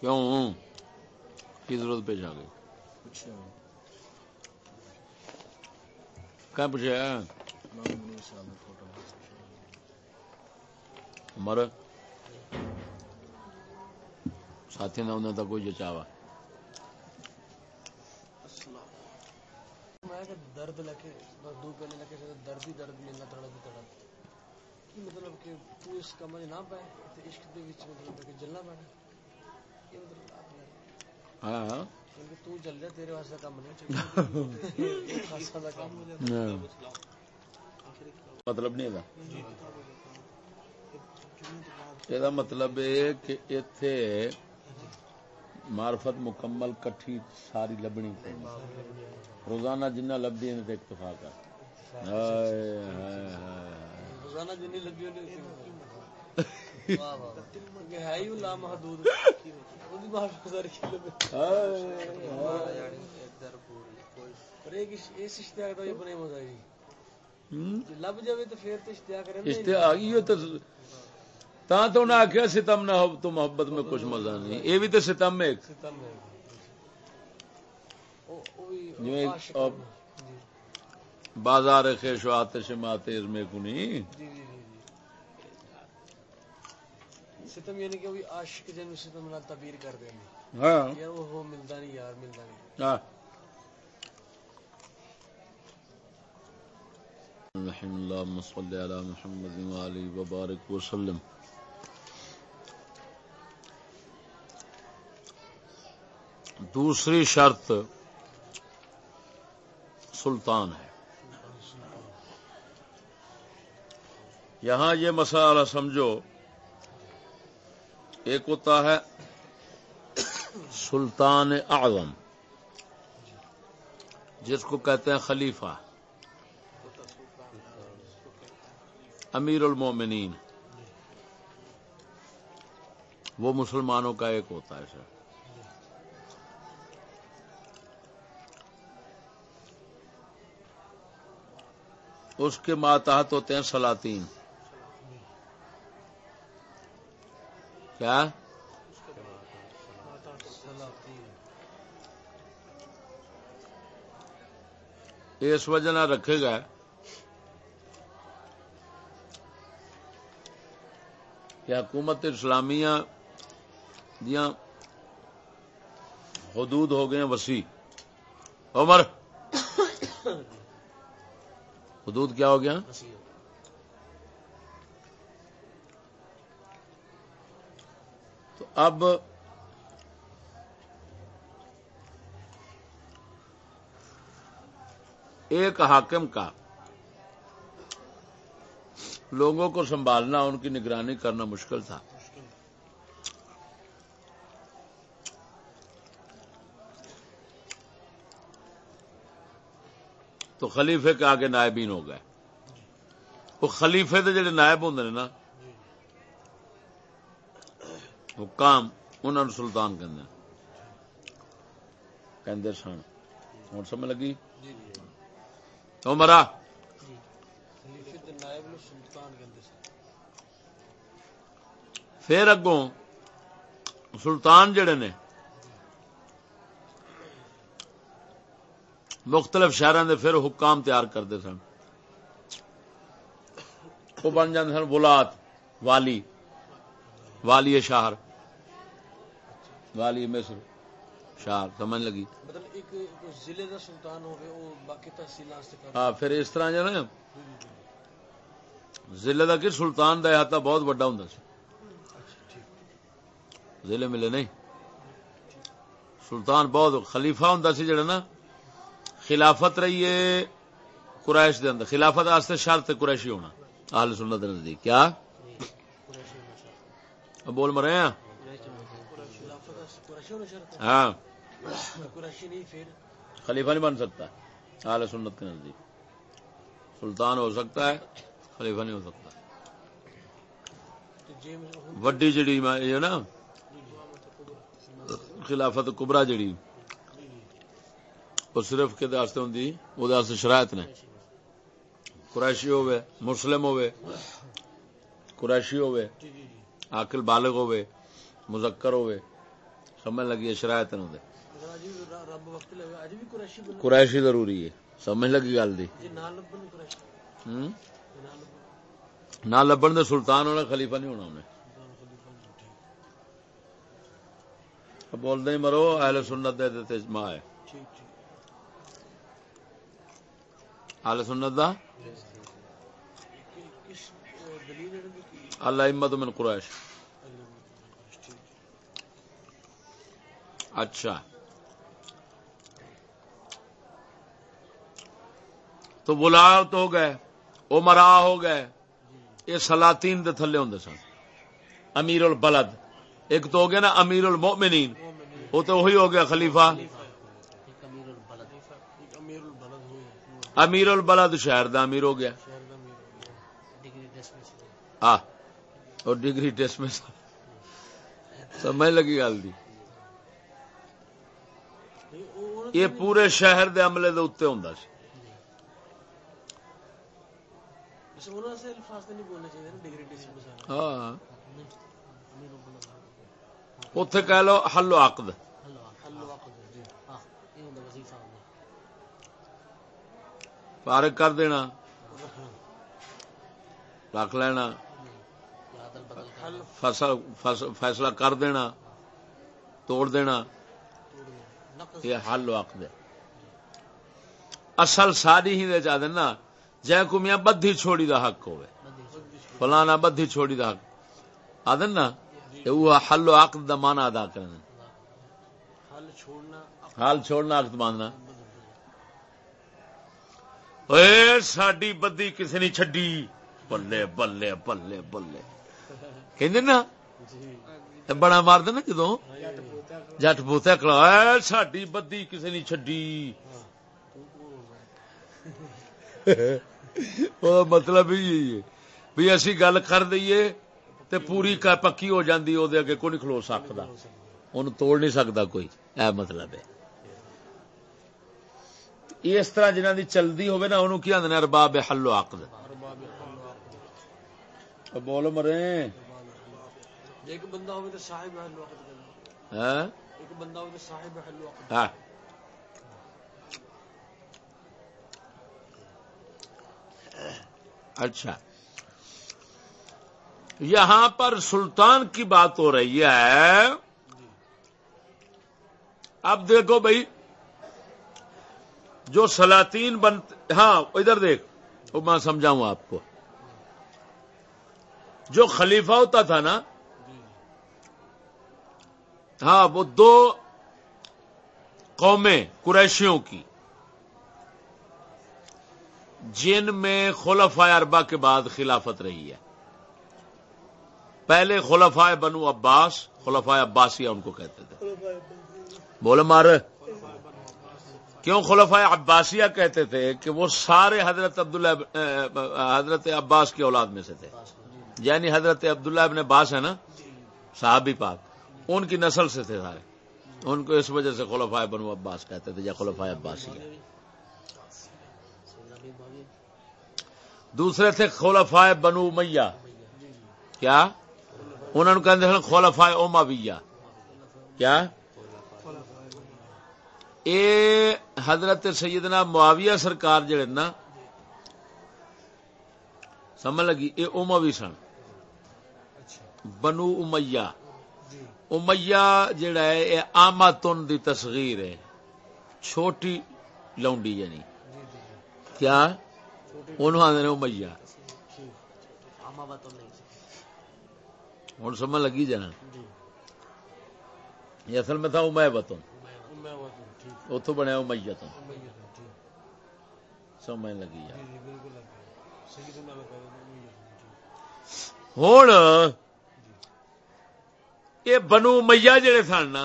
کیوں؟ کی ضرورت پیش آ گئی؟ کیا پوچھا ساتھی نہ انہیں تو کوئی جچاوا۔ درد لگے دو پہلے لگے درد ہی درد ملنا تڑپ تڑپ۔ کی مطلب کہ تو اس کمر نہ پائے تے عشق دے وچ مطلب کہ جلنا پڑے۔ ہاں۔ تو جا تیرے واسطے کم نہیں مطلب نہیں یہ مطلب ہے کہ معرفت مکمل کٹھی ساری لبنی۔ روزانہ جنہ لبدی ہے اتفاق ہائے ہائے روزانہ جنی ہے تو انہیں آخیا ستم نہ ہو تو محبت میں کچھ مزہ نہیں۔ یہ بھی تو ستم ہے۔ جی بازار خیش و آتش ماتیز میں کنی جی جی جی جی ستم یعنی کہ وہی عاشق جن ستم نال تعبیر کر دیں ہاں۔ یار وہ ملدا نہیں یار ملدا نہیں۔ ہاں۔ رحم اللہ صلی علی محمد وآلہ وبارک وسلم دوسری شرط سلطان ہے۔ یہاں یہ مسئلہ سمجھو۔ ایک ہوتا ہے سلطان اعظم، جس کو کہتے ہیں خلیفہ، امیر المومنین۔ وہ مسلمانوں کا ایک ہوتا ہے سر۔ اس کے ماتحت ہوتے ہیں سلاطین۔ کیا؟ اس وجہ نہ رکھے گا۔ کہ حکومت اسلامیہ دیا حدود ہو گئے وسیع۔ عمر، حدود کیا ہو گیا؟ اب ایک حاکم کا لوگوں کو سنبھالنا، ان کی نگرانی کرنا مشکل تھا۔ تو خلیفے کے آگے نائبین ہو گئے۔ وہ خلیفے دے جڑے نائب ہوں نا حکام انہوں نے سلطان کہندے کہندے سن۔ ہوں سمجھ لگی؟ جی جی عمرہ جی۔ خلیفے تے نائب نو سلطان کہندے سن۔ پھر اگوں سلطان جڑے نے مختلف شہروں دے پھر حکام تیار کرتے سن۔ وہ بن جاتے سن ولاد والی والی شہر۔ والی مصر شہر سمجھ لگی۔ مطلب دا ہاں پھر اس طرح جو نا جی ضلع کا کہ سلطان کا احاطہ بہت بڑا ہوں سی۔ ضلع ملے نہیں۔ سلطان بہت خلیفہ ہوں سی جڑا نا خلافت رہی ہے قریش دے اندر۔ خلافت واسطے شرط قریشی ہونا اہل سنت نزدیک۔ کیا؟ بول مرے ہیں خلافت قریشی ہونا شرط ہاں۔ ہے خلیفہ نہیں بن سکتا۔ اہل سنت کے نزدیک۔ سلطان ہو سکتا ہے خلیفہ نہیں ہو سکتا۔ ہن وڈی جڑی یہ نا خلافت کبرا جڑی۔ وہ صرف واسطے ہوں وہ شرائط نے۔ قریشی ہوئے مسلم ہوئے قریشی ہوئے جی جی جی۔ عاقل بالغ ہوئے مذکر ہوئے سمجھ لگی ہے شرائط نو دے۔ قریشی ضروری ہے۔ سمجھ لگی گل دی۔ جی نہ لبن دے سلطان ہونا خلیفہ نہیں ہونا انہیں۔ بول دے مرو اہل سنت دے تے اجماع ہے۔ اہل سنت دا؟ اللہ امت من قریش ٹھیک اچھا۔ تو بلا تو ہو گئے عمرا ہو گئے، یہ سلاطین دے تھلے ہوں سن۔ امیر البلد ایک تو ہو گیا نا امیر المؤمنین وہ تو وہی ہو گیا خلیفہ۔ امیر البلد شہر دا امیر ہو گیا۔ ڈگری اور ڈگری ٹیسٹ میں سمجھ لگی گل دی نہیں وہ یہ پورے شہر دے عملے دے اتنے ہوں ہاں۔ اتے کہہ لو حل و عقد ہلو وقت جی۔ ہاں فارغ کر دینا۔ رکھ لینا۔ فیصلہ کر دینا۔ توڑ دینا۔ یہ حل و عقد ہے اصل ساری ہی دے چاہ دینا جے کو میاں بدھی چھوڑی دا حق ہوئے۔ فلانا بدھی چھوڑی دا حق۔ آدن نا یہ وہ حل و عقد دا مانا ادا کرنا حل چھوڑنا عقد باندھنا اے ساڈی بدی کسی نے چھڈی۔ بلے بلے بلے بلے۔ کہندے نا بڑا مار دے نا جدوں؟ جٹ کلا اے ساڈی بدی کسی نے چھڈی۔ وہ مطلب بھی اسی گل کر دئیے تے پوری کا پکی ہو جاندی او دے اگے کوئی نہیں کھلو سکدا۔ اونوں توڑ نہیں سکدا کوئی۔ اے مطلب ہے۔ اس طرح جنہاں دی چلدی ہوے نا اونوں کی آندے ارباب حل و عقد۔ او بول مرے۔ ایک بندہ ہوئے تو صاحب حل وقت ہیں ایک بندہ ہوئے تو صاحب حل وقت ہاں۔ اچھا۔ یہاں پر سلطان کی بات ہو رہی ہے۔ اب دیکھو بھائی جو سلاطین بنتے ہاں ادھر دیکھ۔ وہ میں سمجھاؤں آپ کو۔ جو خلیفہ ہوتا تھا نا ہاں وہ دو قومیں قریشیوں کی، جن میں خلفائے اربا کے بعد خلافت رہی ہے۔ پہلے خلفائے بنو عباس خلفائے عباسیہ ان کو کہتے تھے۔ بولے مار۔ کیوں خلفائے عباسیہ کہتے تھے؟ کہ وہ سارے حضرت عبداللہ حضرت عباس کی اولاد میں سے تھے۔ یعنی حضرت عبداللہ ابن عباس ہے نا؟ صحابی پاک۔ ان کی نسل سے تھے سارے۔ ان کو اس وجہ سے خلفائے بنو عباس کہتے تھے، یا خلفائے عباسیہ دوسرے تھے خلفائے بنو میاں کیا؟ انہوں نے کہتے ہیں خلفائے امویہ۔ کیا؟ اے حضرت سیدنا معاویہ سرکار جڑے نا سمجھ لگی، اے اموی سن۔ بنو امیہ۔ امیہ جڑا ہے اے آماتن دی تصغیر ہے۔ چھوٹی لونڈی یعنی۔ کیا؟ انہوں آدھے امیہ۔ ہوں سمجھ لگی جانا۔ یہ اصل میں تھا امے بتن میں اتو بنیا امیتن جی سمجھ لگی جانا ہوں یہ بنو میاں جڑے سن نا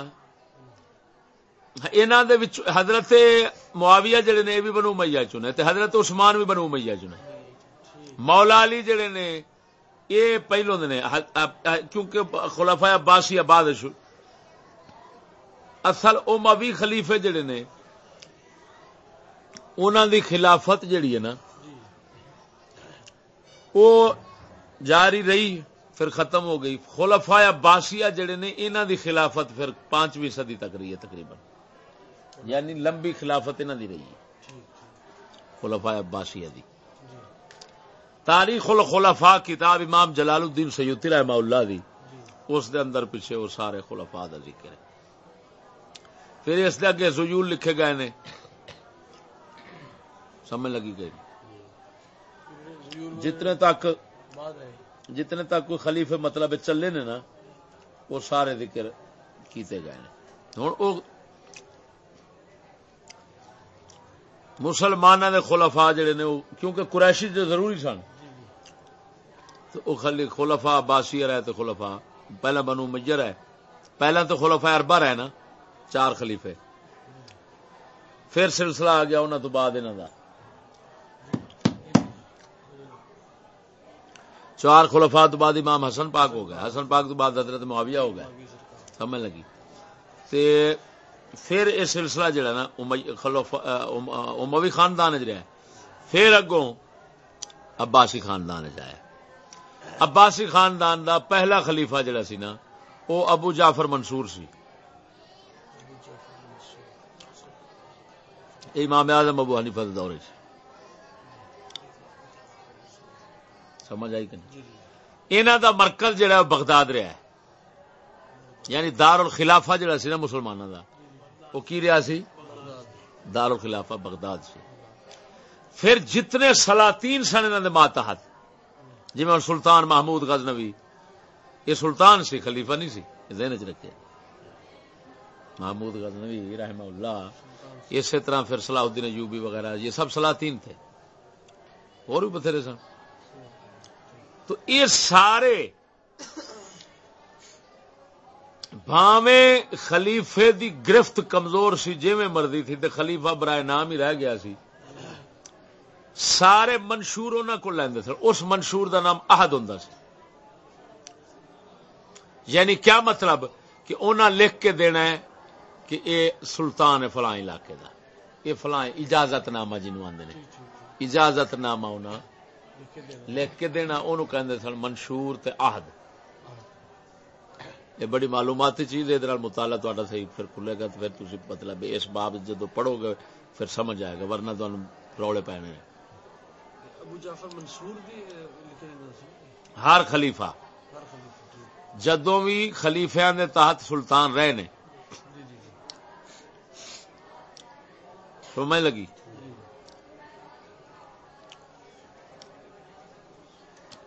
دے وچ حضرت معاویہ جڑے نے یہ بھی بنو میاں چنے تے حضرت عثمان بھی بنو میاں چنے مولا علی جڑے نے یہ پہلو دے نے کیونکہ خلفاء عباسی بعد شو اصل اموی خلیفے جڑے نے انہاں دی خلافت جڑی ہے نا وہ جاری رہی۔ پھر ختم ہو گئی۔ خلفا عباسیہ جڑے نے انہوں دی خلافت پھر پانچویں صدی تک رہی ہے تقریباً۔ یعنی لمبی خلافت انہوں دی رہی ہے۔ خلفا عباسیہ دی۔ تاریخ الخلفاء کتاب امام جلال الدین سیدی رحمہ اللہ دی۔ اس دے اندر پیچھے وہ سارے خلفاء دا ذکر ہے۔ پھر اس دے اگے زیول لکھے گئے نے۔ سمجھ لگی گئی۔ جتنے تک جتنے تک کوئی خلیفے مطلب چلے نے نا، وہ سارے ذکر کیتے گئے ہیں ہوں وہ مسلمانوں کے خلفا جڑے نے کیونکہ قریشی جو ضروری سن۔ تو وہ خلی خلفا باسی رہے تو خلفا پہلا بنو مجر ہے۔ پہلا تو خلفا اربا رہے نا، چار خلیفے۔ پھر سلسلہ آ گیا انہوں تو بعد انہوں کا چار خلفا تو بعد امام حسن پاک ہو گیا حسن پاک تو بعد حضرت معاویہ ہو گیا سمجھ لگی۔ تے پھر یہ سلسلہ جڑا نا اموی خاندان رہا پھر اگوں عباسی خاندان جایا عباسی خاندان دا پہلا خلیفہ جڑا سی نا، وہ ابو جعفر منصور سی۔ امام اعظم ابو حنیفہ دورے سے سمجھ آئی کہ نہیں؟ انہوں دا مرکز جڑا بغداد رہا ہے۔ یعنی دار الخلافہ جڑا سی نا مسلمانوں دا وہ کی رہا سی؟ دار الخلافہ بغداد سے۔ پھر جتنے سلاطین سن انہوں نے ماتحت جی میں سلطان محمود غزنوی یہ سلطان سی خلیفہ نہیں سی ذہن چ رکھے محمود غزنوی رحمہ اللہ اسی طرح پھر صلاح الدین یوبی وغیرہ یہ سب سلاطین تھے۔ اور بھی بتھیرے سن۔ تو یہ سارے بھاویں خلیفے دی گرفت کمزور سی جی میں مرضی تھی تو خلیفہ برائے نام ہی رہ گیا سی۔ سارے منشور انہوں کو لیندے تھے اس منشور دا نام احد ہوں سی۔ یعنی کیا مطلب؟ کہ انہوں لکھ کے دینا ہے کہ اے سلطان ہے فلاں علاقے دا۔ یہ فلاں اجازت نامہ جنوب آدھے اجازت نامہ انہوں لکھ کے دینا انہوں کہندے سن منشور تے عہد۔ یہ بڑی معلوماتی چیز ہے مطالعہ تا صحیح پھر کھلے گا تو پھر تھی مطلب اس باب جدو پڑھو گے پھر سمجھ آئے گا ورنہ تو روڑے پینے ہر خلیفہ۔ جدو بھی خلیفیا دے تحت سلطان رہے نے۔ سمجھ لگی؟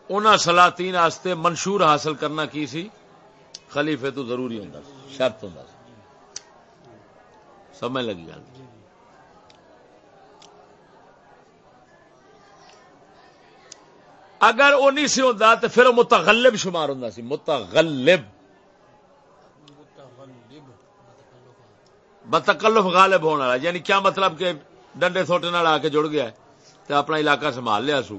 انہاں سلاطین منشور حاصل کرنا کی سی؟ خلیفے تو ضروری ہوں شرط ہوں سمجھ لگی گل؟ اگر وہ نہیں سی ہوتا تو پھر وہ متغلب شمار ہوں سی، متغلب۔ بتکلف غالب ہونے والا یعنی کیا مطلب کہ ڈنڈے تھوٹے آ کے جڑ گیا تو اپنا علاقہ سنبھال لیا سو؟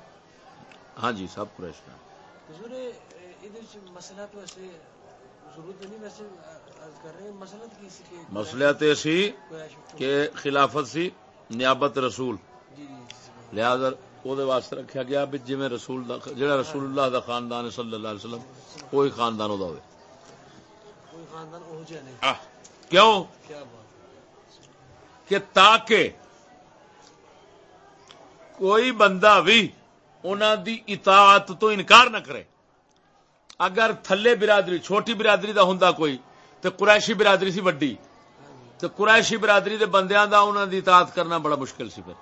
ہاں جی سب قریش مسئلہ تو سی کہ خلافت سی نیابت رسول۔ جی، جی، جی، لہذا واسطے رکھا گیا بھی جی رسول جہاں رسول اللہ دا خاندان صلی اللہ علیہ وسلم کوئی خاندان ہوئے۔ کیوں؟ کہ تاکہ کوئی بندہ بھی انہوں دی اطاعت تو انکار نہ کرے۔ اگر تھلے برادری چھوٹی برادری دا ہوں کوئی تو قریشی برادری سی وڈی تو قریشی برادری دے بندیاں دا انہوں دی اطاعت کرنا بڑا مشکل سی پھر۔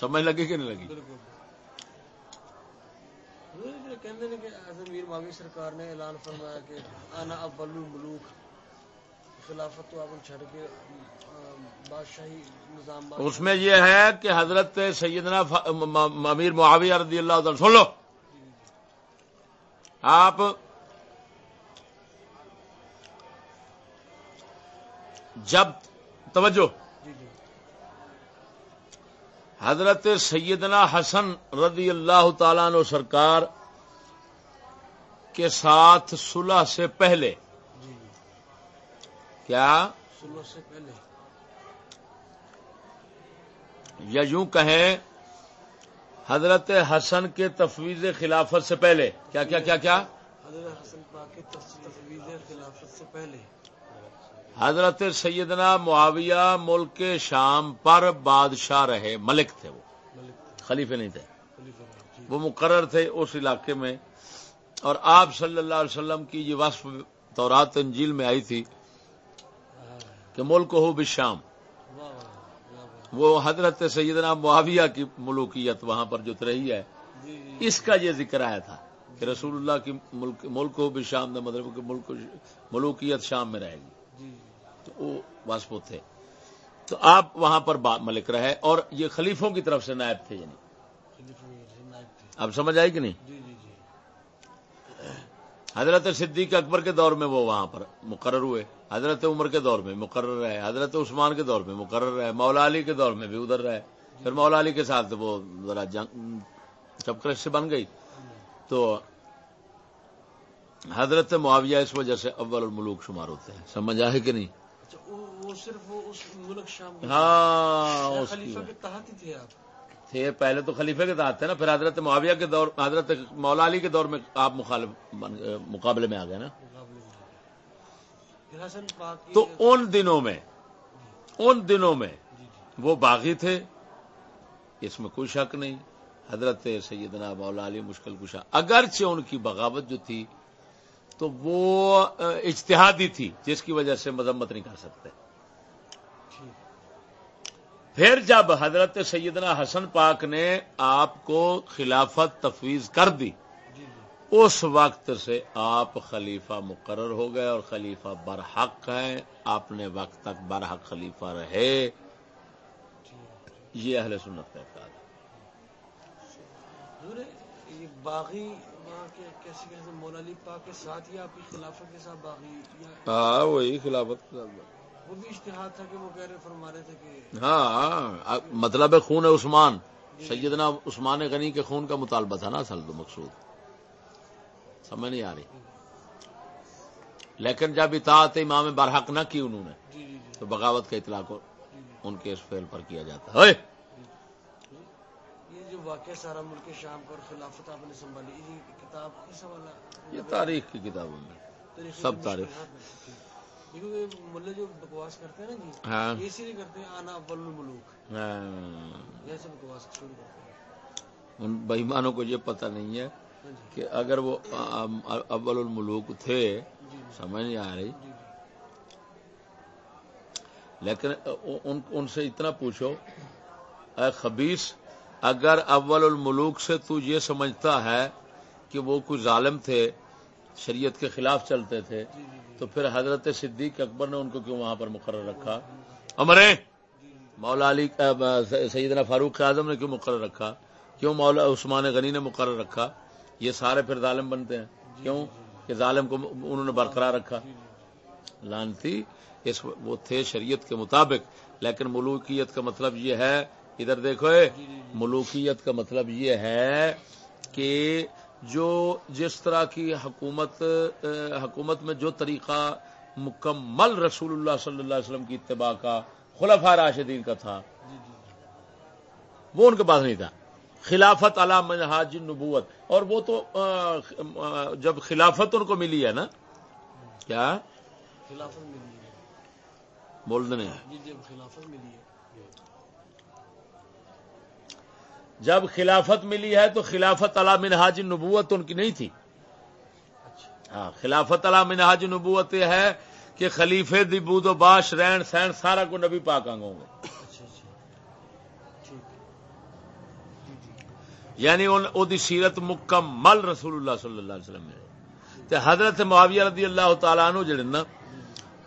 سمجھ لگی کہ نہیں لگی؟ میر باغی سرکار نے اعلان فرمایا کہ انا اول ملوک۔ خلافت تو چھڑ کے بادشاہی نظام اس میں یہ ہے کہ حضرت سیدنا امیر معاویہ رضی اللہ عنہ سن لو۔ آپ جب توجہ۔ جی جی۔ حضرت سیدنا حسن رضی اللہ تعالیٰ عنہ سرکار کے ساتھ صلح سے پہلے کیا؟ سے پہلے یا یوں کہیں، حضرت حسن کے تفویض خلافت سے پہلے، کیا کیا کیا کیا؟ حضرت حسن پاک کے تفویض خلافت سے پہلے حضرت سیدنا معاویہ ملک شام پر بادشاہ رہے، ملک تھے وہ۔ خلیفے نہیں تھے۔ وہ مقرر تھے اس علاقے میں۔ اور آپ صلی اللہ علیہ وسلم کی یہ وصف تورات انجیل میں آئی تھی۔ کہ ملک ہو بشام وہ حضرت سیدنا معاویہ کی ملوکیت وہاں پر جو رہی ہے اس کا یہ ذکر آیا تھا کہ رسول اللہ کی ملک ملک ہو بشام نے مطلب کہ ملک ملوکیت شام میں رہے گی۔ تو وہ واسپو تھے۔ تو آپ وہاں پر ملک رہے اور یہ خلیفوں کی طرف سے نائب تھے یعنی۔ اب سمجھ آئی کہ نہیں؟ جی جی۔ حضرت صدیق اکبر کے دور میں وہ وہاں پر مقرر ہوئے۔ حضرت عمر کے دور میں مقرر رہے۔ حضرت عثمان کے دور میں مقرر رہے۔ مولا علی کے دور میں بھی ادھر رہے۔ پھر مولا علی کے ساتھ وہ ذرا جنگ چپکرش سے بن گئی۔ تو حضرت معاویہ اس وجہ سے اول الملوک شمار ہوتے ہیں۔ سمجھ آئے کہ نہیں؟ اچھا وہ وہ صرف وہ اس ملک شام کے ہاں تھے، پہلے تو خلیفے کے تحت تھے نا، پھر حضرت معاویہ کے دور، حضرت مولا علی کے دور میں آپ مقابلے میں آ گئے نا۔ تو ان دنوں میں، ان دنوں میں وہ باغی تھے، اس میں کوئی شک نہیں۔ حضرت سیدنا مولا علی مشکل کشا۔ اگرچہ ان کی بغاوت جو تھی، تو وہ اجتہادی تھی، جس کی وجہ سے مذمت نہیں کر سکتے۔ پھر جب حضرت سیدنا حسن پاک نے آپ کو خلافت تفویض کر دی جی جی۔ اس وقت سے آپ خلیفہ مقرر ہو گئے اور خلیفہ برحق ہیں اپنے وقت تک برحق خلیفہ رہے۔ ٹھیک یہ اہل سنت کا باغی کے مولا علی پاک کے ساتھ یا آپ کی خلافت کے ساتھ باغی ہاں وہی خلافت وہ بھی تھا کہ وہ کہہ رہے فرما رہے تھے کہ ہاں مطلب خون عثمان۔ سیدنا عثمان غنی کے خون کا مطالبہ تھا نا اصل تو مقصود۔ سمجھ نہیں آ رہی۔ لیکن جب اطاعت امام برحق نہ کی انہوں نے جی جی جی۔ تو بغاوت کا جی جی ان کے اس فعل پر کیا جاتا۔ ہے یہ جو واقعہ سارا ملک شام کا اور خلافت آپ نے سنبھالی یہ کتاب تاریخ کی کتابوں میں سب تاریخ۔ مشکلات میں تھی۔ دیکھو یہ ملے جو بکواس کرتے ہیں نا جی ہاں۔ یہ اسی لیے کرتے ہیں آنا اول الملوک ہاں۔ ایسے بکواس شروع کرتے؟ ہیں ان بہیمانوں کو یہ پتہ نہیں ہے ہاں جی۔ کہ اگر وہ اول الملوک تھے جی۔ سمجھ نہیں آ رہی؟ لیکن ان ان سے اتنا پوچھو اے خبیص اگر اول الملوک سے تو یہ سمجھتا ہے کہ وہ کوئی ظالم تھے شریعت کے خلاف چلتے تھے جی جی تو پھر حضرت صدیق اکبر نے ان کو کیوں وہاں پر مقرر رکھا؟ امرے مولا علی سیدنا فاروق اعظم نے کیوں مقرر رکھا؟ کیوں مولا عثمان غنی نے مقرر رکھا؟ یہ سارے پھر ظالم بنتے ہیں۔ کیوں؟ کہ ظالم کو انہوں نے برقرار رکھا۔ لانتی اس وہ تھے شریعت کے مطابق لیکن ملوکیت کا مطلب یہ ہے ادھر دیکھو ملوکیت کا مطلب یہ ہے کہ جو جس طرح کی حکومت حکومت میں جو طریقہ مکمل رسول اللہ صلی اللہ علیہ وسلم کی اتباع کا خلفاء راشدین کا تھا جی جی وہ ان کے پاس نہیں تھا۔ خلافت علی منہاج نبوت اور وہ تو جب خلافت ان کو ملی ہے نا کیا؟ خلافت ملی ہے۔ بول دیں جی جی خلافت ملی ہے۔ جب خلافت ملی ہے تو خلافت علی منہاج نبوت ان کی نہیں تھی۔ ہاں خلافت علی منہاج نبوت یہ ہے کہ خلیفے دی بود و باش رین سین سارا کو نبی پاک آنگ ہوں گے۔ یعنی ان، او دی سیرت مکمل رسول اللہ صلی اللہ علیہ وسلم میں تے حضرت معاویہ رضی اللہ تعالیٰ عنہ جڑے نا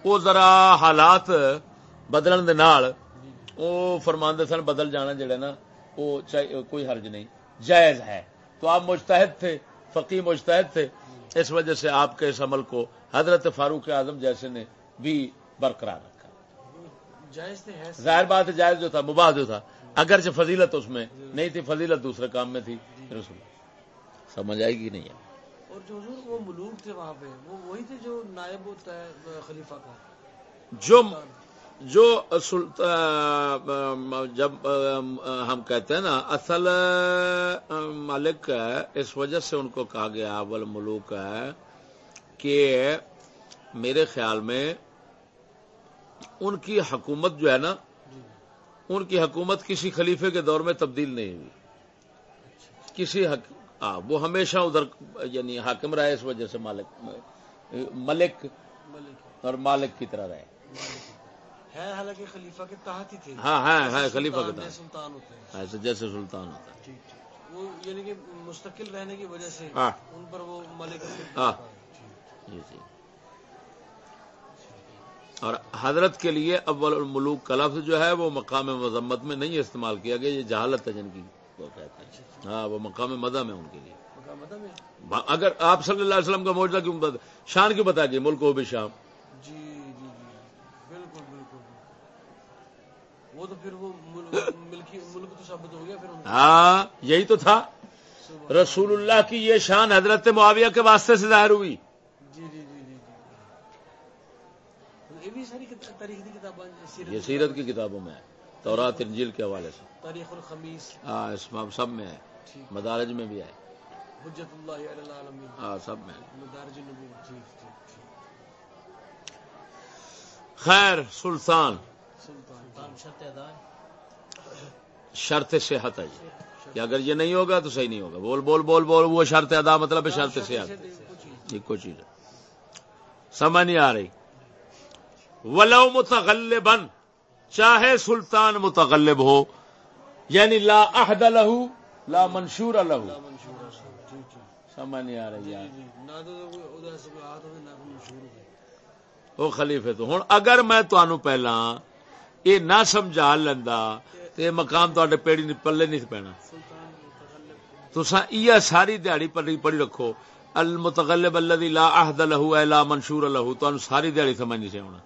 وہ ذرا حالات بدلن دے نال وہ فرماندے سن بدل جانا جڑا نا وہ کوئی حرج نہیں۔ جائز ہے۔ تو آپ مجتہد تھے فقی مجتہد تھے۔ اس وجہ سے آپ کے اس عمل کو حضرت فاروق اعظم جیسے نے بھی برقرار رکھا۔ ظاہر بات جائز جو تھا مباح جو تھا۔ اگرچہ فضیلت اس میں نہیں تھی فضیلت دوسرے کام میں تھی۔ رسول سمجھ آئے گی نہیں اور جو وہ ملوک تھے وہاں پہ وہ وہی تھے جو نائب ہوتا ہے خلیفہ کا۔ جو جو جب ہم کہتے ہیں نا اصل مالک ہے اس وجہ سے ان کو کہا گیا اول ملوک ہے کہ میرے خیال میں ان کی حکومت جو ہے نا ان کی حکومت کسی خلیفے کے دور میں تبدیل نہیں ہوئی۔ کسی حق آ, وہ ہمیشہ ادھر یعنی حاکم رہے اس وجہ سے مالک ملک اور مالک کی طرح رہے۔ ہے حالانکہ خلیفہ کے تحت ہی تھے۔ ہاں ہاں خلیفہ کے تحت۔ سلطان ہوتے ہیں۔ جیسے سلطان ہوتا ہے وہ یعنی کہ مستقل رہنے کی وجہ سے ہاں۔ ان پر وہ ملک ہاں۔ جی جی۔ اور حضرت کے لیے اول الملوک کا لفظ جو ہے وہ مقام مذمت میں نہیں استعمال کیا گیا یہ جہالت ہے جن کی وہ کہتے ہیں۔ ہاں وہ مقام مدہ میں ان کے لیے۔ اگر آپ صلی اللہ علیہ وسلم کا موجودہ کیوں بتا شان کیوں بتا گئی ملک ہو بھی شام جی جی بالکل بالکل وہ تو پھر وہ ملک تو ثابت ہو گیا پھر ہاں یہی تو تھا۔ رسول اللہ کی یہ شان حضرت معاویہ کے واسطے سے ظاہر ہوئی۔ جی جی جی یہ سیرت کی کتابوں میں ہے۔ تورات انجیل کے حوالے سے۔ تاریخ الخمیس۔ ہاں اس میں سب میں ہے۔ مدارج میں بھی ہے۔ حجت اللہ ہاں سب میں مدارج خیر سلطان۔ شرط صحت ہے جی۔ کہ اگر یہ نہیں ہوگا تو صحیح نہیں ہوگا۔ بول بول بول بول وہ شرط ادا مطلب شرط صحت۔ کوئی چیز ہے سمجھ نہیں آ رہی۔ ولو متغلبن چاہے سلطان متغلب ہو یعنی لا عہد لہو لا منشور لہو۔ سمجھ نہیں آ رہی وہ خلیفے تو۔ ہوں اگر میں تہن پہلا یہ نہ سمجھا لینا تو یہ مقام تے پیڑی پلے نہیں پینا۔ تسا یہ ساری دیہڑی پڑی پڑی رکھو۔ المتغلب الذي لا عهد له الا منشور له تو ساری دیہڑی سمجھ نہیں سے ہونا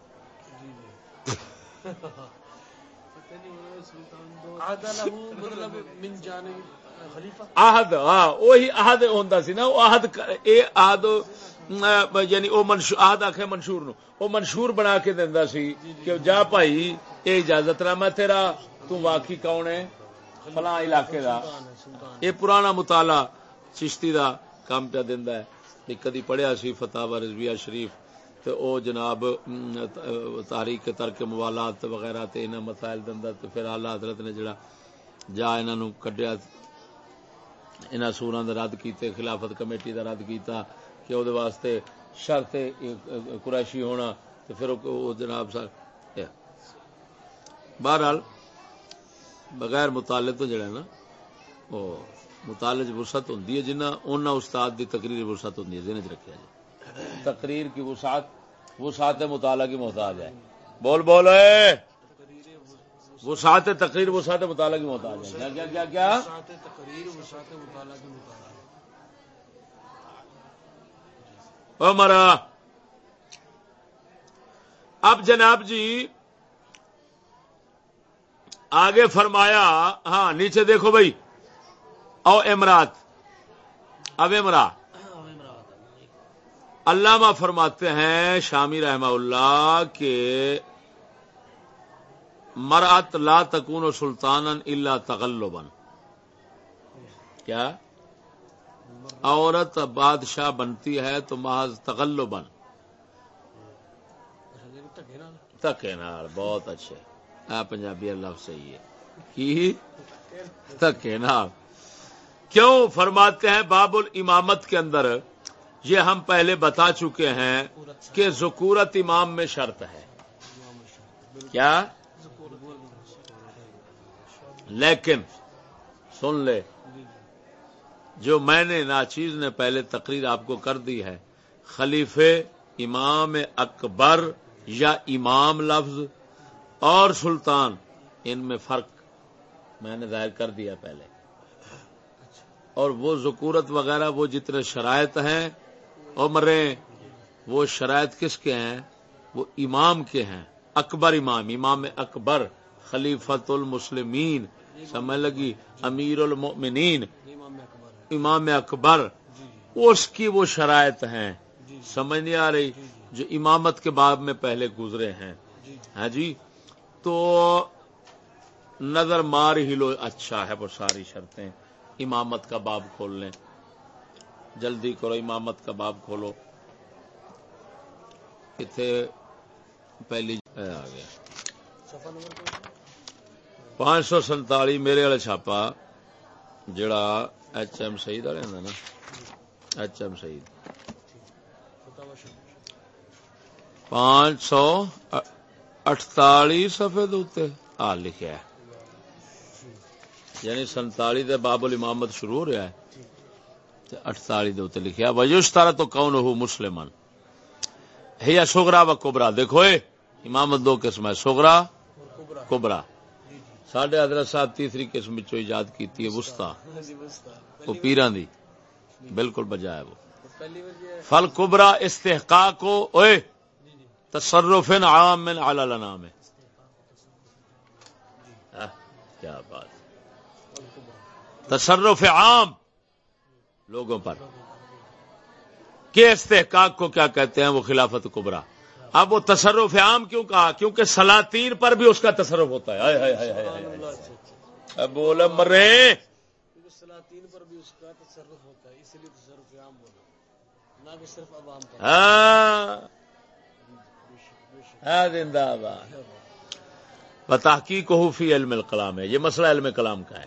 آہد ہاں وہی آہد ہوں سی نا آہد اے آہد یعنی او منشور آہد آخ منشور نو۔ او منشور بنا کے دینا سی کہ جا بھائی اے اجازت نہ میں تیرا، تو واقعی کون ہے؟ فلاں علاقے دا۔ اے پرانا مطالعہ چشتی دا کام پہ دینا ہے۔ کدی پڑھیا سی فتح رضویہ شریف تو او جناب تاریخ ترک موالات وغیرہ تے انہاں مسائل دے تے پھر اعلی حضرت نے جڑا جا انہاں نو کڈیا، انہاں سوراں دا رد کیتے، خلافت کمیٹی دا رد کیتا کہ او دے واسطے شرط قریشی ہونا تے پھر او جناب سا بہرحال بغیر مطالعے تو جڑا نا او مطالعے وسعت ہوندی ہے جنہ اوناں استاد دی تقریر وسعت ہوندی ہے ذہن وچ رکھیا جائے۔ تقریر کی وسعت وسعت مطالعہ کی محتاج ہے۔ بول بول وسعت تقریر وسعت مطالعہ کی محتاج ہے۔ کیا کیا کیا؟ مرا اب جناب جی آگے فرمایا ہاں نیچے دیکھو بھائی۔ او امرات۔ اب امرات۔ علامہ فرماتے ہیں، شامی رحمہ اللہ کے مرات لا تکون و سلطان اللہ تغلبن کیا؟ عورت بادشاہ بنتی ہے تو محض تغلبن تکے نال، بہت اچھے۔ پنجابی اللہ صحیح ہے۔ کی تکے نال کیوں فرماتے ہیں باب الامامت کے اندر؟ یہ ہم پہلے بتا چکے ہیں کہ ذکورت امام میں شرط ہے۔ کیا؟ لیکن، سن لے۔ جو میں نے ناچیز نے پہلے تقریر آپ کو کر دی ہے خلیفے امام اکبر یا امام لفظ اور سلطان، ان میں فرق میں نے ظاہر کر دیا پہلے۔ اور وہ ذکورت وغیرہ، وہ جتنے شرائط ہیں عمریں وہ شرائط کس کے ہیں؟ وہ امام کے ہیں۔ اکبر امام امام اکبر خلیفت المسلمین، سمجھ لگی؟ امیر المؤمنین، امام اکبر۔ اس کی وہ شرائط ہیں۔ سمجھ نہیں آ رہی؟ جو امامت کے باب میں پہلے گزرے ہیں۔ ہاں جی؟ تو نظر مار ہی لو اچھا ہے وہ ساری شرطیں۔ امامت کا باب کھول لیں۔ جلدی کرو، امامت کا باب کھولو۔ کتنے پہلی آ گیا۔ پانچ سو سنتالی میرے والے چھاپا، جڑا ایچ ایم شہید والے نا۔ ایچ ایم شہید پانچ سو اٹتالی سفے دے آ لکھا ہے۔ یعنی سنتالی دے باب الامامت شروع ہو رہا ہے۔ اٹتالی دے اتنے لکھا وجوش تارا تو کون ہو مسلمان ہے سوگرا و کوبرا دیکھو امامت دو قسم ہے سوگرا کوبرا سڈے حضرت صاحب تیسری قسم ایجاد کی وسطا وہ پیران دی۔ بالکل بجائے وہ۔ فل کبرا استحقاق کو اوے تصرف عام من علی الانام کیا بات۔ تصرف عام لوگوں پر۔ کے استحقاق کو کیا کہتے ہیں؟ وہ خلافت کبرا۔ اب وہ تصرف عام کیوں کہا؟ کیونکہ سلاطین پر بھی اس کا تصرف ہوتا ہے۔ بول مرے۔ سلاطین پر بھی اس کا تصرف ہوتا ہے اس لیے تصرف عام بولا نہ کہ صرف عوام پر۔ ہاں تحقیق ہو فی علم الکلام ہے یہ مسئلہ علم کلام کا ہے.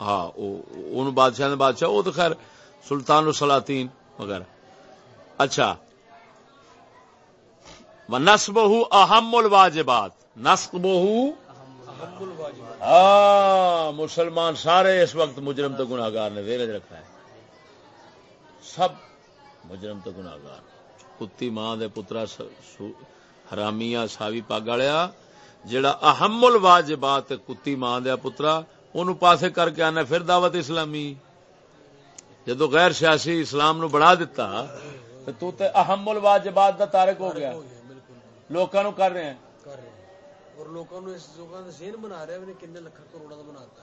ہاں ان بادشاہ بادشاہ، وہ تو خیر سلطان السلاطین وغیرہ۔ اچھا۔ نسب ہو اہم الواجبات۔ نسب ہو ہاں مسلمان سارے اس وقت مجرم تو گناگار نے دیر رکھا ہے۔ سب مجرم تو گناگار کتی ماں دے پترا حرامیاں ساوی پاگالیا جڑا اہم الواجبات کتی ماں دیا پترا ان پاسے کر کے آنا پھر دعوت اسلامی۔ جدو غیر سیاسی اسلام نو بڑھا دیتا تو تے اہم الواجبات دا تارک ہو گیا۔ لوکاں نو کر رہے ہیں۔ اور لوکاں نو اس لوکاں دا ذہن بنا رہے ہیں کنے لکھ کروڑا دا بناتا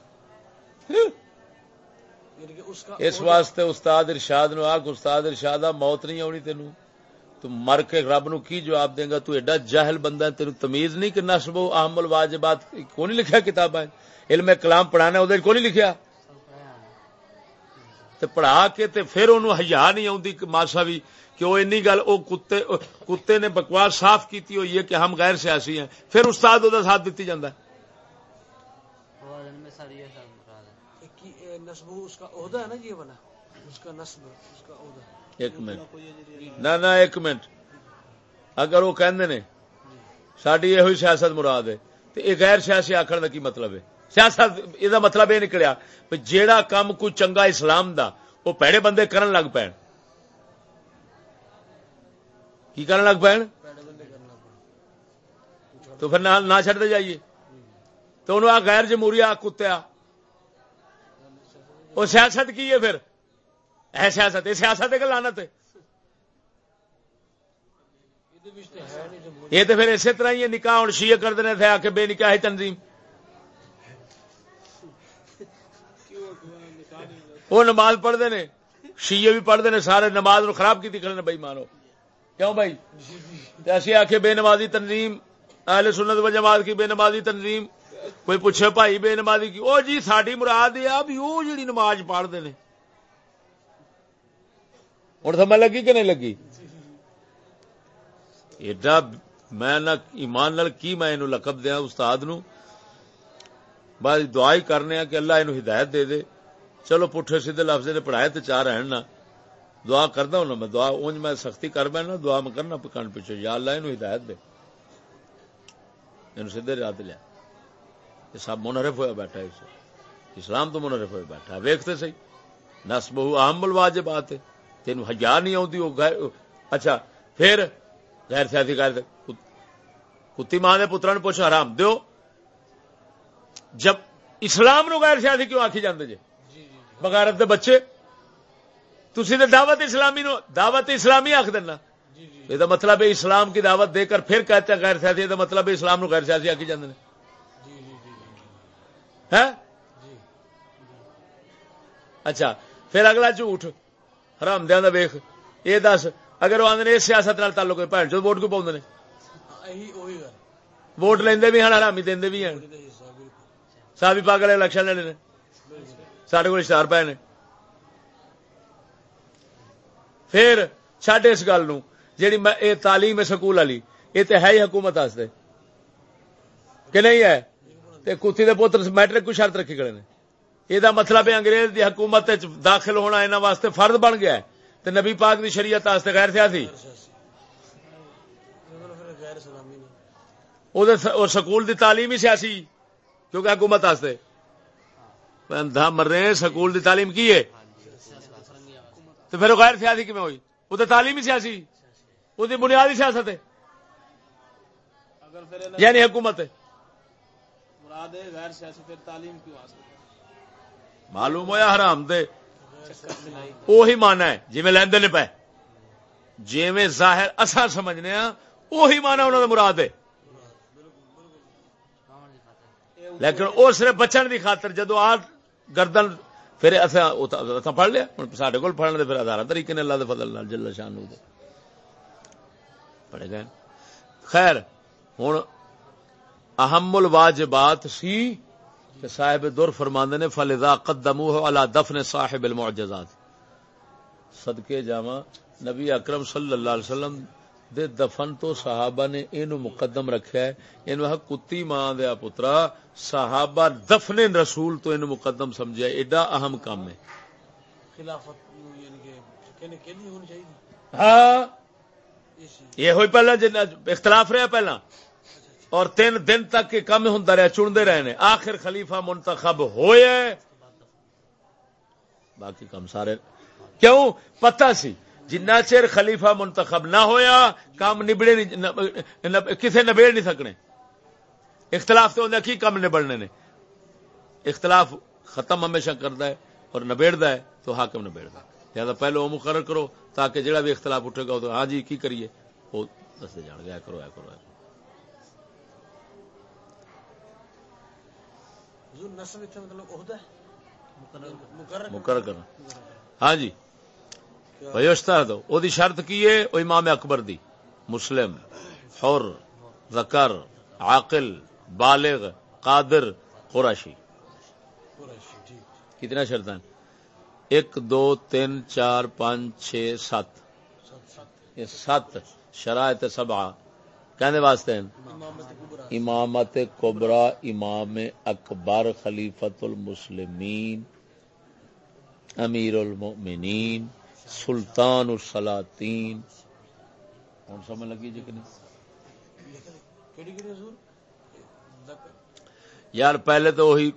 یعنی اس واسطے استاد ارشاد نو آگ استاد ارشاد موت نہیں آنی تینوں۔ تو مر کے رب نو کی جواب دیں گا؟ تو ایڈا جاہل بندہ تین تمیز نہیں کہ نسب احمل واجبات کو نہیں لکھا کتاب علم کلام پڑھانا ادھر کو نہیں لکھا تو پڑھا کے تے پھر انہوں ہزار نہیں آتی ماسا بھی کہ وہ این گل وہ کتے کتے نے بکواس صاف کیتی ہوئی ہے کہ ہم غیر سیاسی ہیں۔ پھر استاد وہ ساتھ دیتی جاتا ہے۔ نسب اس کا عہدہ ہے نا بنا اس کا نسب اس کا عہدہ۔ ایک منٹ۔ نہ ایک منٹ۔ اگر وہ کہ ساری یہ سیاست مراد ہے۔ تو یہ غیر سیاسی آخر کا کی مطلب ہے؟ سیاست یہ مطلب یہ نکلیا جیڑا کام کوئی چنگا اسلام دا، وہ پیڑے بندے کرن لگ پین۔ کی کرن لگ پین؟ تو پھر نہ چڑھتے جائیے۔ تو انہوں آ غیر جمہوری آ۔ کتیا وہ سیاست کی ہے پھر؟ ہے سیاست یہ سیاست ہے کہ لانت ہے؟ یہ تو پھر اسی طرح ہی نکاح ہوں شیئر کرتے تھے، آ کے بے نکاح تنظیم۔ وہ نماز پڑھتے ہیں۔ شیئے بھی پڑھتے ہیں، سارے نماز نو خراب کی کھڑے بھائی مانو۔ کیوں بھائی؟ ایسی آ بے نمازی تنظیم، اہل سنت و جماعت کی بے نمازی تنظیم، کوئی پوچھے بھائی بے نمازی کی، او جی ساری مراد یہ بھی وہ نماز پڑھتے ہیں۔ ہوں سمجھ لگی کہ نہیں لگی؟ ایڈا میں نہ ایمان نال کی میں لقب دیا استاد نو؟ بس دعا ہی کرنے کہ اللہ یہ ہدایت دے دے۔ چلو پٹھے سیدھے لفظ نے پڑھائے تو چار رہن نا۔ دعا کردا ہوں میں، دعا اونج میں سختی کر بینا دعا میں کرنا پکان پیچھے۔ یا اللہ یہ ہدایت دے۔ یہ سیدھے رات لیا۔ یہ سب منرف ہوا بیٹھا ہے اسلام تو منرف ہوا بیٹھا ویختے سی نس بہو اہم الواجب بات ہے تین ہزار نہیں آتی وہ اچھا پھر غیر سیاسی کر کتی ماں کے پترا نے پوچھ حرام دیو؟ جب اسلام نو غیر سیاسی کیوں آخی جاندے جی بغیرت دے بچے۔ تو دعوت اسلامی نو دعوت اسلامی آخ دینا۔ یہ مطلب ہے اسلام کی دعوت دے کر پھر کہتے ہیں غیر سیاسی یہ مطلب ہے اسلام نو غیر سیاسی آخی جاندے اچھا پھر اگلا جھوٹ۔ حرام دیا ویخ یہ دس اگر وہ آدھے سیاست تعلق بھن چو ووٹ کو پاؤں نے؟ ووٹ لیندے بھی ہیں حرامی دے بھی ہیں سابی پاگل الیکشن لینے نے۔ سارے کو اشتہار پے نے پھر چڈ اس گل جی تعلیم سکول والی یہ تو ہے ہی حکومت کہ نہیں ہے کتی دے پوتر میٹرک کو شرط رکھی گئے یہ مطلب ہے انگریز دی حکومت داخل ہونا یہاں واسطے فرد بن گیا ہے نبی پاک دی شریعت واسطے غیر سیاسی سکول دی تعلیم ہی سیاسی کیونکہ حکومت واسطے مر رہے ہیں سکول دی تعلیم کی ہے؟ تو پھر غیر سیاسی کیون ہوئی؟ وہ تو تعلیم ہی سیاسی وہ بنیادی سیاست ہے۔ یعنی حکومت ہے۔ معلوم ہوا حرام دے وہی مانا ہے جی میں لیندے پے۔ جی میں ظاہر اصا سمجھنے ہاں وہی مانا انہوں نے مراد ہے۔ لیکن وہ صرف بچن کی خاطر جدو آ گردن، پھر اصا پڑھ لیا ہوں سارے کو پڑھنے پھر ہزار طریقے نے اللہ دے فضل جل شان پڑھے گئے۔ خیر ہوں اہم الواجبات سی کہ صاحب دور فرماندے نے فلدا قدمو علی دفن صاحب المعجزات۔ صدقے جاواں نبی اکرم صلی اللہ علیہ وسلم دے دفن تو صحابہ نے اینو مقدم رکھا ہے۔ اینو کتی ماں دیا پترا صحابہ دفن رسول تو اینو مقدم سمجھا ایڈا اہم کام ہے۔ یعنی ہاں۔ یہ ہوئی پہلا اختلاف رہا پہلا۔ اور تین دن تک کم ہوں رہا چنتے رہے نے آخر خلیفہ منتخب ہوئے۔ باقی کم سارے۔ کیوں؟ پتہ سی۔ جنا چر خلیفہ منتخب نہ ہویا کام نبڑے کسے نبیڑ نہیں سکنے۔ اختلاف تو کی کام نبڑنے نے۔ اختلاف ختم ہمیشہ کرتا ہے اور نبیڑتا ہے تو حاکم نبیڑتا لہٰذا پہلے وہ مقرر کرو تاکہ جڑا بھی اختلاف اٹھے گا تو ہاں جی کی کریے؟ وہ دستے جان گیا کرو اے کرو مطلب مقرر کرنا۔ ہاں جی۔ ویوشتا دو او دی شرط کی ہے؟ او امام اکبر دی۔ مسلم، حر ذکر عاقل، بالغ، قادر قراشی کتنا شرط ہیں؟ ایک، دو، تین، چار، پانچ، چھ، سات۔ یہ سات شرائط سبع کہنے واسطے ہیں۔ امامت کبرا، امام اکبر خلیفت المسلمین، امیر المؤمنین۔ سلطان السلاطین۔ کون سمجھ لگی جی کہ یار پہلے تو وہی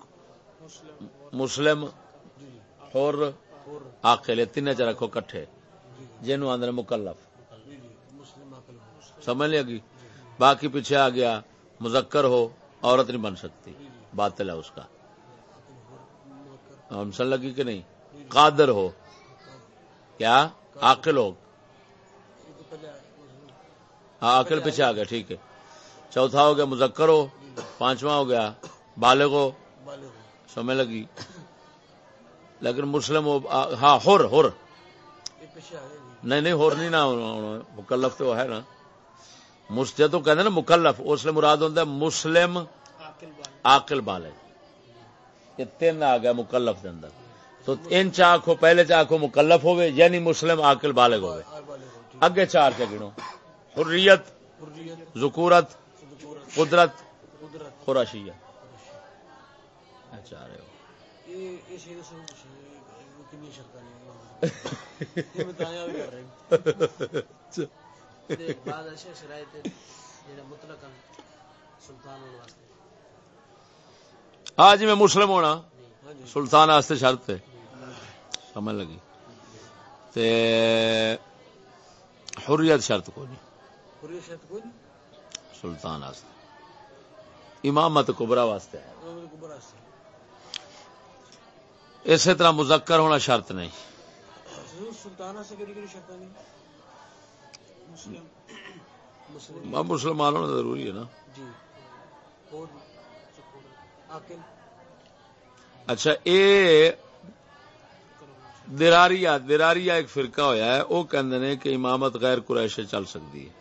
مسلم اور آخر تین چ رکھو کٹھے۔ جنو آدھے مکلف۔ سمجھ لگی؟ باقی پیچھے آ گیا مذکر ہو عورت نہیں بن سکتی۔ باطل ہے اس کا۔ ہم سن لگی کہ نہیں؟ قادر ہو۔ کیا؟ عاقل ہو۔ ہاں عقل پیچھے آ گیا، ٹھیک ہے۔ چوتھا ہو گیا، مذکر ہو۔ پانچواں ہو گیا، بالغ ہو۔ سمجھ لگی؟ لیکن مسلم ہو ہاں ہور ہور نہیں نہیں ہور نہیں نا، مکلف تو ہے نا۔ جدو کہ نا مکلف، اس لیے مراد ہوتا ہے مسلم، عاقل بالغ۔ یہ تین آ گیا مکلف کے اندر۔ تو ان چاخو پہلے چاخو مکلف ہوئے یعنی مسلم عاقل بالغ ہوئے۔ اگے چار کے گنو حریت، ذکورت، قدرت خوراشیہ چار اچھا، ہاں جی میں مسلم ہونا، سلطان واسطے شرط ہے۔ سمجھ لگی۔ تے حریت شرط کو نہیں سلطان واسطے۔ امامت کبرا واسطے اسی طرح مذکر ہونا شرط نہیں۔ مسلمان ہونا ضروری ہے نا۔ جی۔ اچھا اے دراریا دراریا ایک فرقہ ہویا ہے وہ کہندے نے کہ امامت غیر قریش چل سکتی ہے۔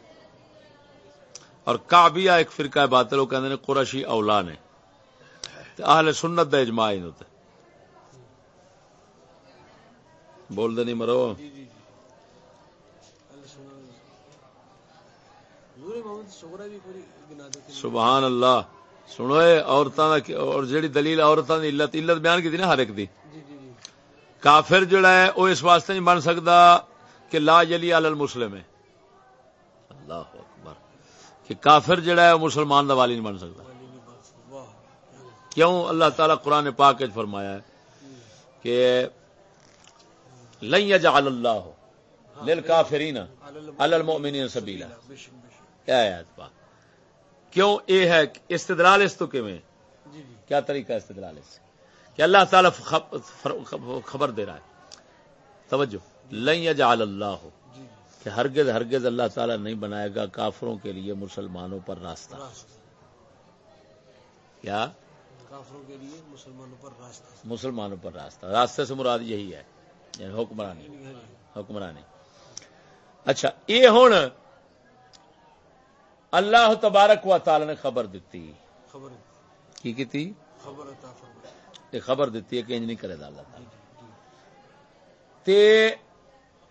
اور کعبیہ ایک فرقہ باطل وہ کہندے نے قریشی اولا نے۔ اہل سنت دا اجماع ہی ہوتا بول دے نہیں مرو۔ جی جی جی۔ سبحان اللہ۔ سنو اے عورتاں اور جیڑی دلیل عورتاں دی علت علت بیان کی نا ہر ایک دی۔ جی جی۔ کافر جڑا ہے وہ اس واسطے نہیں بن سکتا کہ لا جلی علی المسلم ہے۔ اللہ اکبر۔ کہ کافر جڑا ہے وہ مسلمان دا والی نہیں بن سکتا۔ کیوں؟ اللہ تعالی قرآن پاک فرمایا ہے کہ لن یجعل اللہ للکافرین علی المؤمنین سبیلا۔ کیا آیت پاک۔ کیوں؟ اے ہے استدلال اس تو کیویں؟ جی جی۔ کیا طریقہ استدلال اس؟ سے کہ اللہ تعالیٰ خب- خب- خبر دے رہا ہے۔ توجہ۔ لن یجعل اللہ۔ کہ ہرگز ہرگز اللہ تعالیٰ نہیں بنائے گا کافروں کے لیے مسلمانوں پر راستہ۔ کیا؟ کافروں کے لیے مسلمانوں پر راستہ۔ مسلمانوں پر راستہ۔ راستے سے مراد یہی ہے یعنی حکمرانی۔ حکمرانی۔ اچھا یہ ہوں اللہ تبارک و تعالی نے خبر دیتی۔ خبر کی کی تھی خبر عطا یہ خبر دیتی ہے کہ انج نہیں کرے گا اللہ تعالی۔ تے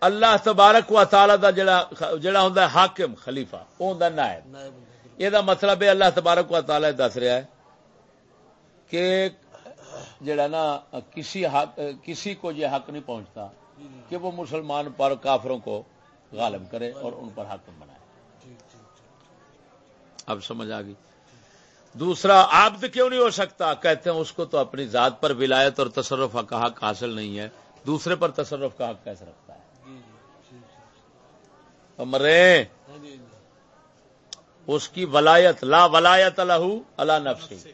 اللہ تبارک و تعالی دا جڑا جڑا ہوندا ہے حاکم خلیفہ او ہوندا نائب۔ یہ دا مطلب ہے اللہ تبارک و تعالی دس رہا ہے کہ جڑا نا کسی حق کسی کو یہ حق نہیں پہنچتا کہ وہ مسلمان پر کافروں کو غالب کرے اور ان پر حاکم بنائے۔ اب سمجھ آ گئی۔ دوسرا عبد کیوں نہیں ہو سکتا؟ کہتے ہیں اس کو تو اپنی ذات پر ولایت اور تصرف کا حق حاصل نہیں ہے۔ دوسرے پر تصرف کا حق کیسے رکھتا ہے؟ جی جی جی جی امرے ہاں اس کی ولایت لا ولایت لہو اللہ نفسی۔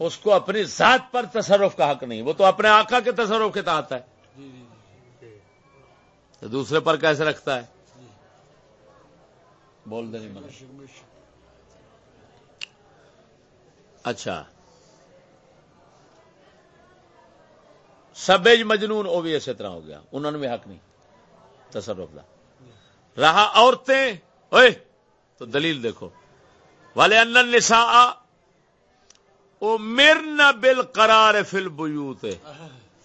اس کو اپنی ذات پر تصرف کا حق نہیں۔ وہ تو اپنے آقا کے تصرف کے تحت ہے۔ تو دوسرے پر کیسے رکھتا ہے؟ بول دے نہیں بے مگر شک بے شک اچھا۔ سبج مجنون، وہ بھی اسی طرح ہو گیا۔ انہوں نے بھی حق نہیں۔ تصرف دا۔ رہا عورتیں، اوئے، تو دلیل دیکھو۔ والے ان النساء او مرنا بالقرار فی البیوت،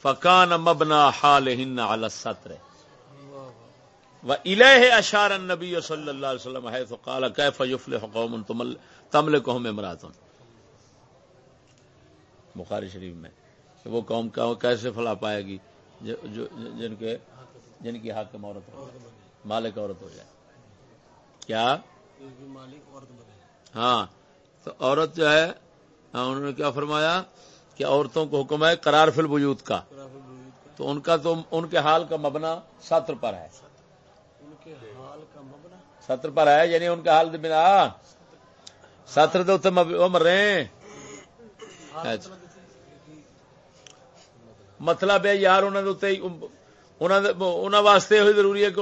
فکان مبنا حالہن علی السطر۔ واہ واہ وإليه أشار النبي صلى الله عليه وسلم حيث قال كيف يفلح قوم تمل- تملكهم امرأة بخاری شریف میں کہ وہ قوم کا کیسے فلا پائے گی؟ جو جو- جن کے جن کی حاکم عورت ہو جائے، مالک عورت ہو جائے۔ کیا؟ مالک ہاں تو عورت جو ہے ہاں، انہوں نے کیا فرمایا کہ عورتوں کو حکم ہے قرار فی البیوت کا۔ تو ان کا تو ان کے حال کا مبنا سطر پر ہے۔ ان سطر پر ہے یعنی ان کا حال بنا۔ سطر دے مر رہے ہیں۔ اچھا۔ مطلب ہے یار انہوں واسطے یہ ضروری ہے کہ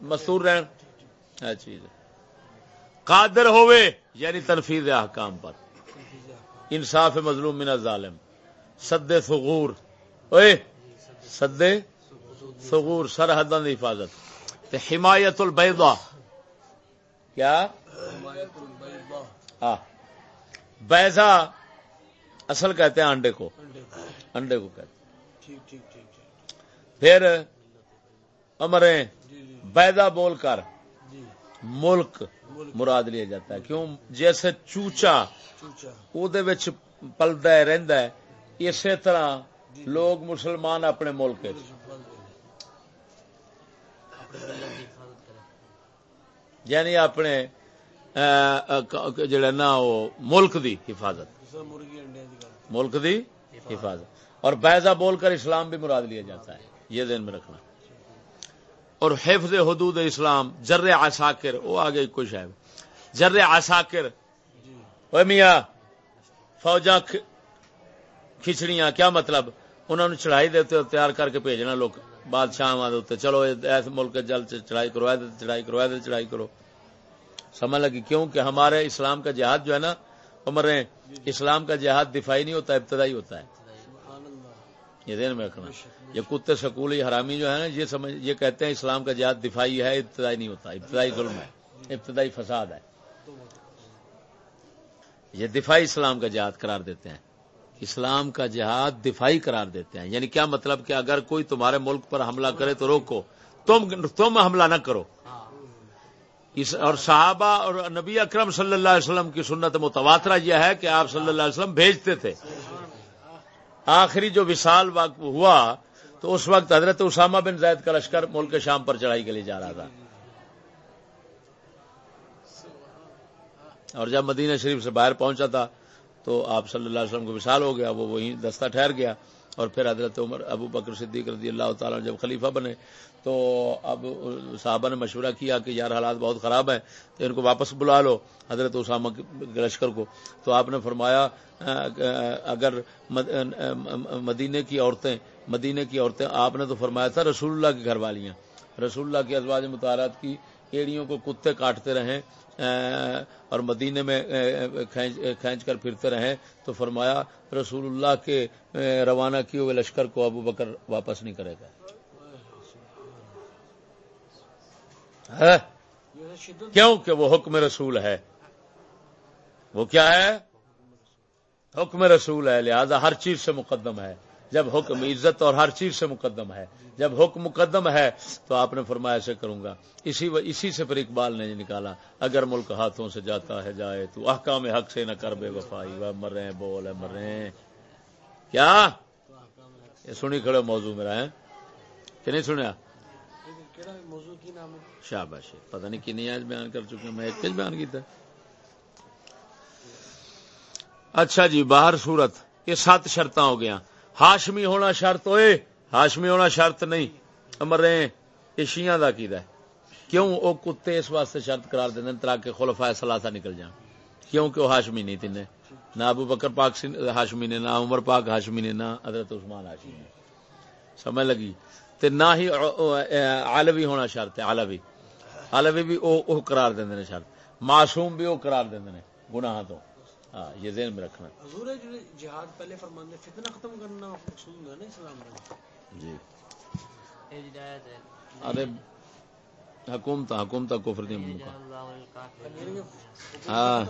مستور رہن۔ چیز قادر ہوئے یعنی تنفیذ احکام پر۔ انصاف مظلوم من الظالم۔ سد ثغور۔ اوئے سد ثغور سرحدوں کی حفاظت۔ تے حمایت البیضا کیا؟ حمایت البیضا ہاں بیضا اصل کہتے ہیں انڈے کو انڈے کو۔ کہتے پھر امرے بیدا بول کر ملک مراد لیا جاتا ہے۔ کیوں؟ جیسے چوچا او پلتا ہے رہد ہے اسی طرح لوگ مسلمان اپنے ملک یعنی اپنے جڑا نا وہ ملک دی حفاظت۔ ملک دی حفاظت۔ اور بیضا بول کر اسلام بھی مراد لیا جاتا ہے۔ یہ ذہن میں رکھنا۔ اور حفظ حدود اسلام جر عساکر وہ آگے کوئی شاید جر عساکر۔ اوے میاں فوجاں کھچڑیاں کیا مطلب؟ انہوں نے چڑھائی دیتے ہو تیار کر کے بھیجنا لوگ بادشاہ دے چلو ایسے ملک جل چڑھائی کروائے دیتے چڑھائی کروائے دیتے چڑھائی کرو۔ سمجھ لگی کیوں کہ ہمارے اسلام کا جہاد جو ہے نا عمر اسلام کا جہاد دفاعی نہیں ہوتا، ابتدائی ہوتا ہے۔ یہ دین میں رکھنا۔ یہ کتے سکولی حرامی جو ہے نا یہ سمجھ، یہ کہتے ہیں اسلام کا جہاد دفاعی ہے، ابتدائی نہیں ہوتا، ابتدائی ظلم ہے، ابتدائی فساد ہے۔ یہ دفاعی اسلام کا جہاد قرار دیتے ہیں۔ اسلام کا جہاد دفاعی قرار دیتے ہیں۔ یعنی کیا مطلب کہ اگر کوئی تمہارے ملک پر حملہ کرے تو روکو، تم تم حملہ نہ کرو۔ اور صحابہ اور نبی اکرم صلی اللہ علیہ وسلم کی سنت متواترہ یہ ہے کہ آپ صلی اللہ علیہ وسلم بھیجتے تھے۔ آخری جو وشال وقت ہوا تو اس وقت حضرت اسامہ بن زید کا لشکر ملک شام پر چڑھائی کے لیے جا رہا تھا۔ اور جب مدینہ شریف سے باہر پہنچا تھا تو آپ صلی اللہ علیہ وسلم کو وشال ہو گیا، وہ وہیں دستہ ٹھہر گیا اور پھر حضرت عمر، ابو بکر صدیق رضی اللہ تعالیٰ جب خلیفہ بنے تو اب صحابہ نے مشورہ کیا کہ یار حالات بہت خراب ہیں، تو ان کو واپس بلا لو حضرت اسامہ لشکر کو۔ تو آپ نے فرمایا اگر مدینے کی عورتیں مدینے کی عورتیں، آپ نے تو فرمایا تھا رسول اللہ کی گھر والیاں رسول اللہ کی ازواج مطالعات کی ایڑیوں کو کتے کاٹتے رہیں اور مدینے میں کھینچ کر پھرتے رہیں۔ تو فرمایا، رسول اللہ کے روانہ کیے ہوئے لشکر کو ابو بکر واپس نہیں کرے گا۔ کیوں کہ وہ حکم رسول ہے؟ وہ کیا ہے؟ حکم رسول ہے، لہذا ہر چیز سے مقدم ہے۔ جب حکم عزت اور ہر چیز سے مقدم ہے۔ جب حکم مقدم ہے تو آپ نے فرمایا سے کروں گا۔ اسی و، اسی سے پھر اقبال نے جی نکالا، اگر ملک ہاتھوں سے جاتا ہے جائے تو احکام حق سے نہ کر بے وفائی۔ وہ مرے بول ہے مرے کیا؟ یہ سنی کھڑے موضوع میرا ہے کہ نہیں سنیا؟ شاباش پتہ نہیں کنی آج بیان کر چکے میں ایک بیان کیتا اچھا جی باہر صورت۔ یہ سات شرط ہو گیا ہاشمی ہونا شرط ہوئے، ہاشمی ہونا شرط نہیں۔ امر رہے یہ شیاں دا کی ہے۔ کیوں وہ کتے اس واسطے شرط قرار دیں تاکہ خلفاء سلاسا نکل جائیں؟ کیوں کہ وہ ہاشمی نہیں تین نہ ابو بکر پاک ہاشمی نے، نہ عمر پاک ہاشمی نے، نہ حضرت عثمان ہاشمی نے۔ سمجھ لگی؟ تے نہ ہی عالوی ہونا شرط ہے عالوی عالوی بھی او قرار دیں شرط۔ معصوم بھی وہ قرار دیں گناہ تو۔ ہاں یہ ذہن میں رکھنا۔ حضور جہاد پہلے فرماندے فتنہ ختم کرنا مقصود ہے نا اسلام میں جی۔ ارے حکومت حکومت کفر دی ہاں۔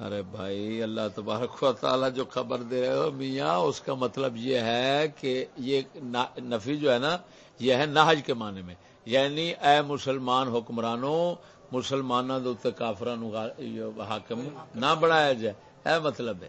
ارے بھائی، اللہ تبارک و تعالی جو خبر دے رہے ہو، میاں، اس کا مطلب یہ ہے کہ یہ نفی جو ہے نا، یہ ہے نہج کے معنی میں۔ یعنی اے مسلمان حکمرانوں مسلمانوں کے کافران حاکم نہ بڑھایا جائے۔ اے مطلب ہے۔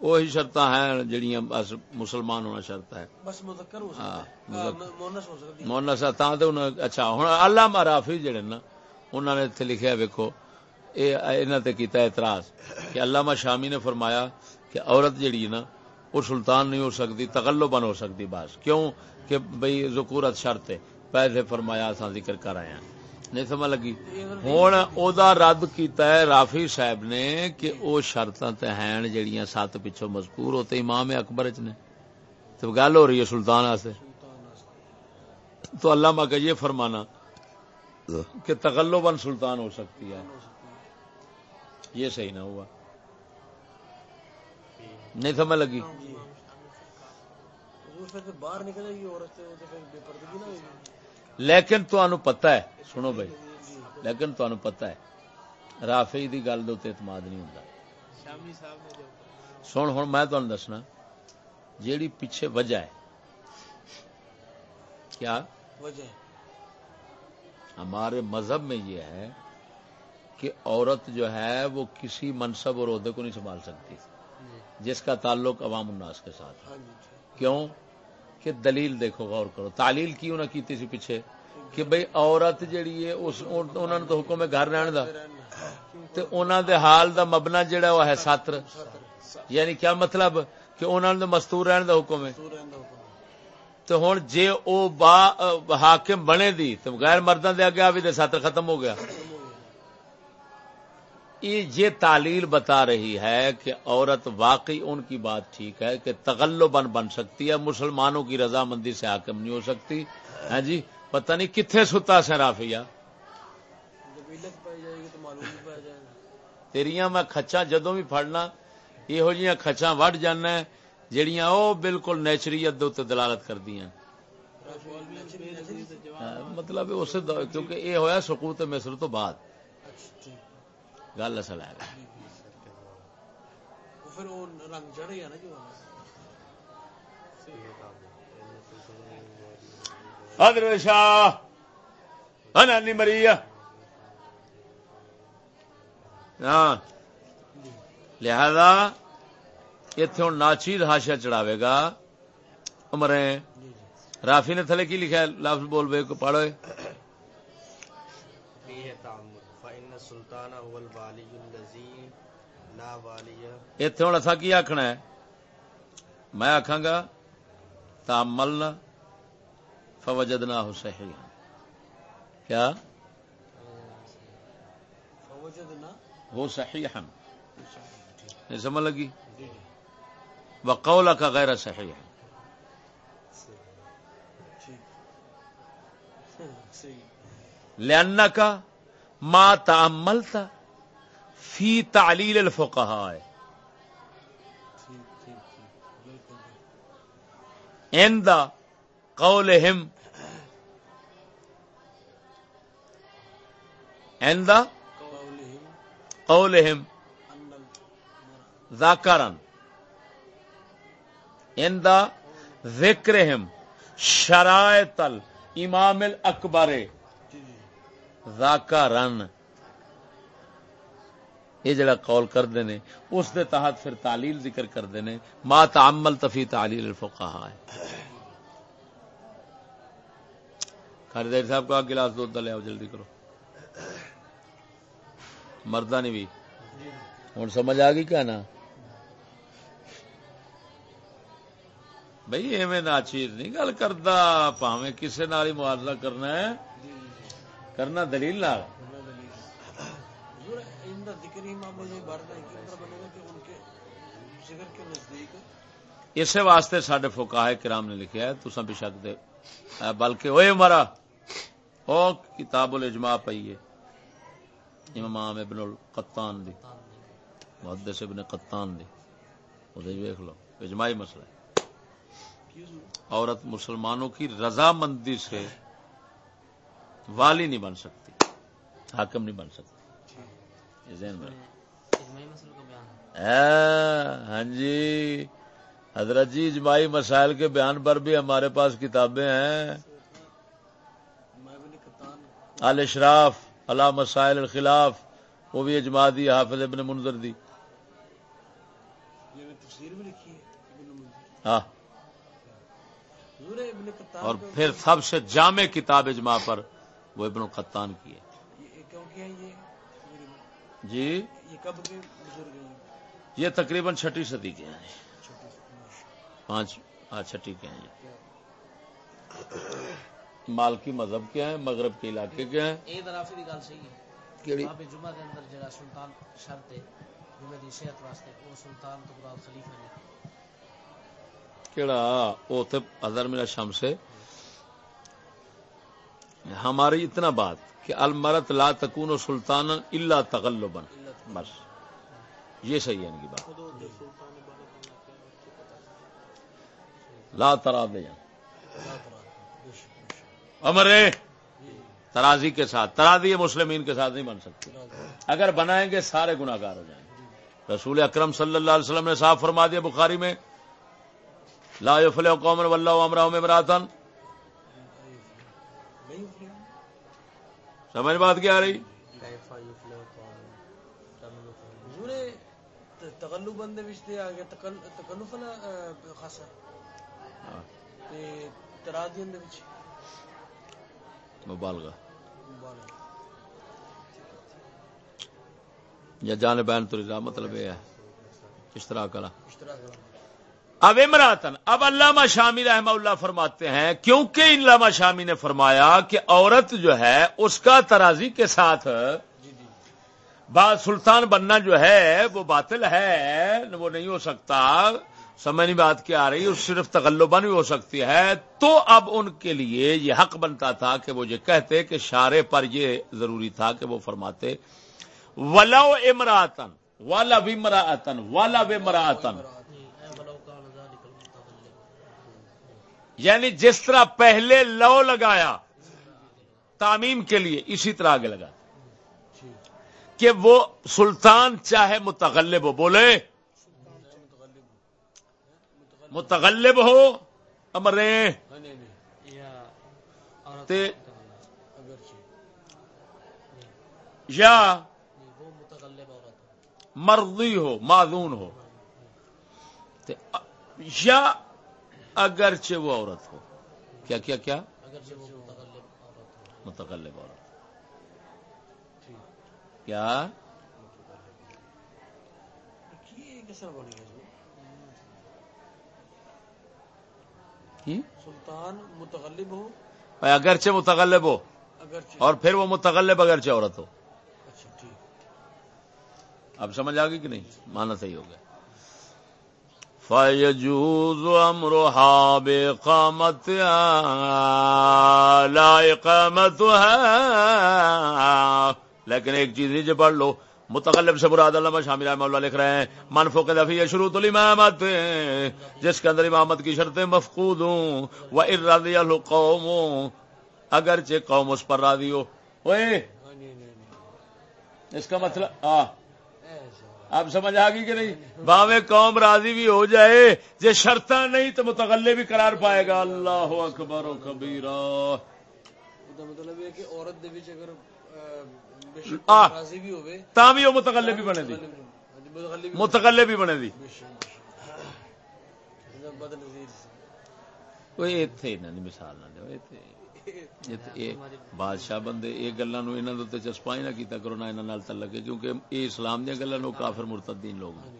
وہی شرط ہیں جہاں بس مسلمان ہونا شرط ہے۔ مونس اچھا ہوں اللہ مرافی جڑے نا انہوں نے اتنے لکھا ویکو یہ کیتا اعتراض کہ علامہ شامی نے فرمایا کہ عورت جیڑی نا وہ سلطان نہیں ہو سکتی تغلو بن ہو سکتی بس۔ کیوں؟ کہ بھائی ذکورت شرط ہے۔ پہلے فرمایا ذکر کر آئے ہیں۔ نہیں سمجھ لگی۔ ہوں او رد کیتا ہے رافی صاحب نے کہ او شرط ہیں جہاں سات پچھو مذکور ہوتے امام اکبر چ نے۔ تو گل ہو رہی ہے سلطان آستے تو اللہ کا یہ فرمانا کہ تغلو بن سلطان ہو سکتی ہے۔ یہ صحیح نہ ہوا۔ نہیں سمجھ لگی۔ باہر نکلے گی لیکن تو پتا ہے سنو بھائی لیکن تو پتا ہے رافی کی گل اعتماد نہیں ہوں سن ہوں میں دسنا جیڑی پیچھے وجہ ہے کیا؟ وجہ ہمارے مذہب میں یہ ہے کہ عورت جو ہے وہ کسی منصب اور عہدے کو نہیں سنبھال سکتی جس کا تعلق عوام الناس کے ساتھ ہاں جی۔ کیوں؟ کہ دلیل دیکھو، غور کرو۔ تعلیل کیوں نہ کیتی سی پیچھے؟ کہ بھئی عورت جیڑی ہے، اس انہوں نے تو حکم ہے گھر رہن دا۔ تے انہاں دے حال دا مبنا جیڑا وہ ہے ساتر۔ یعنی کیا مطلب؟ کہ انہوں نے مستور رہن دا حکم ہے۔ تو رہندا جے او با، حاکم بنے دی تو غیر مردوں دے اگے بھی دے ساتر ختم ہو گیا۔ یہ تعلیل بتا رہی ہے کہ عورت واقعی ان کی بات ٹھیک ہے کہ تغلبن بن سکتی ہے، مسلمانوں کی رضامندی سے حاکم نہیں ہو سکتی۔ ہاں جی؟ پتہ نہیں کتنے ستا سے رافیہ تیریاں میں کچا جدوں بھی پھڑنا، یہو جیاں کچا وڈ جانا ہے، جڑیاں بالکل نیچریت دے دلالت کردیاں۔ ہاں، مطلب اس دو- کیونکہ یہ ہویا سقوط مصر تو بعد۔ گل اصل ہے پھر وہ رنگ چڑھ گیا نا جو حضرت شاہ انانی مریا ہاں لہذا اتنے ہوں ناچیز ہاشا چڑھاوے گا جی رافی نے تھلے کی لکھا ہے لفظ بول بے کو پڑھو اتنے ہوں اصا کی آخنا ہے؟ میں آخا گا تاملنا فوجدنا صحیح کیا؟ وہ صحیح نہیں سمجھ لگی؟ جی جی۔ وقول کا غیر صحیح ہے لأن کا ما تعملتا فی تعلیل الفقهاء ٹھیک ٹھیک ٹھیک بالکل ذاکرن۔ عند ذکرهم شرائط الامام الاکبر۔ جی جی ذاکرن۔ یہ جڑا قول کردے نے، اس دے تحت پھر تعلیل ذکر کردے نے۔ ما تعمل تفی تعلیل الفقہاء۔ ہے خریدار صاحب کو آگ گلاس دودھ لے آؤ، جلدی کرو۔ مردہ نہیں بھی۔ ہوں، سمجھ آ گئی کیا نا؟ بھائی ایویں نہ نہیں گل کردا، پاویں کسے نال ہی معاوضہ کرنا ہے۔ کرنا دلیل نال۔ حضور ان کا ذکر ہی معاملہ یہ بار ہے کہ اندر بنے گا کہ ان کے ذکر کے نزدیک؟ اسے واسطے سڈے فقاہ کرام نے لکھا ہے تساں بھی شک دے۔ بلکہ اوے مرا او کتاب الاجماع پئی ہے۔ امام ابن القطان دی محدث ابن قطان دی۔ او دے ویکھ لو اجماعی مسئلہ ہے۔ عورت مسلمانوں کی رضامندی سے والی نہیں بن سکتی حاکم نہیں بن سکتی۔ ذہن میں رکھو۔ اجماعی مسئلہ کا بیان۔ ہاں ہاں جی۔ حضرت جی اجماعی مسائل کے بیان پر بھی ہمارے پاس کتابیں ہیں۔ الاشراف علی مسائل الخلاف وہ بھی اجماع دی حافظ ابن منظر دی۔ یہ میں تفسیر بھی لکھی ہے ابن منظر۔ ہاں۔ اور پھر سب سے جامع کتاب اجماع پر وہ ابن القطان کی ہے۔ جی؟ یہ کب کے بزرگ ہیں؟ یہ تقریباً چھٹی صدی کے ہیں۔ پانچ ہاں چھٹی کے ہیں مالکی مذہب کے ہیں مغرب کے علاقے کے ہیں۔ گل صحیح ہے۔ کیڑی؟ جمعہ دے اندر جڑا سلطان شرط ہے جمعہ دی صحت واسطے وہ سلطان تو خلیفہ نے کیڑا؟ تے اظہر میرا ہماری اتنا بات کہ المرت لا تکون سلطان الا تغلبا. بس. یہ صحیح ہے ان کی بات. لا ترا دے امرے ترازی کے ساتھ. ترازی مسلمین کے ساتھ نہیں بن سکتی. اگر بنائیں گے سارے گناہگار ہو جائیں گے. رسول اکرم صلی اللہ علیہ وسلم نے صاف فرما دیا بخاری میں، لا يفلح قوم والله امرهم امراتن نہیں سمجھ بات کیا آ رہی؟ وچ۔ مبالغہ۔ بالغ یا جان بین تو مطلب یہ ہے۔ اشتراک کرنا اب امراتن، اب علامہ شامی رحمہ اللہ فرماتے ہیں، کیونکہ علامہ شامی نے فرمایا کہ عورت جو ہے، اس کا ترازی کے ساتھ جی سلطان بننا جو ہے، وہ باطل ہے، وہ نہیں ہو سکتا۔ سمجھ نہیں بات کیا آ رہی، اس صرف تغلباً بھی ہو سکتی ہے۔ تو اب ان کے لیے یہ حق بنتا تھا کہ وہ یہ کہتے کہ شارے پر یہ ضروری تھا کہ وہ فرماتے۔ ولو امراتن والا بھی مراطن والا بھی مراطن اے ولو کان ذلک المتغلب یعنی جس طرح پہلے لو لگایا، تعمیم کے لیے اسی طرح آگے لگا۔ کہ وہ سلطان چاہے متغلب ہو، بولے۔ متغلب ہو، امرے۔ یا تے یا مرضی ہو، معذون ہو۔ تے یا اگرچہ وہ عورت ہو۔ کیا کیا کیا؟ متغلب عورت۔ کیا؟ سلطان متغلب ہو۔ اگرچہ متغلب ہو۔ اگرچہ۔ اور پھر وہ متغلب اگرچہ عورت ہو۔ اچھا ٹھیک۔ اب سمجھ آ گئی کہ نہیں؟ مانا صحیح ہو گیا۔ فیجوز امرها بقامت لا اقامت لیکن ایک چیز نیچے پڑھ لو متغلب سے مراد علامہ شامل رحمہ اللہ لکھ رہے ہیں منفو کے دفعی شروط الامامت، جس کے اندر امامت کی شرطیں مفقود ہوں وہ ارادی القوم، اگرچہ قوم اس پر راضی ہو۔ اوئے؟ اس کا مطلب ہاں آپ سمجھ آ گئی کہ نہیں باوے قوم راضی بھی ہو جائے جی شرط نہیں تو متغلے بھی قرار پائے گا اللہ اکبر و کبیرا مطلب ہے کہ عورت بھی بھی بنے دی متغلے بھی بنے دی مثال نہ دے بادشاہ بندے یہ گلوں تے چسپا ہی نہ کیا کرونا یہاں تلک نال کیونکہ یہ اسلام دیا گلوں کافر مرتدین لوگ ہیں۔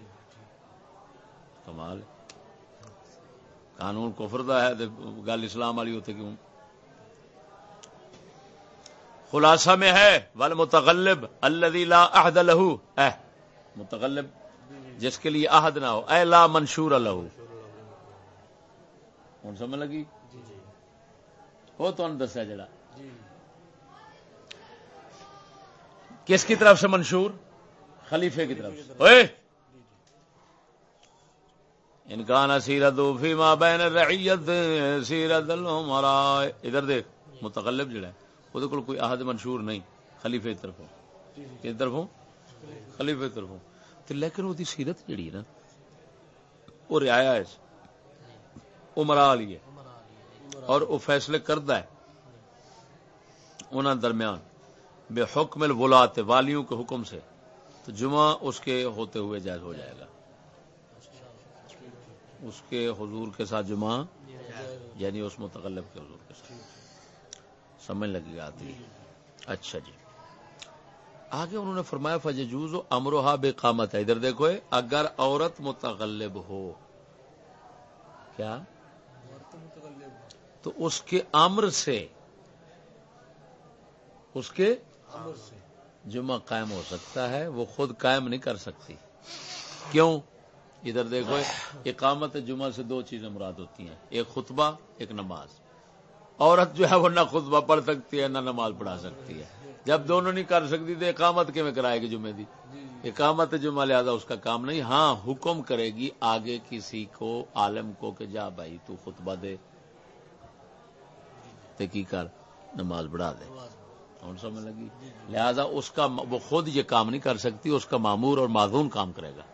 کمال۔ قانون کفر دا ہے گل اسلام والی اتنے کیوں؟ خلاصہ میں ہے ول متغلب الذی لا عہد لہو۔ اے متغلب جس کے لیے عہد نہ ہو۔ اے لا منشور لہو۔ کون سمجھ لگی؟ وہ تو دسیا جڑا۔ جی۔ کس کی طرف سے منشور؟ خلیفے کی طرف سے۔ اوئے! انکان سیرت فی ما بین الرعیت سیرت الامراء۔ ادھر دیکھ متغلب جڑا ہے وہ کول کوئی عہد منشور نہیں خلیفے کی طرفوں کس طرفوں خلیفے کی طرفوں تے لیکن وہ سیرت جڑی ہے نا وہ رعایا ہے عمرا والی ہے عمر علی ہے۔ اور وہ فیصلے کردہ ہے انہاں درمیان بے حکم الولات والیوں کے حکم سے تو جمعہ اس کے ہوتے ہوئے جائز ہو جائے گا۔ اس کے حضور کے ساتھ جمعہ یعنی اس متغلب کے حضور کے ساتھ۔ سمجھ لگی آتی اچھا جی۔ آگے انہوں نے فرمایا فجوز امروہا بے قامت ہے ادھر دیکھو، اگر عورت متغلب ہو، کیا؟ تو اس کے امر سے اس کے جمعہ قائم ہو سکتا ہے وہ خود قائم نہیں کر سکتی۔ کیوں؟ ادھر دیکھو اقامت جمعہ سے دو چیزیں مراد ہوتی ہیں۔ ایک خطبہ ایک نماز۔ عورت جو ہے وہ نہ خطبہ پڑھ سکتی ہے نہ نماز پڑھا سکتی ہے۔ جب دونوں نہیں کر سکتی تو اقامت کے میں کرائے گی جمعے دی؟ اقامت جمعہ لہذا اس کا کام نہیں۔ ہاں حکم کرے گی آگے کسی کو عالم کو کہ جا بھائی تو خطبہ دے۔ واسطے کی کر نماز بڑھا دے۔ کون سمجھ لگی؟ لہذا اس کا وہ خود یہ کام نہیں کر سکتی اس کا معمور اور معذون کام کرے گا۔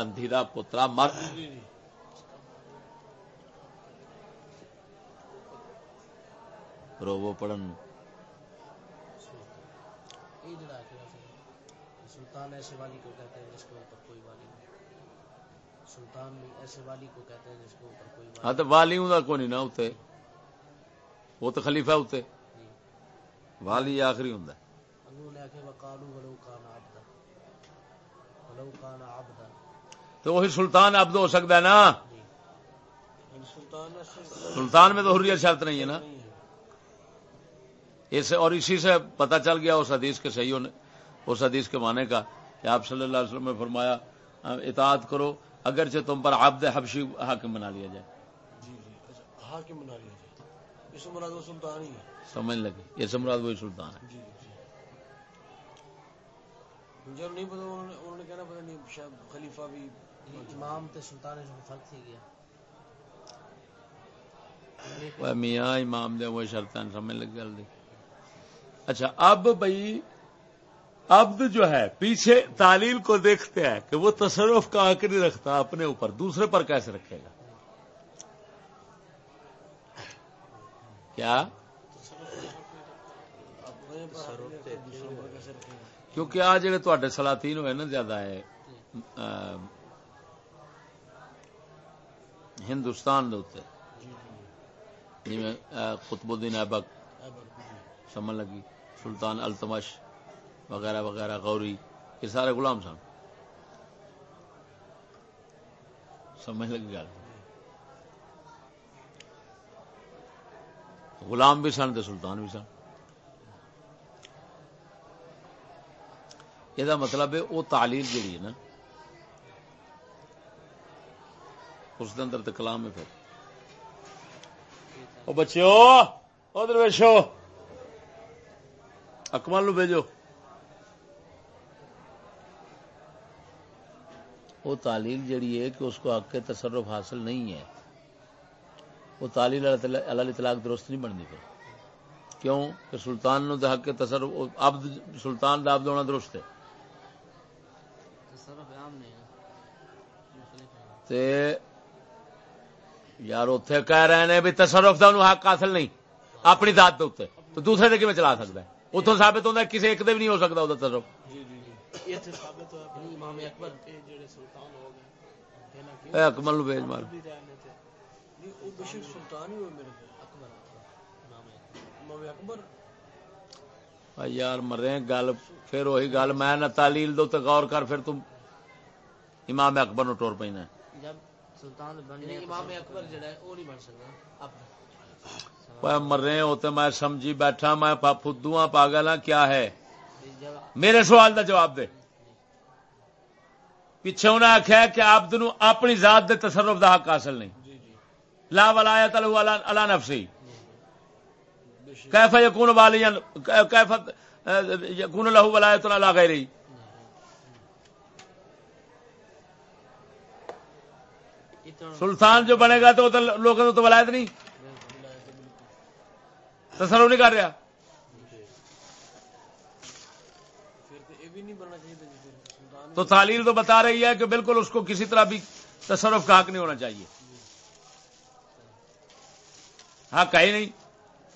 اندھیرا پترا مر۔ رو پڑھن۔ سلطان ایسے والی کو کہتے ہیں جس کے اوپر کوئی والی نہیں۔ سلطان ایسے والی کو کہتے ہیں جس کے اوپر کوئی ہاں تو والی ہوں کوئی نہیں نہ ہوتے وہ تو خلیفہ اتنے والی آخری ہوں تو وہی سلطان عبد ہو سکتا ہے نا۔ جی۔ یعنی سلطان میں تو حریت شرط نہیں ہے نا۔ اس اور اسی سے پتہ چل گیا اس حدیث کے صحیح ہونے اس حدیث کے معنی کا کہ آپ صلی اللہ علیہ وسلم نے فرمایا اطاعت کرو اگرچہ تم پر عبد حبشی حاکم بنا لیا جائے۔ جی جی اچھا حاکم بنا لیا جائے۔ اس مراد وہ سلطان ہی ہے سمجھ لگی۔ وہی سلطان ہے جی جی۔ جب نہیں پتا انہوں نے انہوں نے کہنا پتا نہیں شاید خلیفہ بھی یہ امام تے سلطان اس میں فرق تھی گیا۔ وہ میاں امام دے وہ شرطان سمجھ لگ گل دی۔ اچھا اب بھائی عبد جو ہے پیچھے تعلیل کو دیکھتے ہیں کہ وہ تصرف کا نہیں رکھتا اپنے اوپر دوسرے پر کیسے رکھے گا کیا اپنے پر اپنے دوسروں پر کیسے رکھیں گے کیونکہ آ جڑے تے سلاطین ہوئے نا، زیادہ ہے ہندوستان دے جی قطب الدین ایبک ایبر جی سمجھ لگی، سلطان التمش وغیرہ وغیرہ، غوری، یہ سارے غلام سن۔ سمجھ لگی گل۔ غلام بھی سن تو سلطان بھی سن۔ یہ مطلب ہے وہ تعلیم جیڑی ہے نا۔ اس دے اندر تو کلام ہے پھر۔ او بچیو ادھر ویشو اکمل نو بھیجو۔ وہ تعلیل جڑی ہے کہ اس کو حق کے تصرف حاصل نہیں ہے۔ وہ تعلیل اللہ اطلاق درست نہیں بنتی پھر۔ کیوں؟ کہ سلطان نو حق کے تصرف عبد سلطان دا عبد ہونا درست ہے۔ تے یار اتے کہہ رہے ہیں بھی تصرف دا انہوں حق حاصل نہیں۔ اپنی ذات دے اتنے تو دوسرے دے کیویں چلا سکتا ہے؟ اتوں ثابت ہوتا ہے کسی ایک دے بھی نہیں ہو سکتا وہ تصرف۔ جی جی جی۔ یہ تو ثابت ہوا امام اکبر کہ جڑے سلطان ہو گئے کہنا کہ اے اکمل نو بھیج مار۔ نہیں وہ بشیر سلطان ہی ہوئے میرے اکبر اکبر امام اکبر۔ یار مرے گل پھر وہی گل۔ میں نہ تعلیل دو تے غور کر پھر تم امام اکبر نو ٹور پینا جب سلطان بننے یعنی امام اکبر جڑا ہے وہ نہیں بن سکتا۔ اب۔ وہ مرے ہوتے میں سمجھی بیٹھا میں فدو ہاں پاگل ہاں کیا ہے؟ میرے سوال دا جواب دے۔ پیچھے انہیں آخیا کہ نو اپنی ذات دے تصرف دا حق حاصل نہیں۔ لا ولایت علی نفسی. کیف یکون والیا کیف یکون له ولایت علی غیری. سلطان جو بنے گا تو وہ تو لوگوں کو تو ولایت نہیں؟ تصرف نہیں کر رہا؟ نہیں تو تعلیل تو بتا رہی ہے کہ بالکل اس کو کسی طرح بھی تصرف کا حق نہیں ہونا چاہیے۔ حق ہے ہی نہیں۔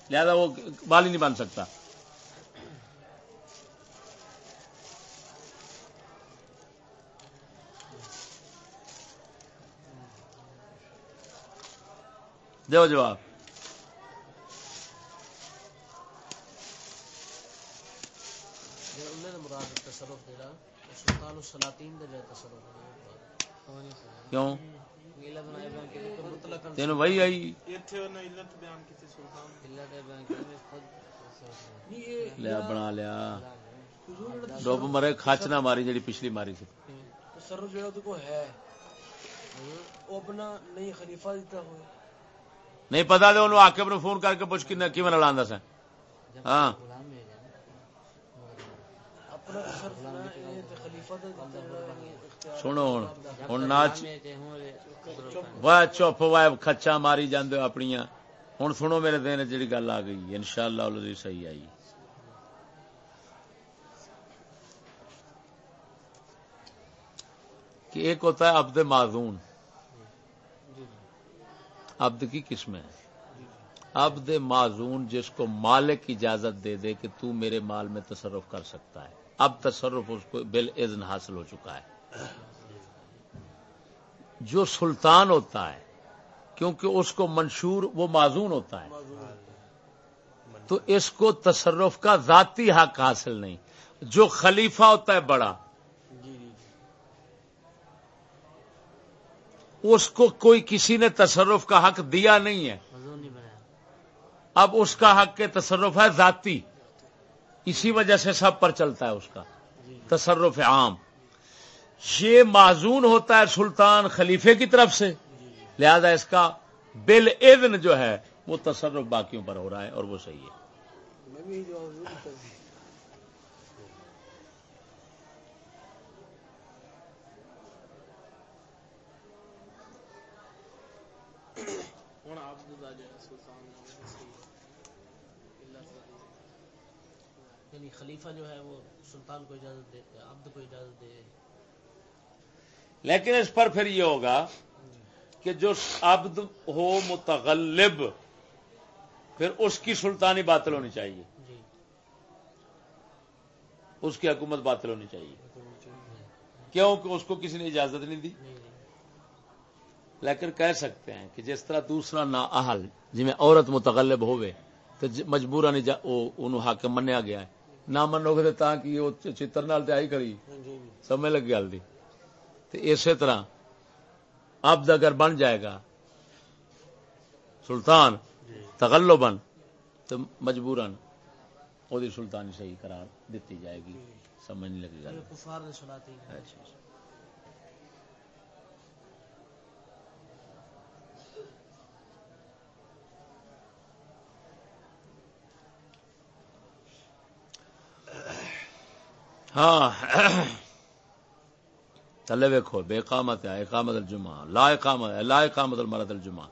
لہذا وہ والی نہیں بن سکتا۔ دو جواب۔ کیوں؟ تین وہی آئی لیا بنا لیا ڈب مرے کچ نہ ماری جی پچھلی ماری سی کو نہیں پتا تو فون کر کے پوچھ کنا کیویں لڑاندا ہاں سنو ناچ چپ وہ کھچا ماری جاندے ہو اپنیاں۔ ہن سنو میرے دین وچ جڑی گل آ گئی۔ انشاءاللہ اللہ صحیح آئی۔ کہ ایک ہوتا ہے عبد معذون۔ عبد کی قسم ہے عبد معذون جس کو مالک اجازت دے دے کہ تو میرے مال میں تصرف کر سکتا ہے۔ اب تصرف اس کو بل اذن حاصل ہو چکا ہے۔ جو سلطان ہوتا ہے کیونکہ اس کو منشور وہ معذون ہوتا ہے۔ تو اس کو تصرف کا ذاتی حق حاصل نہیں۔ جو خلیفہ ہوتا ہے بڑا۔ اس کو کوئی کسی نے تصرف کا حق دیا نہیں ہے۔ اب اس کا حق کے تصرف ہے ذاتی۔ اسی وجہ سے سب پر چلتا ہے اس کا۔ تصرف عام۔ یہ معذون ہوتا ہے سلطان خلیفے کی طرف سے۔ لہذا اس کا بل اذن جو ہے، وہ تصرف باقیوں پر ہو رہا ہے اور وہ صحیح ہے۔ یعنی خلیفہ جو ہے وہ سلطان کو اجازت دے عبد کو اجازت دے۔ لیکن اس پر پھر یہ ہوگا کہ جو عبد ہو متغلب پھر اس کی سلطانی باطل ہونی چاہیے۔ جی۔ اس کی حکومت باطل ہونی چاہیے۔ کیوں؟ کہ اس کو کسی نے اجازت نہیں دی۔ لیکن کہہ سکتے ہیں کہ جس طرح دوسرا نا اہل جی میں عورت متغلب ہوئے تو مجبور حاکم منیا گیا ہے۔ نہ منو گے تو کہ وہ چتر نال تے آئی کھڑی سمجھ لگ گل دی اسی طرح عبد اگر بن جائے گا سلطان تغلو بن تو مجبورن وہ سلطانی صحیح قرار دیتی جائے گی سمجھ نہیں لگے گا یہ کفار نے سناتی ہے اچھا اچھا ہاں تلے ویکھو، بے قامت ہے، اقامت الجمعہ، لا اقامت ہے، لا اقامت المرد الجمعہ۔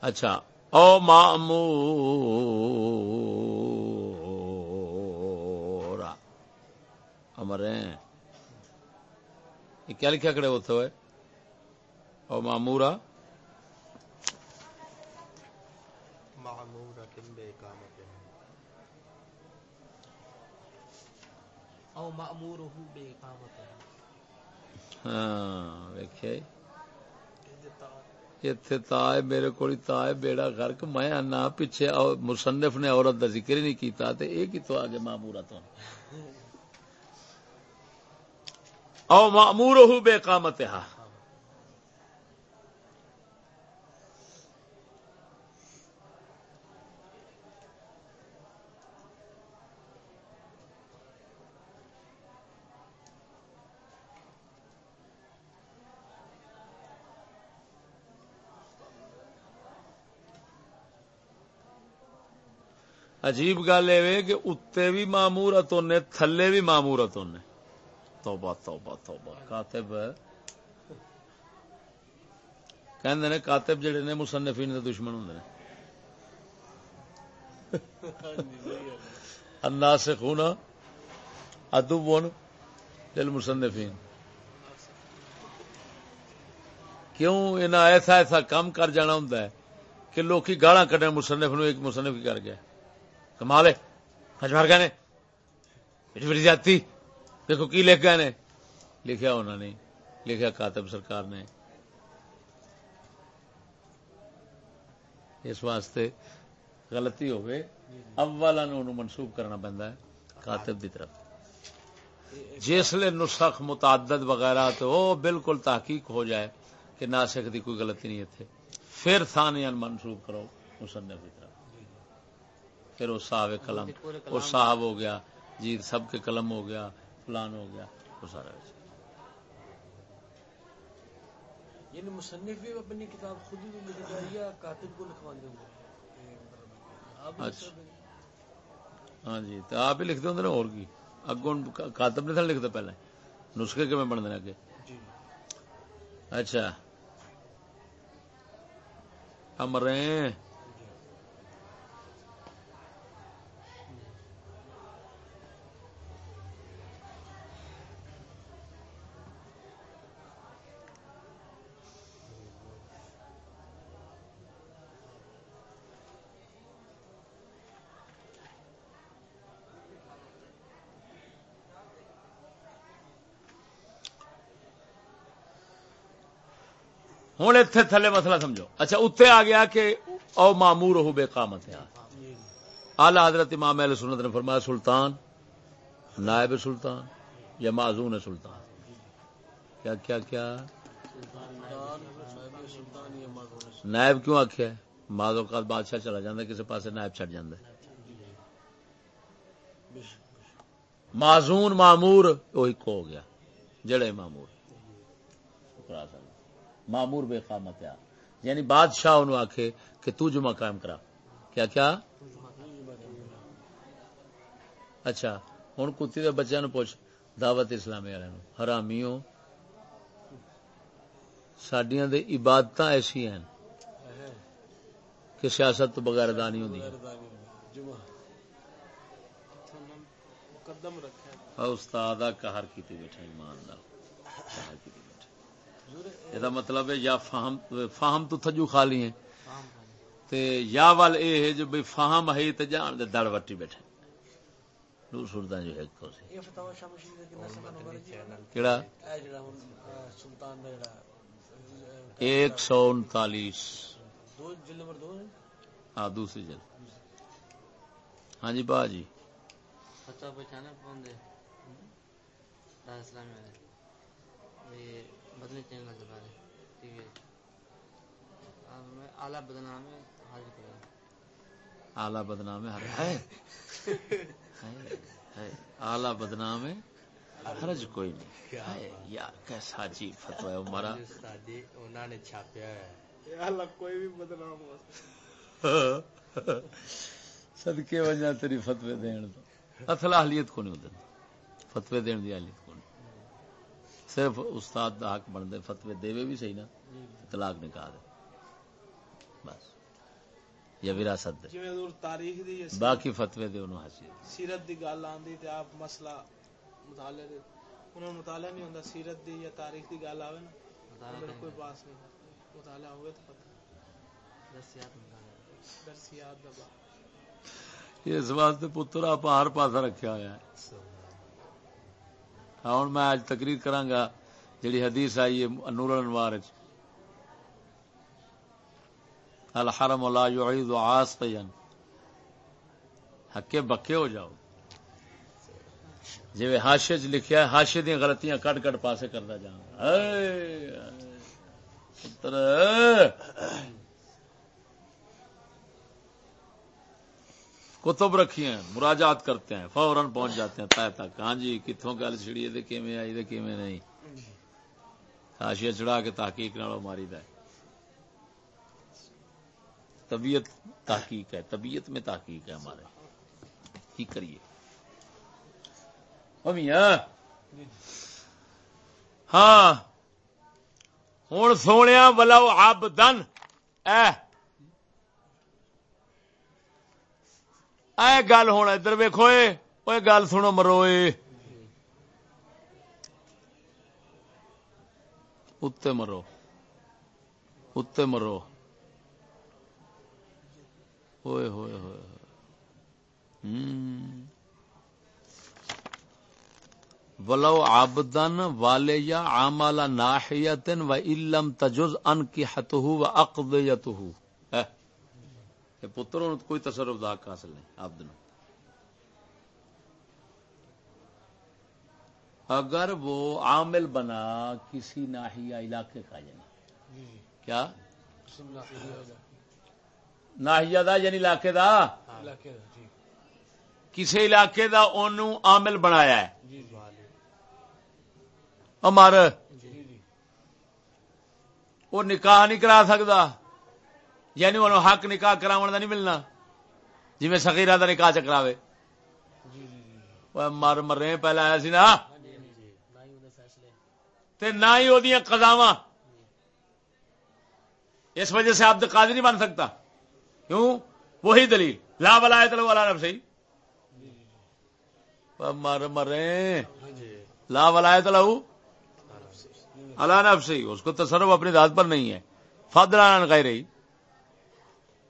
اچھا او مامورا امر یہ کیا لکھا کھڑے ہوتے ہوئے؟ او مامورا او ہاں ویکھے ہے میرے کو تا ہے بیڑا غرق۔ میں پیچھے مصنف نے عورت کا ذکر ہی نہیں کیتا تے یہ کتوں آگے مامورا تو۔ او مامور بے قامت عجیب گل یہ کہ اتنے بھی مامورت نے تھلے بھی مامورت نے توبہ توبہ توبہ۔ کاتب کہندے نے کاتب جڑے نے مصنفین دے دشمن ہوندے نے۔ الناسخون ادون للمصنفین۔ کیوں انہاں ایسا ایسا کام کر جانا ہوندا ہے کہ لوکی گالاں کڈن مصنف نو ایک مصنف کی کر گیا۔ کمال ہے حج مار گئے نے بڑی بڑی جاتی دیکھو کی لکھ گئے نے لکھیا انہوں نے، لکھیا کاتب سرکار نے۔ اس واسطے غلطی ہوئے اولا نو منسوب کرنا پہنتا ہے، کاتب دی طرف۔ جسے نسخ متعدد وغیرہ تو وہ بالکل تحقیق ہو جائے کہ ناسخ دی کوئی غلطی نہیں اتنے پھر ثانیہ منسوب کرو، مصنف کی طرف۔ پھر وہ صاحب قلم وہ صاحب ہو گیا جی سب کے قلم ہو گیا فلان ہو گیا وہ سارا۔ یعنی مصنف بھی اپنی کتاب خود ہی لکھ جائے یا کاتب کو اچھا۔ ہاں جی تو آپ ہی لکھتے ہوں نا اور کی؟ اگوں کاتب نہیں تھا لکھتے پہلے نسخے کے میں بن دینا اگے جی۔ اچھا۔ امریں ہوں اتنے تھلے مسئلہ سمجھو۔ اچھا اتنے آ گیا کہ او معمور ہو، بے قامت ہے اعلی حضرت امام اہل سنت نے فرمایا، سلطان، نائب سلطان یا معذون سلطان؟ کیا کیا کیا؟ نائب کیوں آخیا بعض اوقات بادشاہ چلا جاتا کسی پاسے نائب چڑھ جاتا معذون معمور وہی کو ہو گیا، جڑے معمور معمور بے قامت ہے۔ یعنی بادشاہ انہوں آکھے کہ تو جمعہ قائم کرا۔ کیا کیا؟ اچھا ہوں کتی دے بچے نو پوچھ دعوت اسلامی والے حرامیوں سڈیا دے عبادت ایسی ہیں کہ سیاست تو بغیر دانی ہوں استاد قہر کی بیٹھا ایمان یہ مطلب ہے یا فہم فہم تو تھجو خالی ہیں تے یا وال اے ہے جو بھئی فہم ہے تے جان دے دڑ وٹی بیٹھے دور سردان جو ہے کو سے یہ فتاوا شاہ مشید کے نسل نمبر کیڑا اے جڑا ہن سلطان دا جڑا ایک سو انتالیس دو جلد نمبر دو ہے ہاں دوسری جلد ہاں جی با جی فتوا پہچانا کون دے دار اسلام میں بدلے چینل ہے۔ اب میں اعلیٰ بدنام حاضر کرا اعلی بدنام ہے۔ ہے ہے۔ اعلی بدنام ہے حرج کوئی نہیں۔ ہے یار کیسا عجیب فتوا ہے ہمارا۔ انہوں نے چھاپیا ہے۔ اللہ کوئی بھی بدنام ہو صدقے وجہ تیری فتوی دین تو۔ اصل اہلیت کو نہیں ہوتا فتوی دین دی اہلیت۔ صرف استاد دا حق بنتے فتوی دے بھی صحیح نا طلاق نکاح دے۔ بس۔ یا وراثت دے۔ جویں حضور تاریخ دی باقی فتوی دے انہوں حیثیت سیرت دی گل آندی تے آپ مسئلہ مطالعے دے انہوں مطالعہ نہیں ہوندا سیرت دی یا تاریخ دی گل آوے نا کوئی باس نہیں مطالعہ ہوئے تو پتہ۔ دستیات نکالا درسیات دا اس واسطے پتر آپ ہر پاسا رکھا ہوا ہے۔ ہوں میں اج تقریر کرانگا جڑی حدیث آئی ہے نور الانوار وچ۔ الحرم لا يعيد عاصيا ہکے بکے ہو جاؤ۔ جی ہاشے چ لکھیا ہے ہاشے دی غلطیاں کٹ کٹ پاسے کرتا جاؤں۔ پتر! کتب رکھی ہیں مراجات کرتے ہیں، فوراً پہنچ جاتے ہیں طے تک ہاں جی کتوں گل چھڑی ہے کیویں آئی کیویں نہیں؟ ہاشیا چڑھا کے تحقیق نالوں ماری دا ہے طبیعت تحقیق ہے، طبیعت میں تحقیق ہے ہمارے۔ کی کریے؟ میاں! ہاں ہوں سونے بلاؤ آب دن اے! اے گل ہوں ادھر ویکو اے گل سنو مروئے اتنے مرو اتنے مرو۔ ہوئے ہوئے ہوئے ولو آبدن والے یا آمالا ناحیتن و علم تجز ان کی حتہ و اقدیتہ پتر کوئی تصرف دا حق حاصل نہیں آبدن اگر وہ عامل بنا کسی ناحیہ علاقے کا یعنی کیا؟ ناحیہ دا یعنی علاقے دا؟ کسی علاقے دا اونوں عامل بنایا ہے۔ جی امر وہ نکاح نہیں کرا سکتا۔ یعنی انہوں حق نکاح کراون دا نہیں ملنا۔ جی میں سکیرا دا نکاح چکراوے جی جی جی وہ مر مرے پہلے آیا سی نا۔ نہ ہی تے نہ ہی وہ اس وجہ سے عبد قادر نہیں بن سکتا۔ کیوں؟ وہی دلیل۔ لا ولایت له ولا نفسی مر مرے۔ لا ولایت له الا نفسی اس کو تصرف اپنی ذات پر نہیں ہے۔ فضلا غیر رہی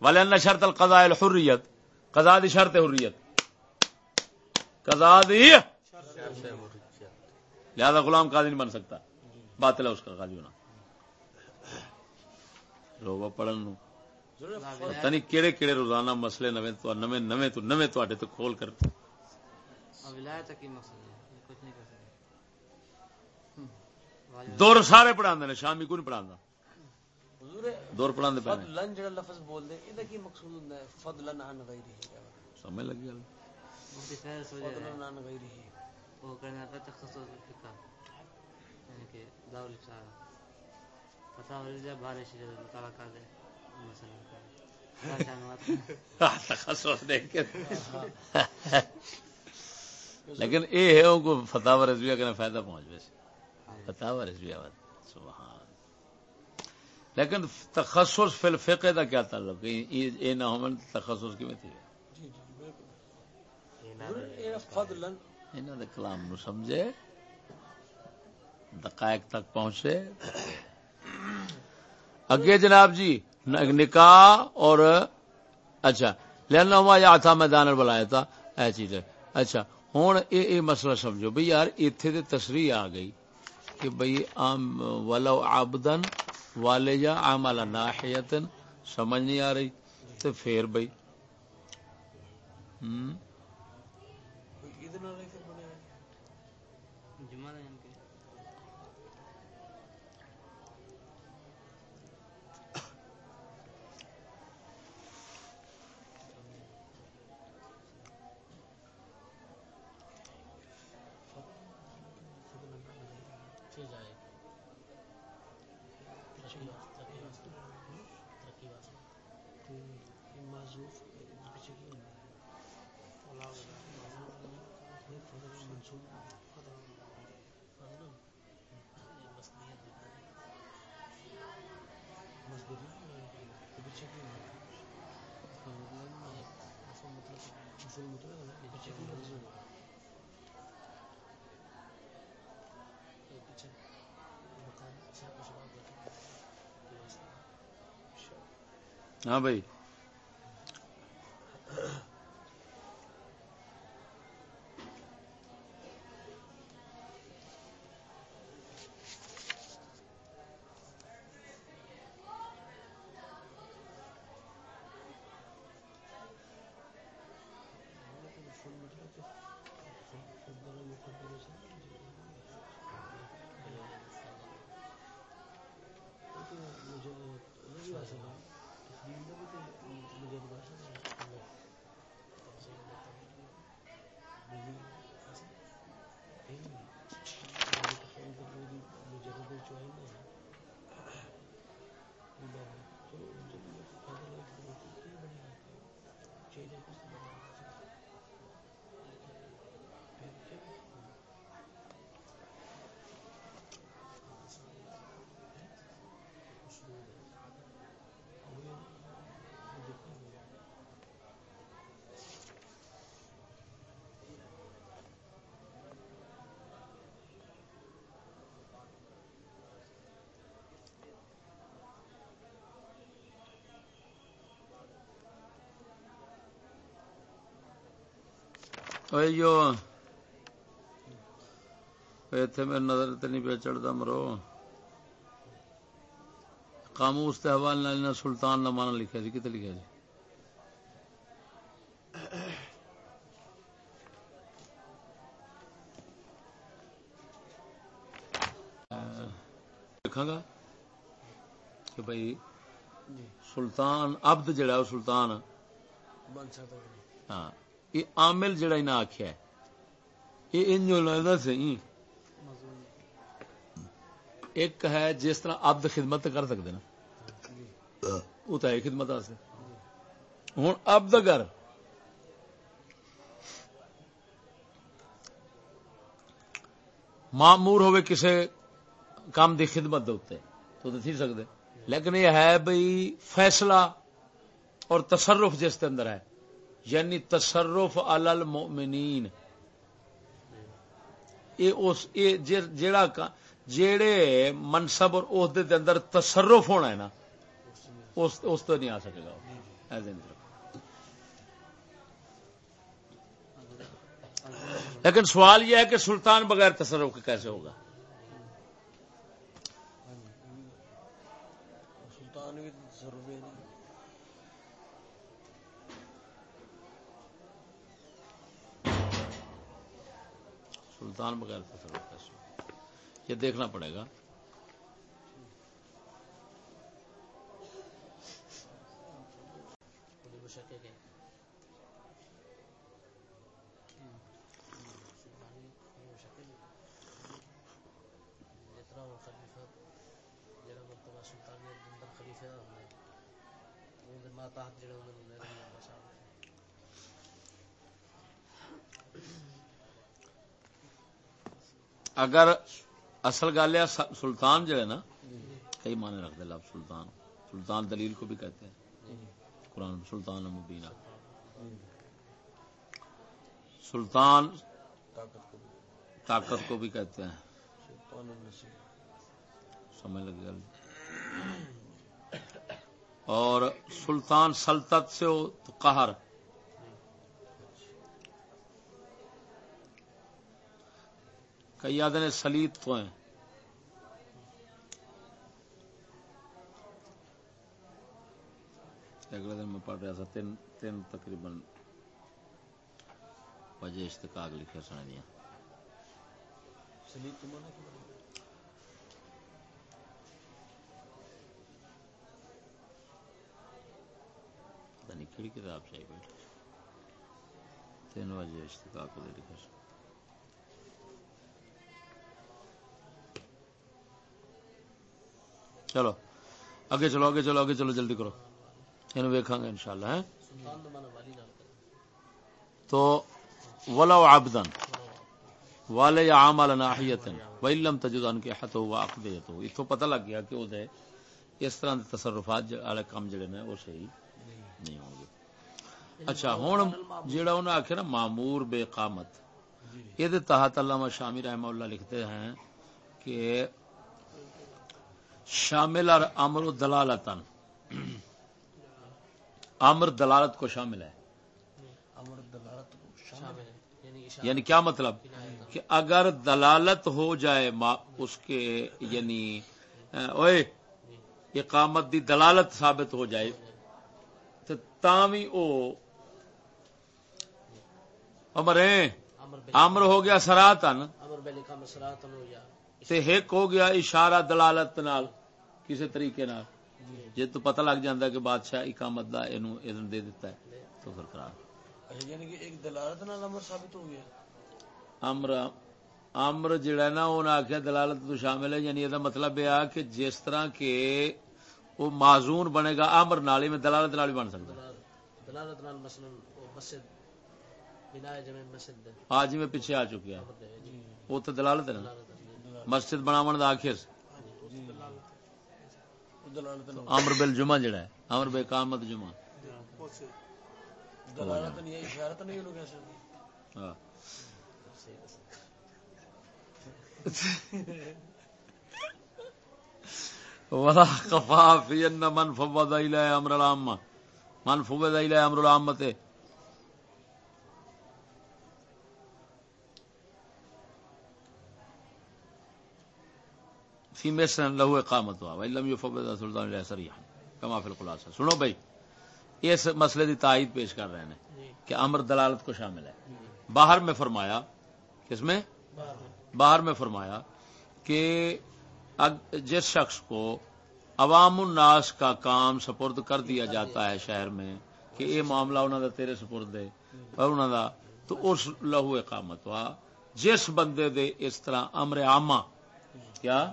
ولن شرط القضاء الحریت قضاء دی شرط حریت قضاء دی لہذا غلام قاضی نہیں بن سکتا. باطل ہے اس کا قاضی ہونا. روبا پڑھن نو. پتہ نہیں کیڑے کیڑے روزانہ مسئلے نویں تو نویں نویں تو نویں تواڈے تو کھول کر ولایت کی مقصد ہے یہ کچھ نہیں کر سکتے۔ واجب- دور سارے پڑھاندے نے شامی کو نہیں پڑھاندا دور پڑھاندے پے نے. فضلن جڑا لفظ بول دے کی مقصود ہوندا ہے؟ فضلن عن غیرہ. سمجھ مفتی خیر فضلن عن غیرہ. وہ کرنا تھا تخصص فقہ. یعنی کہ داول اشارہ پتہ ہو جائے بارش سے مطالعہ کر دے مثلا تخصص دیکھ کے. لیکن اے ہے ان کو فتح رضویہ کا فائدہ پہنچ ویسے. فتح رضویہ لیکن تخصص فی الفقہ دا کیا تعلق یہ- نہ ہون تخصص کی تھی جی جی انہوں نے کلام نو سمجھے۔ دقائق تک پہنچے۔ اگے جناب جی نکاح اور اچھا لینا ہوا یا تھا میدان بلایا تھا اے چیز ہے۔ اچھا ہوں اے اے مسئلہ سمجھو۔ بھئی یار ایتھے تے تصریح آ گئی کہ بھئی عام ولو عبدن والے والجا عمل ناحیتن سمجھ نہیں آ رہی تو پھر بھائی ہوں ہاں بھائی ایتھے میرے نظر تے نہیں پہ چڑھدا مرو قاموس تے حوالے نہ سلطان نہ مانا لکھیا سی کتے لکھیا سی دیکھاں گا کہ بھئی جی سلطان عبد جڑا سلطان ہاں یہ عامل جڑا انہاں آکھیا ہے۔ یہ انجو لگدا سی ایک ہے جس طرح عبد خدمت کر سکتے نا۔ وہ تو ہے خدمت واسطے ہوں عبد اگر معمور ہوئے کسے کام دی خدمت دے تو تو تھی سکتے لیکن یہ ہے بھئی فیصلہ اور تصرف جس کے اندر ہے۔ یعنی تصرف علی المؤمنین. یہ اس یہ جے- جیڑا جیڑے منصب اور عہدے دے اندر تصرف ہونا ہے نا، اس اس تو نہیں آ سکے گا. وہ۔ ایسے لیکن سوال یہ ہے کہ سلطان بغیر تصرف کے کیسے ہوگا؟ سلطان بغیر تصرف کیسے یہ دیکھنا پڑے گا۔ خود مشقق ہے سبحانی خود مشقق ہے جتنا وہ خلیفہ جڑا مرتبہ سلطانیت دے اندر خلیفہ دا ہوندا ہے وہ دے ماتحت جڑے ہوندے نے رحمۃ اللہ صاحب اگر اصل گل ہے سلطان جو ہے نا، کئی معنی رکھتے لفظ سلطان۔ سلطان دلیل کو بھی کہتے ہیں۔ قرآن سلطان مبینہ سلطان طاقت کو بھی کہتے ہیں۔ سمجھ لگ گل؟ اور سلطان سلطت سے ہو تو قہر۔ کئی آدھے سلیت تو ہیں۔ اگلے دن میں پڑھ رہا تھا تین تین تقریباً وجہ اشتقاق لکھے سنے دیا۔ کتاب چاہیے تین وجہ اشتقاق لکھے سنے چلو اگے چلو اگے چلو اگے چلو، جلدی کرو۔ یہ ویکھاں گے انشاءاللہ، ہیں؟ سلطان تو ولو عبدن والے یا عامل ناحیتن وَإِلَّمْ تَجُدْ عَنْ كِحَتُهُ وَعَقْدِيَتُهُ اتو پتہ لگ گیا کہ او دے، اس طرح دے تصرفات والے کام جڑے نے، وہ صحیح نہیں ہوں گے۔ اچھا ہن جیڑا انہاں آکھیا نا، مامور بے قامت۔ یہ تحت علامہ شامی رحمہ اللہ لکھتے ہیں کہ شامل اور امر و دلالتن امر دلالت کو شامل ہے۔ امر دلالت کو شامل ہے یعنی یعنی کیا مطلب؟ کہ اگر دلالت ہو جائے اس کے یعنی اوئے اقامت دی دلالت ثابت ہو جائے تو تاوی او امر ہیں۔ امر ہو گیا سراتن امر بل کام صراط ہو یا تے ایک ہو گیا اشارہ دلالت نال کسی طریقے نال۔ جے تو پتہ لگ جاندا کہ بادشاہ اقامت دا اینو اذن دے دیتا ہے تو پھر قرار۔ اچھا یعنی کہ ایک دلالت نال امر ثابت ہو گیا۔ امر امر جڑا ہے نا انہوں آخیا دلالت تو شامل ہے یعنی یہ مطلب یہ ہے کہ جس طرح کے وہ معذون بنے گا امر نالی میں دلالت نال بھی بن سکتا ہے۔ دلالت نال مثلا مسجد بنا جمع مسجد۔ آج میں پیچھے آ چکی ہے امر دے جی۔ وہ تو دلالت ہے نا۔ مسجد بناون دا آخر۔ امر بل جمعہ جڑا ہے۔ امر بے قامت جمعہ۔ ہاں۔ ولا خفا ان من فوض الى امر العامه من فوض الى امر العامه في مصر له اقامتها وان لم يفوض سلطان الى صريحا كما في الخلاصه سنو بھائی اس مسئلے دی تائید پیش کر رہے ہیں کہ امر دلالت کو شامل ہے۔ باہر میں فرمایا کس میں؟ باہر میں فرمایا کہ جس شخص کو عوام الناس کا کام سپرد کر دیا جاتا ہے شہر میں کہ یہ معاملہ انہوں دا تیرے سپرد ہے اور انہوں دا تو اس لہو اقامت ہوا۔ جس بندے دے اس طرح امر عامہ کیا؟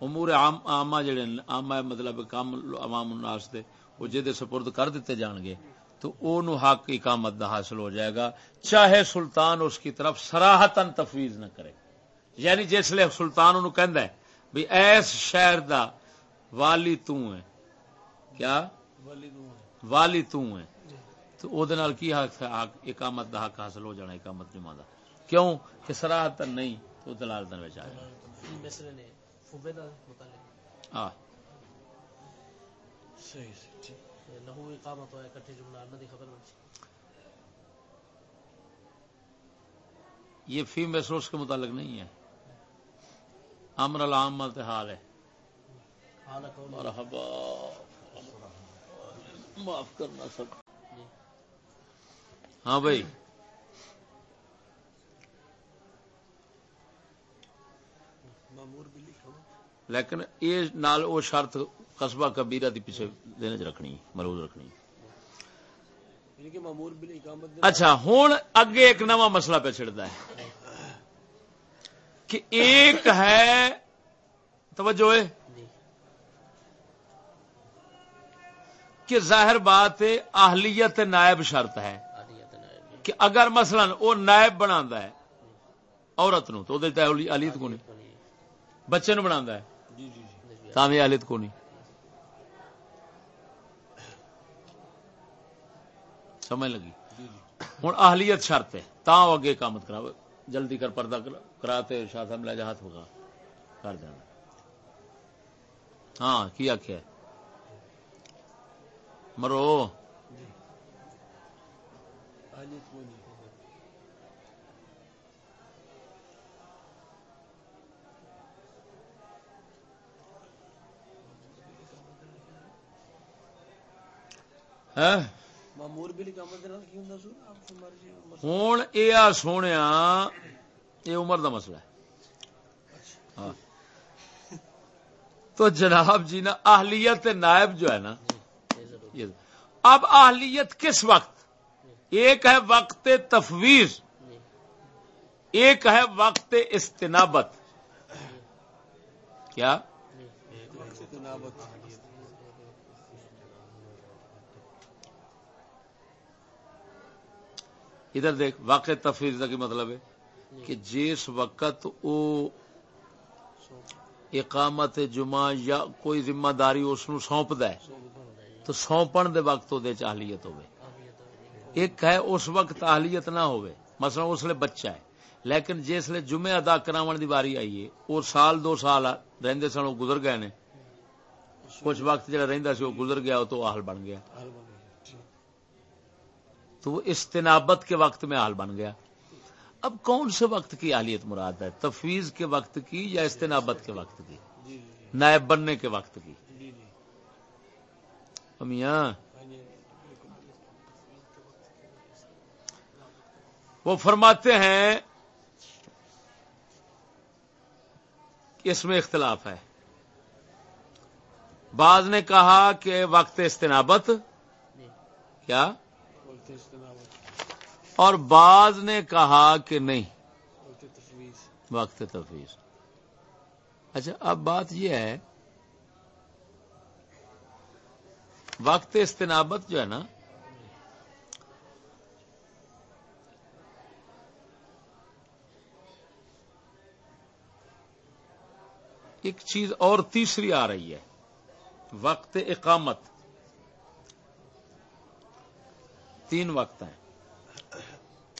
امور عام- عامہ جڑے عامہ مطلب کام عوام الناس دے وہ جدے سپرد کر دیتے جان گے تو اونو حق اقامت دا حاصل ہو جائے گا۔ چاہے سلطان اس کی طرف سراہتن تفویض نہ کرے۔ یعنی جس لیے سلطان انہوں کہندا ہے بھی ایس شہر دا والی تو ہے۔ کیا؟ والی تو ہے۔ تو او دے نال کی حق اقامت دا حق حاصل ہو جانا اقامت جمعہ دا۔ کیوں؟ کہ سراہتن نہیں تو دلالتن وچ فی صحیح صحیح لہو اقامت ہوئے کٹھے جملہ دی خبر یہ فی محسوس کے متعلق نہیں ہے۔ امر العام حال ہے۔ مرحبا۔ معاف کرنا سب۔ ہاں بھائی مامور بھی لکھو لیکن یہ نال او شرط قصبہ کبیرہ دی پیچھے دینے چ رکھنی ملوز رکھنی یعنی اچھا ہوں اگے ایک نواں مسئلہ پہ چڑھتا ہے۔ کہ ایک ہے توجہ ہے۔ جی۔ کہ ظاہر بات اہلیت نائب شرط ہے۔ کہ اگر مثلا وہ نائب بنا ہے عورت نو تو اہلیت کو نہیں۔ بچے نو بنا جی جی جی۔ تاں بھی اہلیت کو نہیں سمجھ لگی؟ ہوں اہلیت شرط ہے۔ تا وہ اگے کامت کرا۔ جلدی کر پردہ کر- کراتے شاہ صاحب لے جا ہاتھ ہوگا کر جانا ہاں کی آخیا مرو اہلیت کو نہیں ہے مامور بھی اقامت دے نال کی ہوندا سو آپ کی مرضی مس- ہوں یہ سونے یہ عمر دا مسئلہ ہے۔ ہاں۔ تو جناب جی نا اہلیت نائب جو ہے نا اب اہلیت کس وقت؟ ایک ہے وقت تفویض ایک ہے وقت استنابت۔ کیا استنابت ادھر دیکھ واقع تفویض کا کی مطلب ہے کہ جس وقت او اقامت جمعہ یا کوئی ذمہ داری اس نو سونپ ہے، تو سونپن دے وقت وہ اہلیت ہوئے ایک ہے اس وقت اہلیت نہ ہوئے مثلا اس لیے بچہ ہے، لیکن جس لیے جمعے ادا کراون دی باری آئی ہے وہ سال دو سال رہندے سن وہ گزر گئے نے۔ کچھ وقت جڑا رہندا سی وہ گزر گیا تو اہل بن گیا حل بن گیا ٹھیک تو وہ استنابت کے وقت میں حال بن گیا۔ اب کون سے وقت کی اہلیت مراد ہے؟ تفویض کے وقت کی یا استنابت کے وقت کی؟ نائب بننے کے وقت کی۔ میاں وہ فرماتے ہیں کہ اس میں اختلاف ہے۔ بعض نے کہا کہ وقت استنابت، کیا؟ اور بعض نے کہا کہ نہیں۔ وقت تفویض۔ وقت تفویض۔ اچھا اب بات یہ ہے وقت استنابت جو ہے نا ایک چیز اور تیسری آ رہی ہے۔ وقت اقامت۔ تین وقت ہیں۔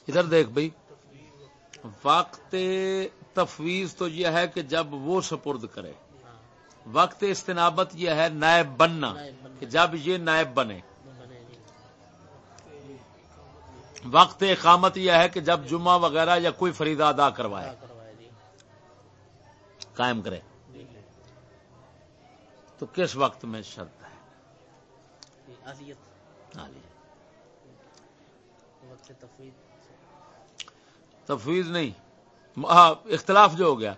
ادھر دیکھ بھائی وقت تفویض تو یہ ہے کہ جب وہ سپرد کرے۔ وقت استنابت یہ ہے نائب بننا۔ کہ جب یہ نائب بنے۔ وقت اقامت یہ ہے کہ جب جمعہ وغیرہ یا کوئی فریدہ ادا کروائے۔ قائم کرے۔ تو کس وقت میں شرط ہے؟ تفویض؟ تفویض نہیں. ہاں اختلاف جو ہو گیا.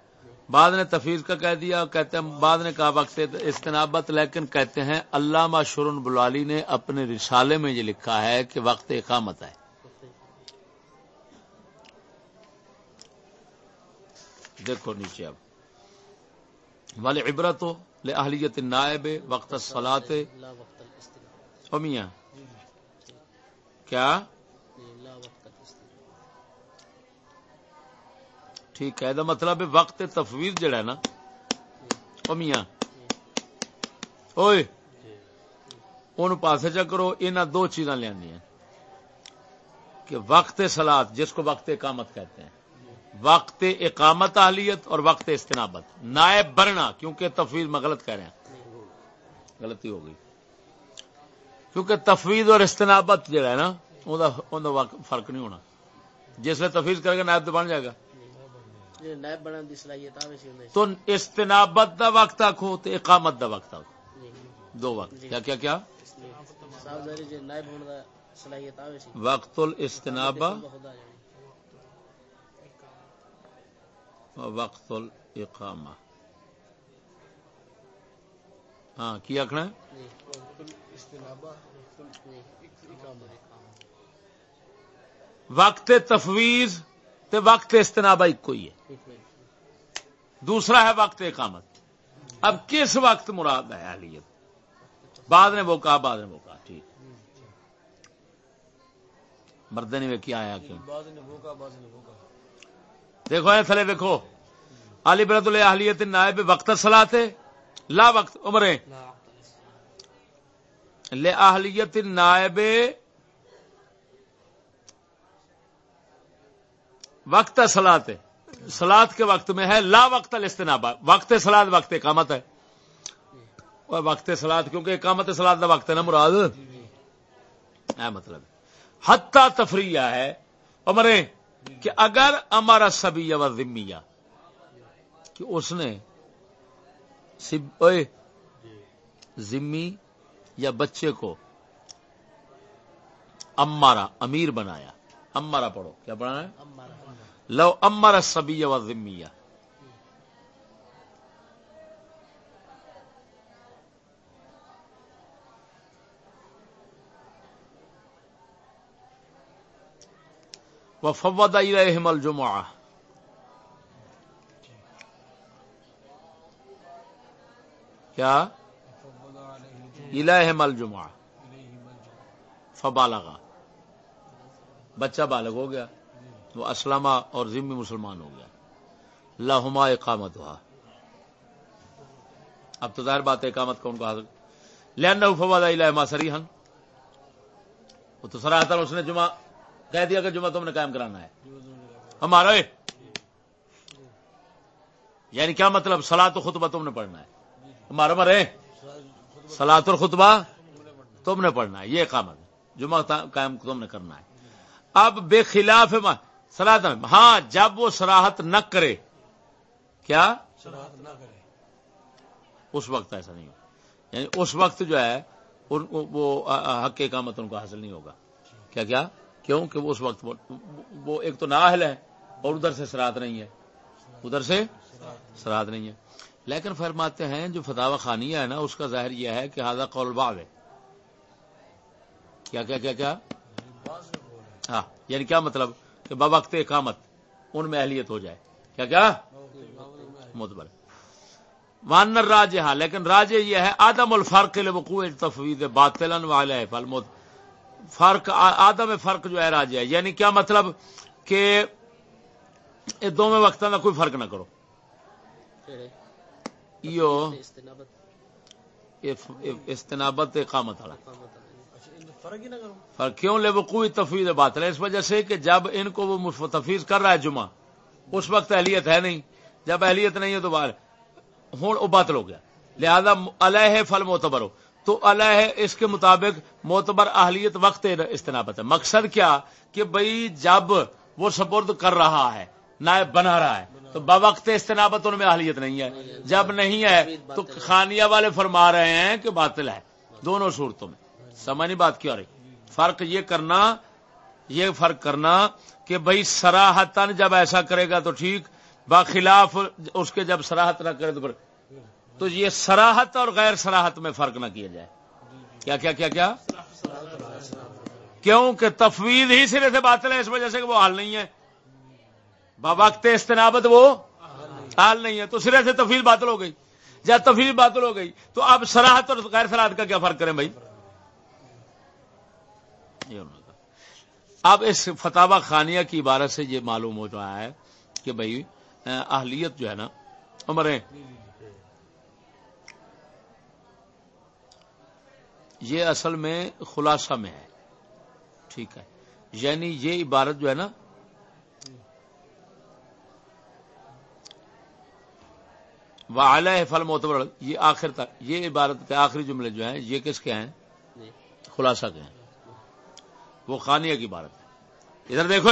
بعد نے تفویض کا کہہ دیا کہتے ہیں بعد نے کہا وقت استنابت لیکن کہتے ہیں علامہ شرن بلالی نے اپنے رسالے میں یہ لکھا ہے کہ وقت اقامت ہے. دیکھو نیچے اب. والے عبرت ہو لے اہلیت نائب وقت سلاتے امیاں کیا جی لا وقت الاستناد ٹھیک ہے۔ دا مطلب ہے وقت تفویض جڑا ہے نا۔ امیاں اوئے۔ ان پاسے چا کرو، انہاں دو چیزاں لینی ہیں۔ کہ وقت سلاد جس کو وقت اقامت کہتے ہیں۔ وقت اقامت اہلیت اور وقت استنابت۔ نائب بننا، کیونکہ تفویض میں غلط کہہ رہے ہیں۔ غلطی ہو گئی۔ کیونکہ تفویض اور استنابت جڑا ہے نا فرق نہیں ہونا۔ جس نے تفویض کرے گا، نائب تو بن جائے گا۔ تو استنابت دا وقت آخو تو اقامت دا وقت آخو جی۔ دو وقت۔ کیا کیا کیا؟ جی سی۔ وقت الاستنابہ۔ وقت الاقامہ۔ ہاں کی آخنا جی۔ جی۔ وقت تفویض۔ تے وقت استنابہ ایک کوئی ہے۔ دوسرا ہے وقت اقامت۔ اب کس وقت مراد ہے اہلیت؟ بعد نے وہ کہا، بعد نے وہ کہا، ٹھیک۔ مردے نے کیا آیا کیوں؟ نے دیکھو، اے تھلے دیکھو علی برد اہلیت نائب وقت سلاتے لا وقت عمرے۔ لا وقت لے اہلیت نائب وقت سلاد سلاد کے وقت میں ہے لا وقت الاستنابہ۔ وقت سلاد وقت اقامت ہے۔ وہ وقت سلاد کیونکہ اقامت سلاد کا وقت ہے نا مراد؟ اے مطلب حتی تفریح ہے۔ عمرے کہ اگر امر سبیہ و ذمیہ کہ اس نے سب اوئے، ذمی یا بچے کو امارا امیر بنایا۔ امارا پڑھو۔ کیا پڑھنا ہے؟ امارا لو امر سبیہ و ذمیہ وفوض الیہم الجمعہ کیا فبدا علیہ الیہم الجمعہ الیہ فبالغا. بچہ بالغ ہو گیا. وہ اسلامہ اور ذمی مسلمان ہو گیا۔ لہما اقامت ہوا اب تو ظاہر بات ہے اقامت کون کو حاصل لین فواد الما سریحن وہ تو سراہتر اس نے جمعہ کہہ دیا کہ جمعہ تم نے قائم کرانا ہے۔ ہمارا یعنی کیا مطلب سلا تو خطبہ تم نے پڑھنا ہے؟ ہمارا مرے سلاد اور خطبہ تم نے پڑھنا ہے، یہ اقامت جمعہ قائم تم نے کرنا ہے۔ اب بے خلاف سلاد ہاں جب وہ سراہت نہ کرے کیا؟ شراحت نہ کرے۔ اس وقت ایسا نہیں یعنی اس وقت جو ہے ان کو وہ حق اقامت ان کو حاصل نہیں ہوگا۔ کیا کیا؟ کیوں؟ کہ وہ اس وقت وہ, ایک تو نااہل ہے اور ادھر سے سرات نہیں ہے۔ ادھر سے سرات نہیں ہے۔ لیکن فرماتے ہیں جو فتح خانیہ ہے نا اس کا ظاہر یہ ہے کہ ہادہ قول بعض ہے۔ کیا کیا کیا کیا؟ ہاں یعنی کیا مطلب؟ کہ بوقت اقامت ان میں اہلیت ہو جائے۔ کیا کیا؟ متبر وان راج ہاں لیکن راج یہ ہے آدم الفرق وقوع تفوید باطل والے فالموت فرق آدم فرق جو ہے راج ہے۔ یعنی کیا مطلب کہ یہ دونوں وقتوں کا کوئی فرق نہ کرو۔ اف- استنابت اقامت والا اقامت علیہ اچھا ان میں فرق ہی نہ کروں۔ کیوں؟ لے وقوع تفوید باطل ہے۔ اس وجہ سے کہ جب ان کو وہ تفویض کر رہا ہے جمعہ، اس وقت اہلیت ہے نہیں۔ جب اہلیت نہیں ہے تو بار ہوں وہ باطل ہو گیا۔ لہذا علیہ فل معتبر ہو۔ تو علیہ اس کے مطابق معتبر اہلیت وقت استنابت ہے۔ مقصد کیا؟ کہ بھئی جب وہ سپرد کر رہا ہے نائب بنا رہا ہے، تو بوقت استنابت ان میں اہلیت نہیں ہے۔ جب نہیں ہے، تو خانیہ والے فرما رہے ہیں کہ باطل ہے۔ دونوں صورتوں میں۔ سمجھ نہیں بات کیا رہی؟ فرق یہ کرنا، یہ فرق کرنا کہ بھائی سراہتن جب ایسا کرے گا تو ٹھیک، باخلاف اس کے جب سراہت نہ کرے تو تو یہ سراہت اور غیر سراہت میں فرق نہ کیا جائے۔ کیا کیا کیا کیا؟ کیوں کہ تفویض ہی سرے سے باطل ہے، اس وجہ سے کہ وہ حال نہیں ہے۔ وقت استنابت وہ حال نہیں ہے۔ تو سرے سے تفویض باطل ہو گئی۔ جب تفویض باطل ہو گئی تو اب سراہت اور غیر سراہت کا کیا فرق کریں بھائی یہ انہوں نے کہا۔ اب اس فتح خانیہ کی عبارت سے یہ معلوم ہو رہا ہے کہ بھائی اہلیت جو ہے نا عمریں یہ اصل میں خلاصہ میں ہے۔ ٹھیک ہے۔ یعنی یہ عبارت جو ہے نا وعلیہ فل معتبر یہ آخر تک یہ عبارت کے آخری جملے جو ہیں یہ کس کے ہیں؟ خلاصہ کے ہیں۔ وہ خانیہ کی عبارت ہے۔ ادھر دیکھو۔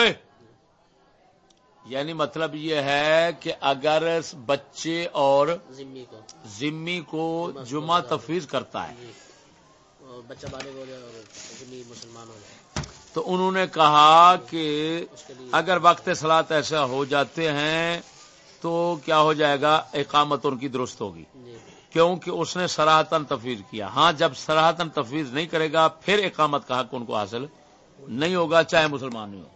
یعنی مطلب یہ ہے کہ اگر بچے اور ذمی کو۔ جمعہ تفویض کرتا ہے۔ جی۔ بچہ مسلمان ہو جائے۔ تو انہوں نے کہا کہ اگر وقت سلاد ایسا ہو جاتے ہیں تو کیا ہو جائے گا؟ اقامت ان کی درست ہوگی۔ جی۔ کیونکہ اس نے سراہتن تفویض کیا۔ ہاں جب سراہتن تفویض نہیں کرے گا پھر اقامت کا حق ان کو حاصل نہیں ہوگا چاہے مسلمان نہیں ہو۔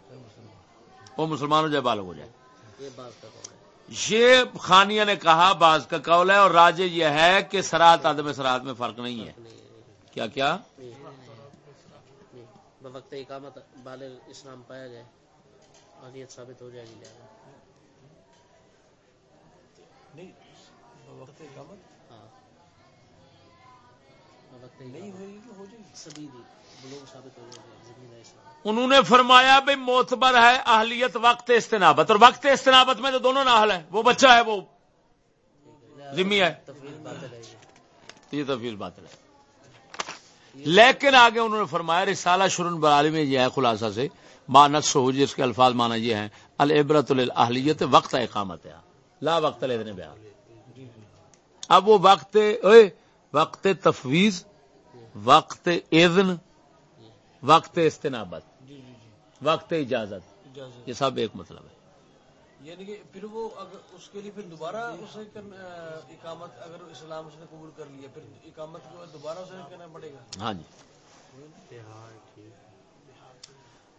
وہ مسلمان ہو جائے بالغ ہو جائے۔ یہ خانیہ نے کہا بعض کا قول ہے اور راجے یہ ہے کہ سرات عدم سرات میں فرق نہیں ہے۔ کیا کیا؟ نہیں بوقت اقامت بالغ اسلام پایا جائے اہلیت ثابت ہو جائے گی۔ نہیں وقت اقامت؟ ہاں۔ بوقت نہیں ہوئی ہو جائے گی۔ سبھی دی۔ انہوں نے فرمایا بھائی موتبر ہے، اہلیت وقت استنابت، اور وقت استنابت میں تو دونوں ناحل ہے وہ بچہ ہے، وہ ذمی ہے۔ تفریح یہ یہ تفیل بات ہے۔ لیکن آگے انہوں نے فرمایا، رسالہ شرن برالی میں یہ ہے خلاصہ سے مانت سہو جس جی، کے الفاظ مانا یہ ہیں العبرت الاہلیت وقت اقامت ہے۔ لا وقت لیدن بیان۔ اب وہ وقت اوئے وقت تفویض، وقت اذن وقت استنابت جی جی جی۔ وقت اجازت۔ اجازت۔ یہ سب ایک مطلب ہے۔ یعنی کہ پھر وہ اگر اس کے لیے پھر دوبارہ اسے اقامت اگر اسلام اس نے قبول کر لیا پھر اقامت کے بعد دوبارہ اسے کرنا پڑے گا۔ ہاں جی۔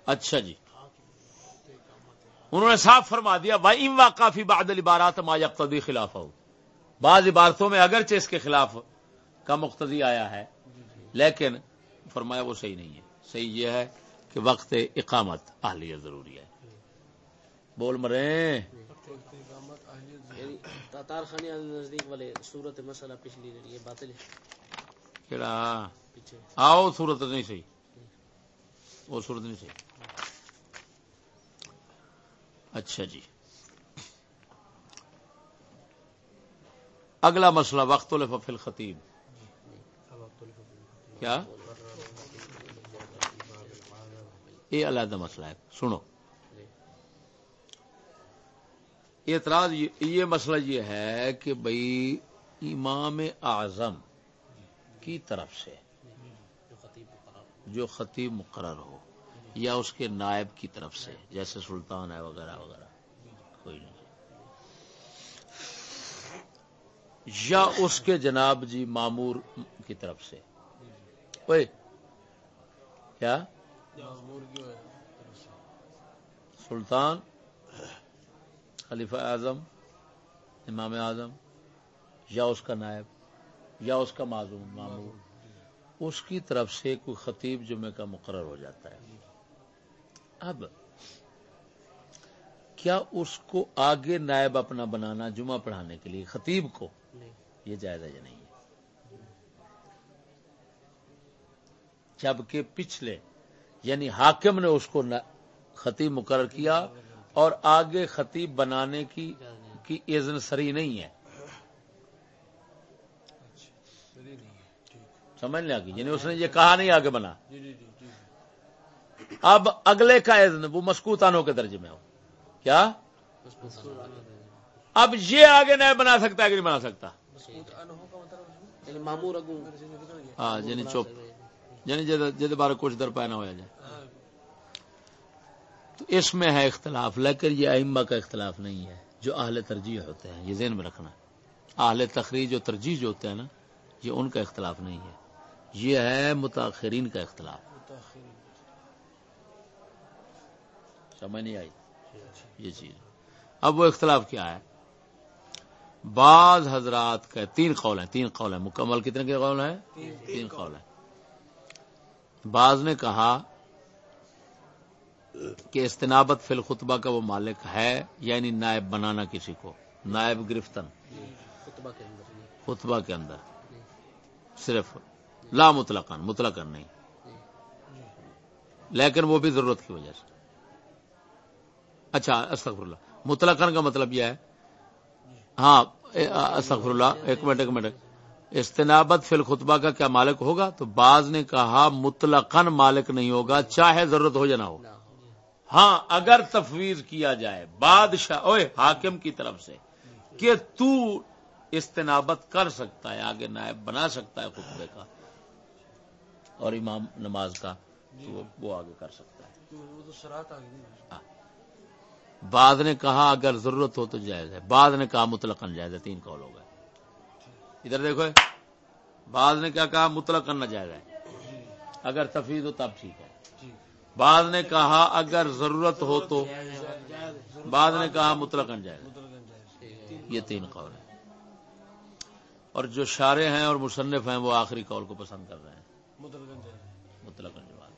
اچھا جی۔ انہوں نے صاف فرما دیا بھائی ام کافی باد عبارات ما یقتدی خلاف ہو بعض عبارتوں میں اگرچہ اس کے خلاف کا مقتدی آیا ہے لیکن فرمایا وہ صحیح نہیں ہے۔ صحیح یہ ہے کہ وقت اقامت اہلیت ضروری ہے۔ بول مرے۔ اقامت اہلیت تاتار خانی نزدیک والے صورت مسئلہ پچھلی رہی یہ باطل ہے۔ کہڑا پیچھے۔ آؤ صورت نہیں صحیح۔ وہ صورت نہیں صحیح۔ اچھا جی۔ اگلا مسئلہ وقت الف الخطیب۔ کیا؟ یہ علیحدہ مسئلہ ہے۔ سنو۔ اعتراض یہ مسئلہ یہ ہے کہ بھئی امام اعظم کی طرف سے جو خطیب مقرر ہو۔ یا اس کے نائب کی طرف سے جیسے سلطان ہے وغیرہ وغیرہ۔ کوئی نہیں۔ یا اس کے جناب جی معمور کی طرف سے۔ اوئے۔ کیا؟ سلطان خلیفہ اعظم امام اعظم یا اس کا نائب یا اس کا معذوم معمور اس کی طرف سے کوئی خطیب جمعے کا مقرر ہو جاتا ہے۔ اب کیا اس کو آگے نائب اپنا بنانا جمعہ پڑھانے کے لیے خطیب کو؟ یہ جائز ہے یا نہیں؟ ہے جبکہ پچھلے یعنی حاکم نے اس کو خطیب مقرر کیا اور آگے خطیب بنانے کی کی اذن سری نہیں ہے۔ سمجھ لیا کہ یعنی اس نے یہ کہا نہیں آگے بنا۔ جی جی جی جی اب اگلے کا اذن وہ مسکوتانوں کے درجے میں ہو۔ کیا؟ اب یہ آگے نہیں بنا سکتا ہے کہ نہیں بنا سکتا؟ یعنی ہاں یعنی چپ یعنی جد بارے کچھ در نہ ہو جائے۔ تو اس میں ہے اختلاف، لیکن یہ ائمہ کا اختلاف نہیں ہے، جو اہل ترجیح ہوتے ہیں، یہ ذہن میں رکھنا اہل تخریج و ترجیح جو ہوتے ہیں نا، یہ ان کا اختلاف نہیں ہے۔ یہ ہے متاخرین کا اختلاف۔ سمجھ نہیں آئی؟ یہ چیز۔ اب وہ اختلاف کیا ہے؟ بعض حضرات کا تین قول ہیں، تین قول ہیں۔ مکمل کتنے کے قول ہیں؟ تین قول ہیں۔ بعض نے کہا کہ استنابت فی الخطبہ کا وہ مالک ہے یعنی نائب بنانا کسی کو نائب گرفتن۔ خطبہ کے اندر۔ نہیں خطبہ کے اندر۔ صرف لا مطلقاً مطلقاً نہیں۔ لیکن وہ بھی ضرورت کی وجہ سے۔ اچھا استغفر اللہ۔ مطلقاً کا مطلب یہ ہے۔ ہاں استغفر اللہ۔ ایک منٹ ایک منٹ۔ استنابت فی الخطبہ کا کیا مالک ہوگا؟ تو بعض نے کہا مطلقاً مالک نہیں ہوگا چاہے ضرورت ہو یا نہ ہو۔ ہاں اگر تفویض کیا جائے بادشاہ اوے حاکم کی طرف سے کہ تو استنابت کر سکتا ہے آگے نائب بنا سکتا ہے خطبے کا اور امام نماز کا تو وہ- آگے کر سکتا ہے۔ نا بعد نے کہا اگر ضرورت ہو تو جائز ہے۔ بعد نے کہا مطلق جائز ہے۔ تین کال ہو گئے۔ ادھر دیکھو۔ بعد نے کیا کہا؟ مطلق ناجائز ہے۔ اگر تفید ہو تب ٹھیک ہے۔ جی بعد نے کہا اگر ضرورت ہو تو بعد نے کہا مطلق جائز ہے مطلق جائز یہ تین قول ہیں۔ اور جو شارے ہیں اور مصنف ہیں وہ آخری قول کو پسند کر رہے ہیں۔ مطلق جائز۔ مطلق جواب۔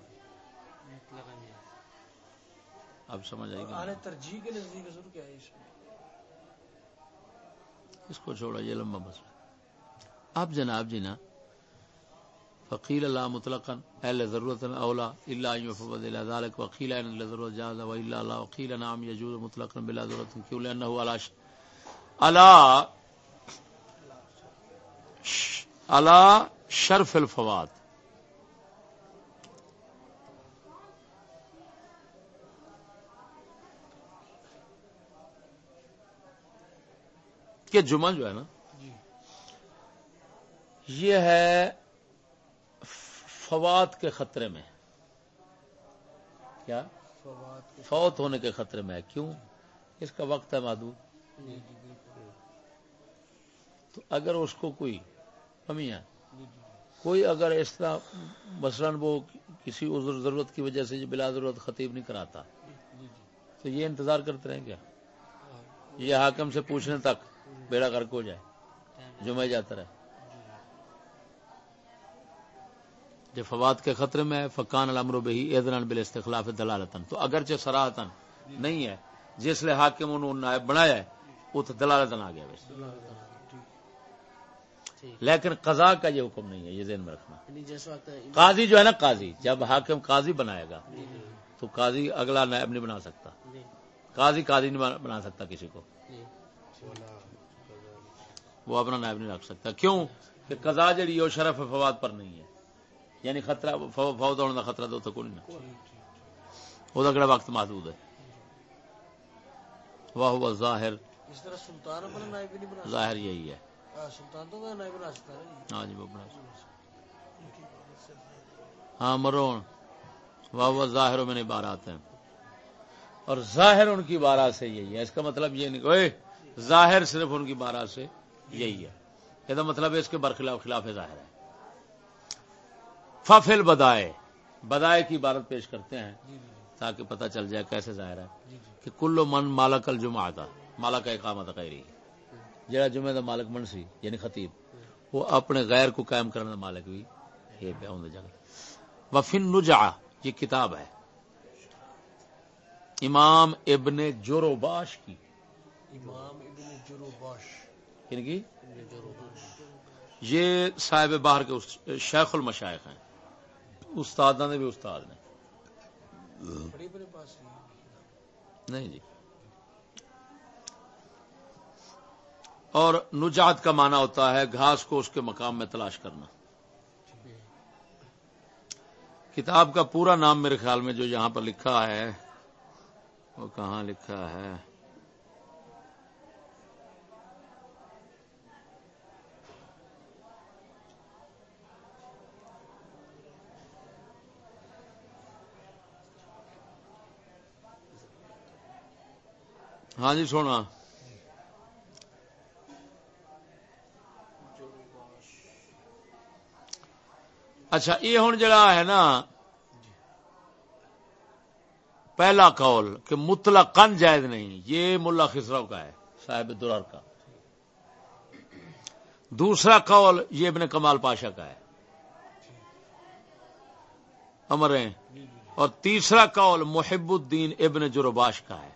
اب سمجھ آئے اہل ترجیح کے نزدیک کیا ہے اس کو چھوڑا یہ لمبا مسئلہ۔ اب جناب جی نا فقیل اللہ مطلقا، اہل ضرورت اولا، الا ان يفوض الى ذلك وقيل ان لضرورت جاز والا لا وقيل نعم يجوز مطلقا بلا ضرورت كيو لانه على ش... على ش... على شرف الفوات کہ جمعہ جو ہے نا جی۔ یہ ہے فوات کے خطرے میں کیا؟ فوت ہونے کے خطرے میں ہے۔ کیوں؟ اس کا وقت ہے محدود جی جی تو اگر اس کو کوئی کمی ہے جی کوئی اگر اس طرح مثلا وہ کسی عذر ضرورت کی وجہ سے بلا ضرورت خطیب نہیں کراتا تو یہ انتظار کرتے رہیں کیا یہ حاکم سے پوچھنے تک بیڑا غرق ہو جائے جمعہ جاتا رہے۔ جو فوات کے خطرے میں ہے فقان الامر بہی ادران بل استخلاف دلالتن تو اگرچہ سراہتن نہیں ہے جس لیے حاکم انہوں نے نائب بنایا ہے وہ تو دلالتن آ گیا ویسے۔ لیکن قضا کا یہ حکم نہیں ہے یہ ذہن میں رکھنا۔ یعنی قاضی جو ہے نا قاضی جب حاکم قاضی بنائے گا تو قاضی اگلا نائب نہیں بنا سکتا۔ جی۔ قاضی قاضی نہیں بنا- سکتا کسی کو۔ جی۔ وہ اپنا نائب نہیں رکھ سکتا۔ کیوں؟ کہ قضا جڑی ہے وہ شرف فواد پر نہیں ہے۔ یعنی خطرہ فو- فوت ہونے کا خطرہ تو اتنے کوئی نہیں وہ اگلا وقت محدود ہے۔ واہ ہوا ظاہر۔ اس طرح سلطان اپنا نائب بھی نہیں بنا ظاہر یہی ہے۔ ہاں، سلطان تو نائب بنا سکتا ہے نا جی۔ ہاں جی وہ بنا ہاں مرون۔ واہ ہوا ظاہروں میں نہیں بارات ہیں۔ اور ظاہر ان کی بارہ سے یہی ہے۔ اس کا مطلب یہ نہیں اوئے، ظاہر صرف ان کی بارہ سے یہی ہے۔ یہ مطلب ہے اس کے برخلاف خلاف ظاہر ہے۔ ففل بدائے بدائے کی عبارت پیش کرتے ہیں تاکہ پتہ چل جائے کیسے ظاہر ہے کہ کلو من مالک الجمعہ تھا مالک اقامت غیری جڑا جمعہ دا مالک من سی یعنی خطیب وہ اپنے غیر کو قائم کرنے دا مالک بھی یہ پہ جگہ وفن نجع یہ کتاب ہے۔ امام ابن جوروباش کی۔ امام ابن جرو باش ان کی یہ صاحب باہر کے شیخ المشائخ ہیں۔ استاد نے بھی استاد نے۔ نہیں جی۔ اور نجات کا معنی ہوتا ہے گھاس کو اس کے مقام میں تلاش کرنا۔ کتاب کا پورا نام میرے خیال میں جو یہاں پر لکھا ہے، وہ کہاں لکھا ہے؟ ہاں جی سونا اچھا یہ ہوں جڑا ہے نا، پہلا قول کہ مطلقاً جائز نہیں، یہ ملا خسرو کا ہے، صاحب درار کا۔ دوسرا قول یہ ابن کمال پاشا کا ہے۔ امریں اور تیسرا قول محب الدین ابن جرباش کا ہے۔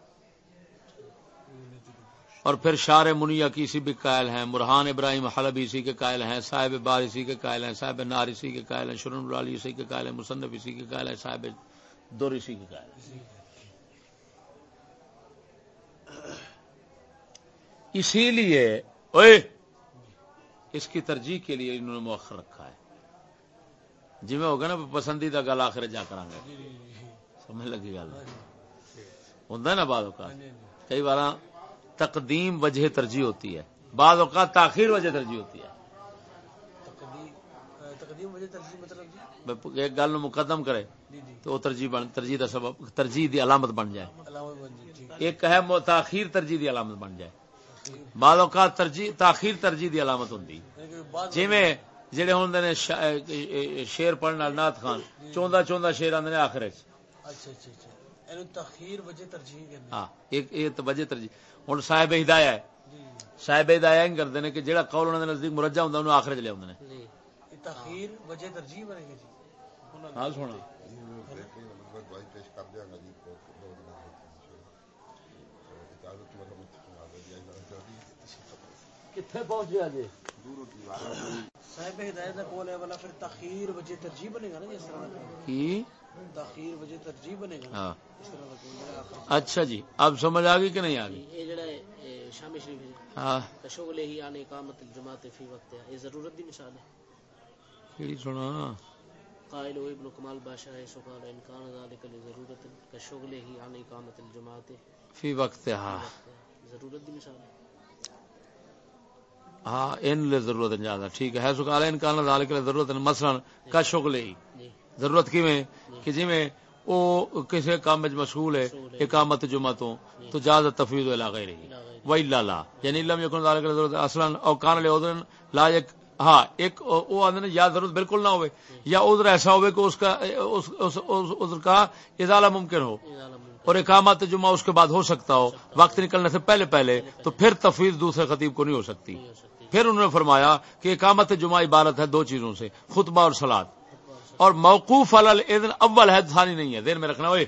اور پھر شار منیا کی اسی بھی قائل ہیں مرحان ابراہیم حلب اسی کے قائل ہیں، صاحب بار اسی کے قائل ہیں، صاحب نار اسی کے قائل ہیں شرن العلی اسی کے قائل ہیں، مصنف اسی کے قائل ہیں، صاحب دور اسی کے قائل ہیں۔ اسی لیے اوئے، اس کی ترجیح کے لیے انہوں نے مؤخر رکھا ہے۔ جی میں ہوگا نا، پسندیدہ گل آخر جا کر سمجھ لگی گل؟ ہوں نا بعد اوقات۔ کئی بار تقدیم وجہ ترجیح ہوتی ہے۔ بعض اوقات تاخیر وجہ ترجیح ہوتی ہے۔ مطلب جی؟ ایک گل مقدم کرے جی جی۔ تو وہ ترجیح بن ترجیح دا سبب ترجیح دی علامت بن جائے۔ ایک ہے تاخیر ترجیح دی علامت بن جائے۔ بعض اوقات ترجیح تاخیر ترجیح دی علامت ہوندی۔ جویں جڑے ہوندے نے شا- اے- شعر پڑھن والے نعت خان چوندا چوندا شعر آندے نے آخر اچھا اچھا۔ تاخیر وجہ ترجیح کرنی ہاں ایک یہ تو وجہ ترجیح۔ ہن صاحب ہدایہ ہے۔ جی۔ صاحب ہدایہ ہی کردے نے کہ جڑا قول انہاں دے نزدیک مرجع ہوندا انہوں آخر وچ لے اوندے نے۔ جی۔ یہ تاخیر وجہ ترجیح بنے گی جی۔ انہوں نے- ہاں سونا جی کتنے پہنچ گیا جی صاحب ہدایت کا قول ہے والا پھر تاخیر وجہ ترجیح بنے گا نا جس طرح۔ کا کی؟ ترجیح بنے گا. ہاں. کا اچھا جی. اب سمجھ آ گئی کہ نہیں آ گئی؟ شریف ہے. ہاں. کشغل ہی آنے اقامت الجماعت فی وقت ہے. یہ ضرورت دی مثال ہے. کیڑی سنا قائل و ابن کمال بادشاہ ہے سقال انکان ذالک لضرورت. کشغل ہی آنے اقامت الجماعت فی وقت ہاں. ضرورت دی مثال ہے. ہاں ان لے ضرورت زیادہ. ٹھیک ہے. سکال ان کا نظال کے ضرورت مثلا کا شغل ہی. جی. ضرورت کیویں؟ کہ جویں او کسی کام وچ مشغول ہے اقامت جمعہ تو تو جاز تفویض الی غیرہ و الا لا یعنی لم یکن ذالک ضرورت اصلا او کان لے اذن لا یک ہاں ایک او نے یا ضرورت بالکل نہ ہوئے یا عذر ایسا ہوئے کہ اس کا اس اس اس عذر کا ازالہ ممکن ہو۔ اور اقامت جمعہ اس کے بعد ہو سکتا ہو وقت نکلنے سے پہلے پہلے تو پھر تفویض دوسرے خطیب کو نہیں ہو سکتی۔ پھر انہوں نے فرمایا کہ اقامت جمعہ عبارت ہے دو چیزوں سے خطبہ اور سلاد اور موقوف الاذن اول ہے ثانی نہیں ہے ذہن میں رکھنا اوئے۔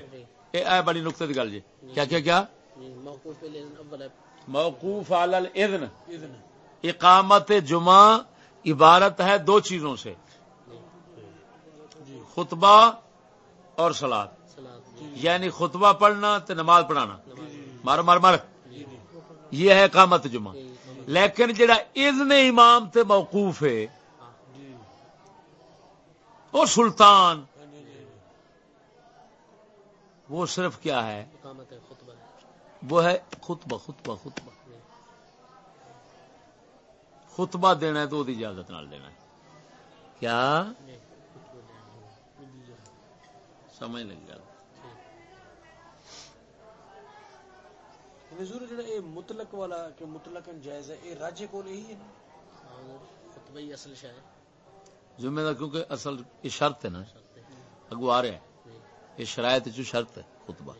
اے اے بڑی نقطے کی گل جی۔ کیا کیا کیا؟ جی موقوف الاذن اذن۔ اقامت جمعہ عبارت ہے دو چیزوں سے۔ خطبہ اور سلاد جی۔ یعنی خطبہ پڑھنا تو نماز پڑھانا۔ مر مر مر یہ ہے اقامت جمعہ۔ لیکن جڑا اذن امام تے موقوف ہے وہ سلطان۔ وہ صرف کیا ہے؟ وہ ہے خطبہ خطبہ خطبہ۔ خطبہ دینا ہے تو وہ اجازت نال دینا ہے۔ کیا؟ خطبہ دینا ہے۔ سمجھ لگ گیا۔ حضور جڑا یہ مطلق والا کہ مطلق جائز ہے یہ راجے کو نہیں ہے اور خطبہ ہی اصل شاہ ہے ذمہ دار کیونکہ اصل یہ شرط ہے نا، اگو آ رہا ہے جی یہ شرائط جو شرط ہے، خطبہ۔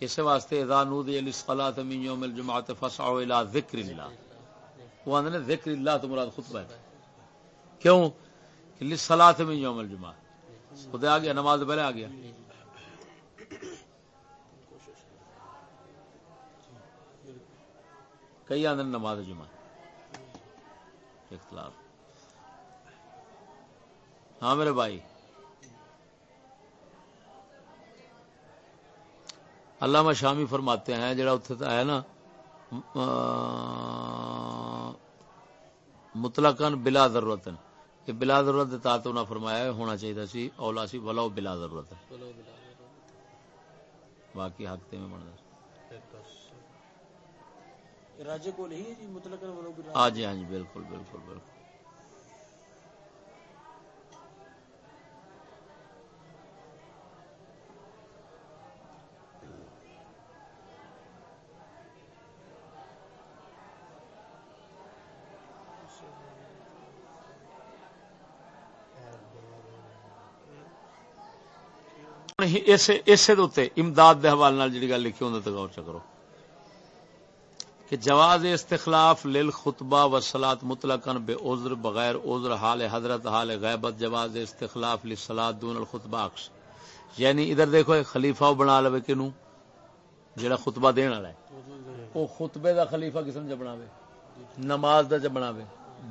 اس واسطے اذا نودی للصلاة من یوم الجمعہ فسعوا الى ذکر اللہ۔ وہ آندے نے ذکر اللہ تو مراد خطبہ ہے۔ کیوں؟ کہ للصلاة من یوم الجمعہ خدا آ گیا، نماز پہلے آ گیا۔ کئی آندے نماز جمعہ۔ اختلاف۔ ہاں میرے بھائی۔ علامہ شامی فرماتے ہیں جڑا اتنے آیا نا مطلقاً بلا ضرورت یہ بلا ضرورت تا تو انہاں فرمایا ہونا چاہیے سی اولا سی ولو بلا ضرورت باقی حق تے میں بندا راجے کو نہیں ہے جی مطلق ہاں جی ہاں جی بالکل بالکل بالکل۔ اسے اسے دے امداد دے حوالے نال جڑی گل لکھی اون تے غور چ کرو۔ کہ جواز استخلاف للخطبہ والصلاة مطلقاً بے عذر بغیر عذر حال حضرت حال غیبت جواز استخلاف للصلاة دون الخطبہ عکس. یعنی ادھر دیکھو ایک خلیفہ وہ بنا لوے کنو جڑا خطبہ دین والا ہے. وہ خطبے دا خلیفہ کسن چ بناوے، نماز دا چ بناوے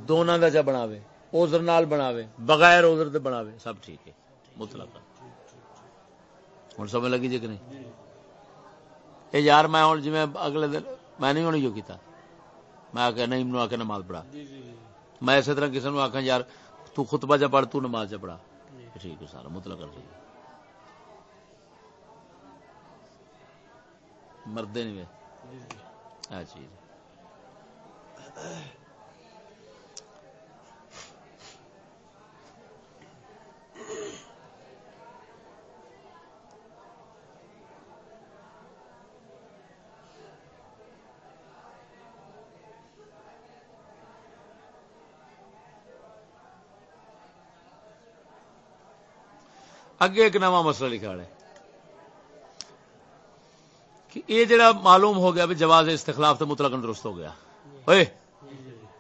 دونوں دا چ بناوے، عذر نال بناوے، بغیر عذر دے بناوے، سب ٹھیک ہے، مطلقاً. ہوں سمجھ لگی جی کہ نہیں؟ اے یار میں ہوں جی میں اگلے دن میں نہیں ہونے جو کیتا۔ میں آکھا نہیں منو آکھا نماز پڑھا۔ جی، جی، جی۔ میں ایسے طرح کسی نو آکھا یار تو خطبہ جا پڑھ تو نماز جا پڑھا۔ ٹھیک ہے سارا مطلع کر ہے۔ مردے نہیں وے۔ آ چیز اگے ایک نواں مسئلہ لکھا ہے کہ یہ جڑا معلوم ہو گیا بھی جواز استخلاف تو مطلق درست ہو گیا۔ اوئے،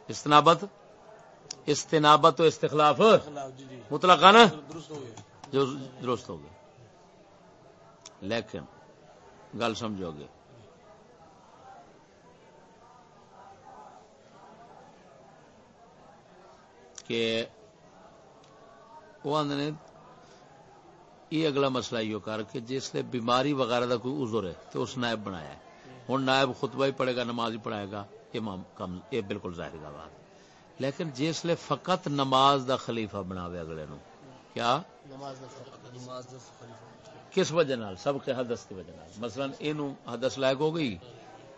استنابت استنابت تو استخلاف مطلق جو درست ہو گیا۔ لیکن، گل سمجھو گے کہ وہ آدھے یہ اگلا مسئلہ یہ کر کے جس نے بیماری وغیرہ کا کوئی عذر ہے تو اس نائب بنایا ہے۔ ہوں نائب خطبہ ہی پڑھے گا نماز ہی پڑھائے گا یہ مام- کم یہ بالکل ظاہر کا بات۔ لیکن جس نے فقط نماز دا خلیفہ بناوے اگلے نو کیا؟ کس وجہ نال؟ سب کے حدث کی وجہ نال۔ مثلا اینو حدث لائق ہو گئی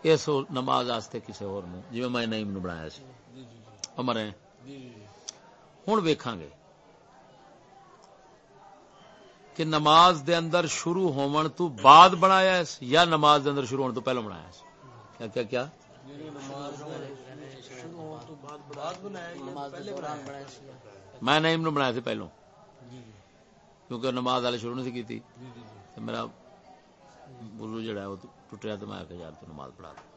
اس نماز واسطے کسی اور نو جویں میں نعیم نو بنایا سی۔ جی جی جی۔ عمر جی جی جی۔ ہن ویکھاں گے۔ کہ نماز دے اندر شروع ہون تو بعد بنایا ہے یا نماز دے اندر شروع ہون تو پہلے بنایا ہے؟ کیا کیا کیا؟ میں نعیم نو بنایا سی پہلو کیونکہ نماز والے شروع نہیں سی کیتی۔ تے میرا وضو جڑا ہے وہ ٹوٹیا تو میں آ کے یار تو نماز پڑھا دوں۔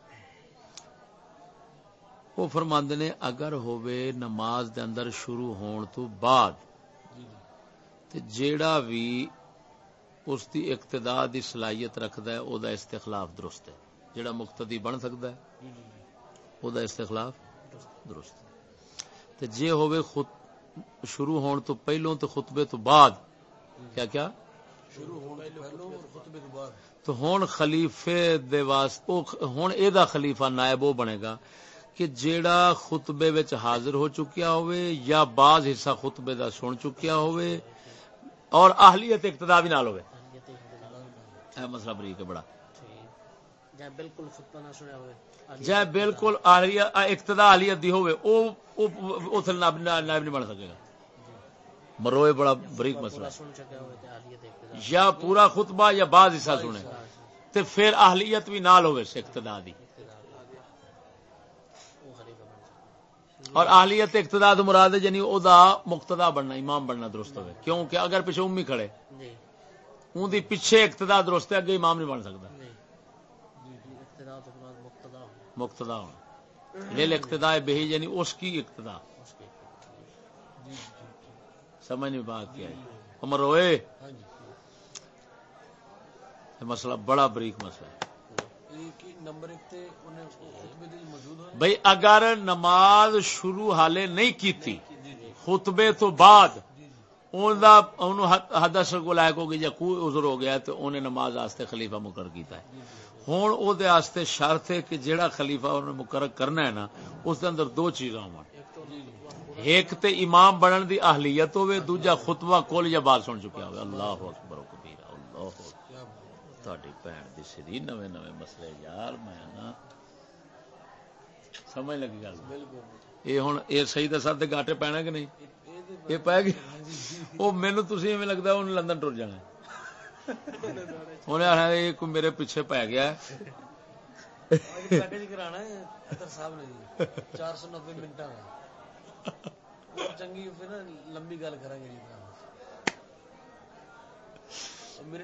وہ فرماندے نے، اگر ہووے نماز دے اندر شروع ہون تو بعد۔ تے جیڑا بھی اس دی اقتدا دی صلاحیت رکھدا ہے او دا استخلاف درست ہے۔ جیڑا مقتدی بن سکدا ہے او دا استخلاف درست ہے۔ تے جے ہووے خود شروع ہون تو پہلوں تے خطبے تو بعد کیا کیا؟ شروع ہونے پہلو اور خطبے کے بعد۔ تو ہون خلیفے دے واسطے ہون اے دا خلیفہ نائب وہ بنے گا کہ جیڑا خطبے وچ حاضر ہو چکیا ہوئے یا بعض حصہ خطبے دا سن چکیا ہوئے اور اہلیت اقتدا بھی نال ہوئے. مسئلہ بریک ہے بڑا. جہاں بالکل اقتدا. اہلیت دی ہوئے او نائب نہیں بن سکے گا. مروئے بڑا بریک مسئلہ. یا پورا خطبہ یا بعض حصہ سنے. تے پھر اہلیت بھی نال ہوئے اقتدا دی وہ خلیفہ بن سکتا اور اہلیت اقتدا تو مراد ہے یعنی او دا مقتدا بننا امام بننا درست ہوئے۔ کیونکہ اگر پیچھے امی کھڑے جی۔ اون دی پیچھے اقتدا درست ہے اگے امام نہیں بن سکتا۔ جی جی مقتدا ہو مقتدا ہونا۔ لیل اقتدا بہی یعنی اس کی اقتدا۔ سمجھ نہیں بات کیا ہے؟ عمر ہوئے ہاں مسئلہ بڑا بریک مسئلہ ہے۔ انہیں ہوئے۔ بھئی اگر نماز شروع حالے نہیں کیتی جی جی۔ خطبے تو بعد جی حدث کو لائق ہو گئی یا کوئی عذر ہو گیا تو اونے نماز واسطے خلیفہ مقرر کیتا ہے۔ او دے واسطے شرط ہے کہ جیڑا خلیفہ انہوں نے مقرر کرنا ہے نا اس دے اندر دو چیزاں ایک تے امام بنن دی اہلیت ہوے دوجا خطبہ کول یا بات سن چکیا ہوے اللہ اکبر و کبیرہ اللہ اکبر۔ تہاڈی بہن دی سری نویں نویں مسئلے یار میں نا سمجھ لگی گل بالکل یہ ہن صحیح دسا تے گاٹے پینا کہ نہیں یہ تے یہ پی گئی وہ مینو تھی ایویں لگتا انہیں لندن ٹر جانا انہیں آخیا یہ میرے پیچھے پی گیا چار سو نبے منٹ چنگی لمبی گل کریں گے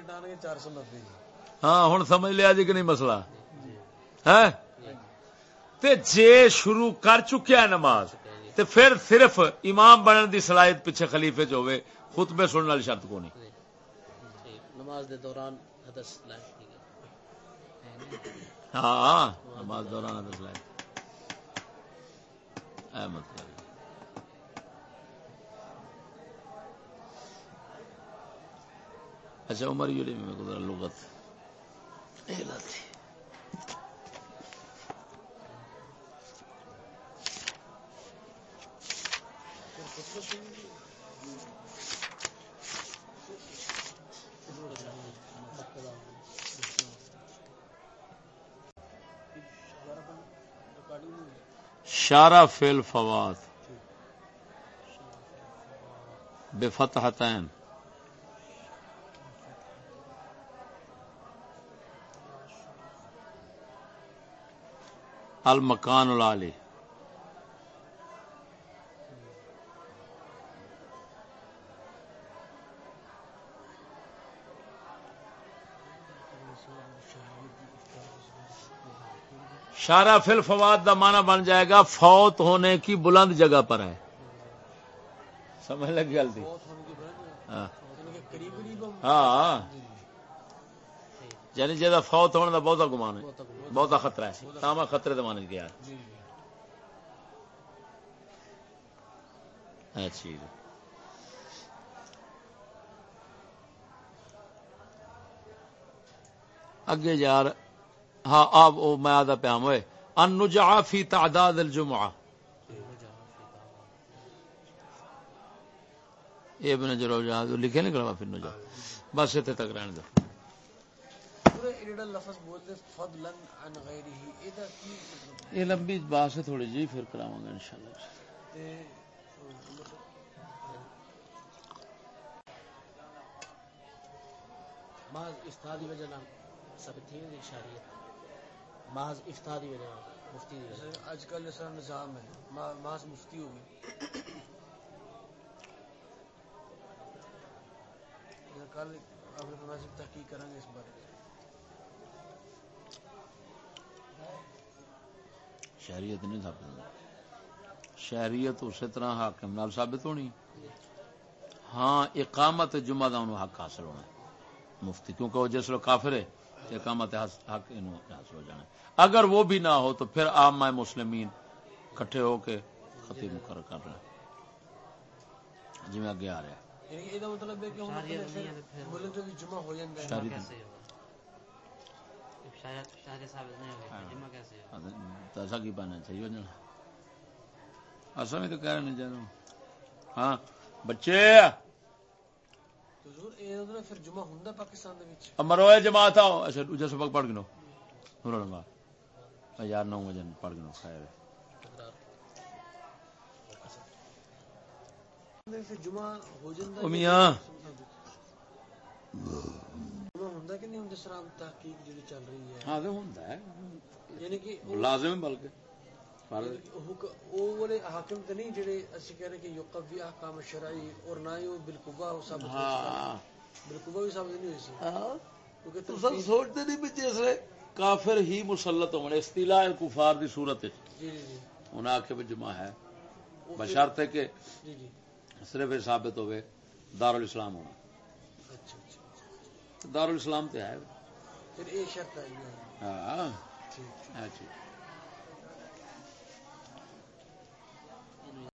آنے گے چار سو نبے ہاں ہوں سمجھ لیا جی کہ نہیں مسئلہ؟ ہے تے جے شروع کر چکیا ہے نماز تے پھر صرف امام بنن دی صلاحیت پیچھے خلیفے چ ہوے خطبے سننے والی شرط کو نہیں ٹھیک نماز دے دوران حدث لائق ہاں نماز دوران حدث صلاحیت۔ اے مطلب۔ اچھا عمر یوری میں گزرا لغت۔ اے لاتھی شارع فی الفوات المکان العالی۔ شارا فل فواد کا مانا بن جائے گا، فوت ہونے کی بلند جگہ پر ہے۔ سمجھ لگ جلدی؟ ہاں۔, ہاں۔ یعنی جہاں فوت ہونے دا بہتا گمان ہے بہت بہتا خطرہ ہے۔ تاما خطرے دے معنی گیا اچھی اگے یار ہاں آپ وہ میں آدھا پیام ہوئے۔ ان فی تعداد الجمعہ۔ یہ بنا جرو جہاں لکھے نہیں کروا پھر نجا بس اتنے تک رہنے دو۔ یہ لمبی بات ہے تھوڑی جی پھر گا انشاءاللہ۔ وجہ تھی دی وجہ مفتی دی وجہ آج کل ایسا نظام ہے ماس مفتی ہو گئی۔ یا کل اپنے تحقیق کریں گے اس بارے میں شہریت نہیں ثابت ہونی شہریت اسی طرح حاکم نال ثابت ہونی۔ ہاں اقامت جمعہ دا انہوں حق حاصل ہونا ہے۔ مفتی کیونکہ وہ جس وقت کافر ہے تو اقامت حق انہوں حاصل ہو جانا ہے۔ اگر وہ بھی نہ ہو تو پھر عام مسلمین کٹھے ہو کے خطیب مقرر کر رہے ہیں۔ جی میں اگے آ رہا ہے یعنی مطلب شہریت اپنے نہیں ہے تو ایسا کی پانا چاہیے میں تو کہہ رہے ہاں بچے مرو جماعت آؤ اچھا دوجا سبق پڑھ گنو نور یار نو بجے پڑھ گنو خیر ہے۔ جمعہ ہو جاتا میاں۔ نہیں ہوندا سر عام تحقیق جڑی چل رہی ہے تو ہوندا ہے کہ وہ- لازم ہے بلکہ فرض کہ حک- وہ والے حاکم تے نہیں جڑے اسی کہہ رہے کہ یقوی احکام شرعی اور نہ ہی وہ بالقوا ثابت ہو ہاں بالقوا بھی ثابت نہیں ہوئی سی کیونکہ تو تنفیذ- سب سوچتے نہیں بھی جیسے کافر ہی مسلط ہونے الکفار دی صورت جی جی جی آکھے جمع ہے بشرط ہے کہ جی جی صرف ثابت ہوئے دارالاسلام ہونا اچھا اچھا دارالاسلام تو ہے۔ ہاں۔ ٹھیک اچھا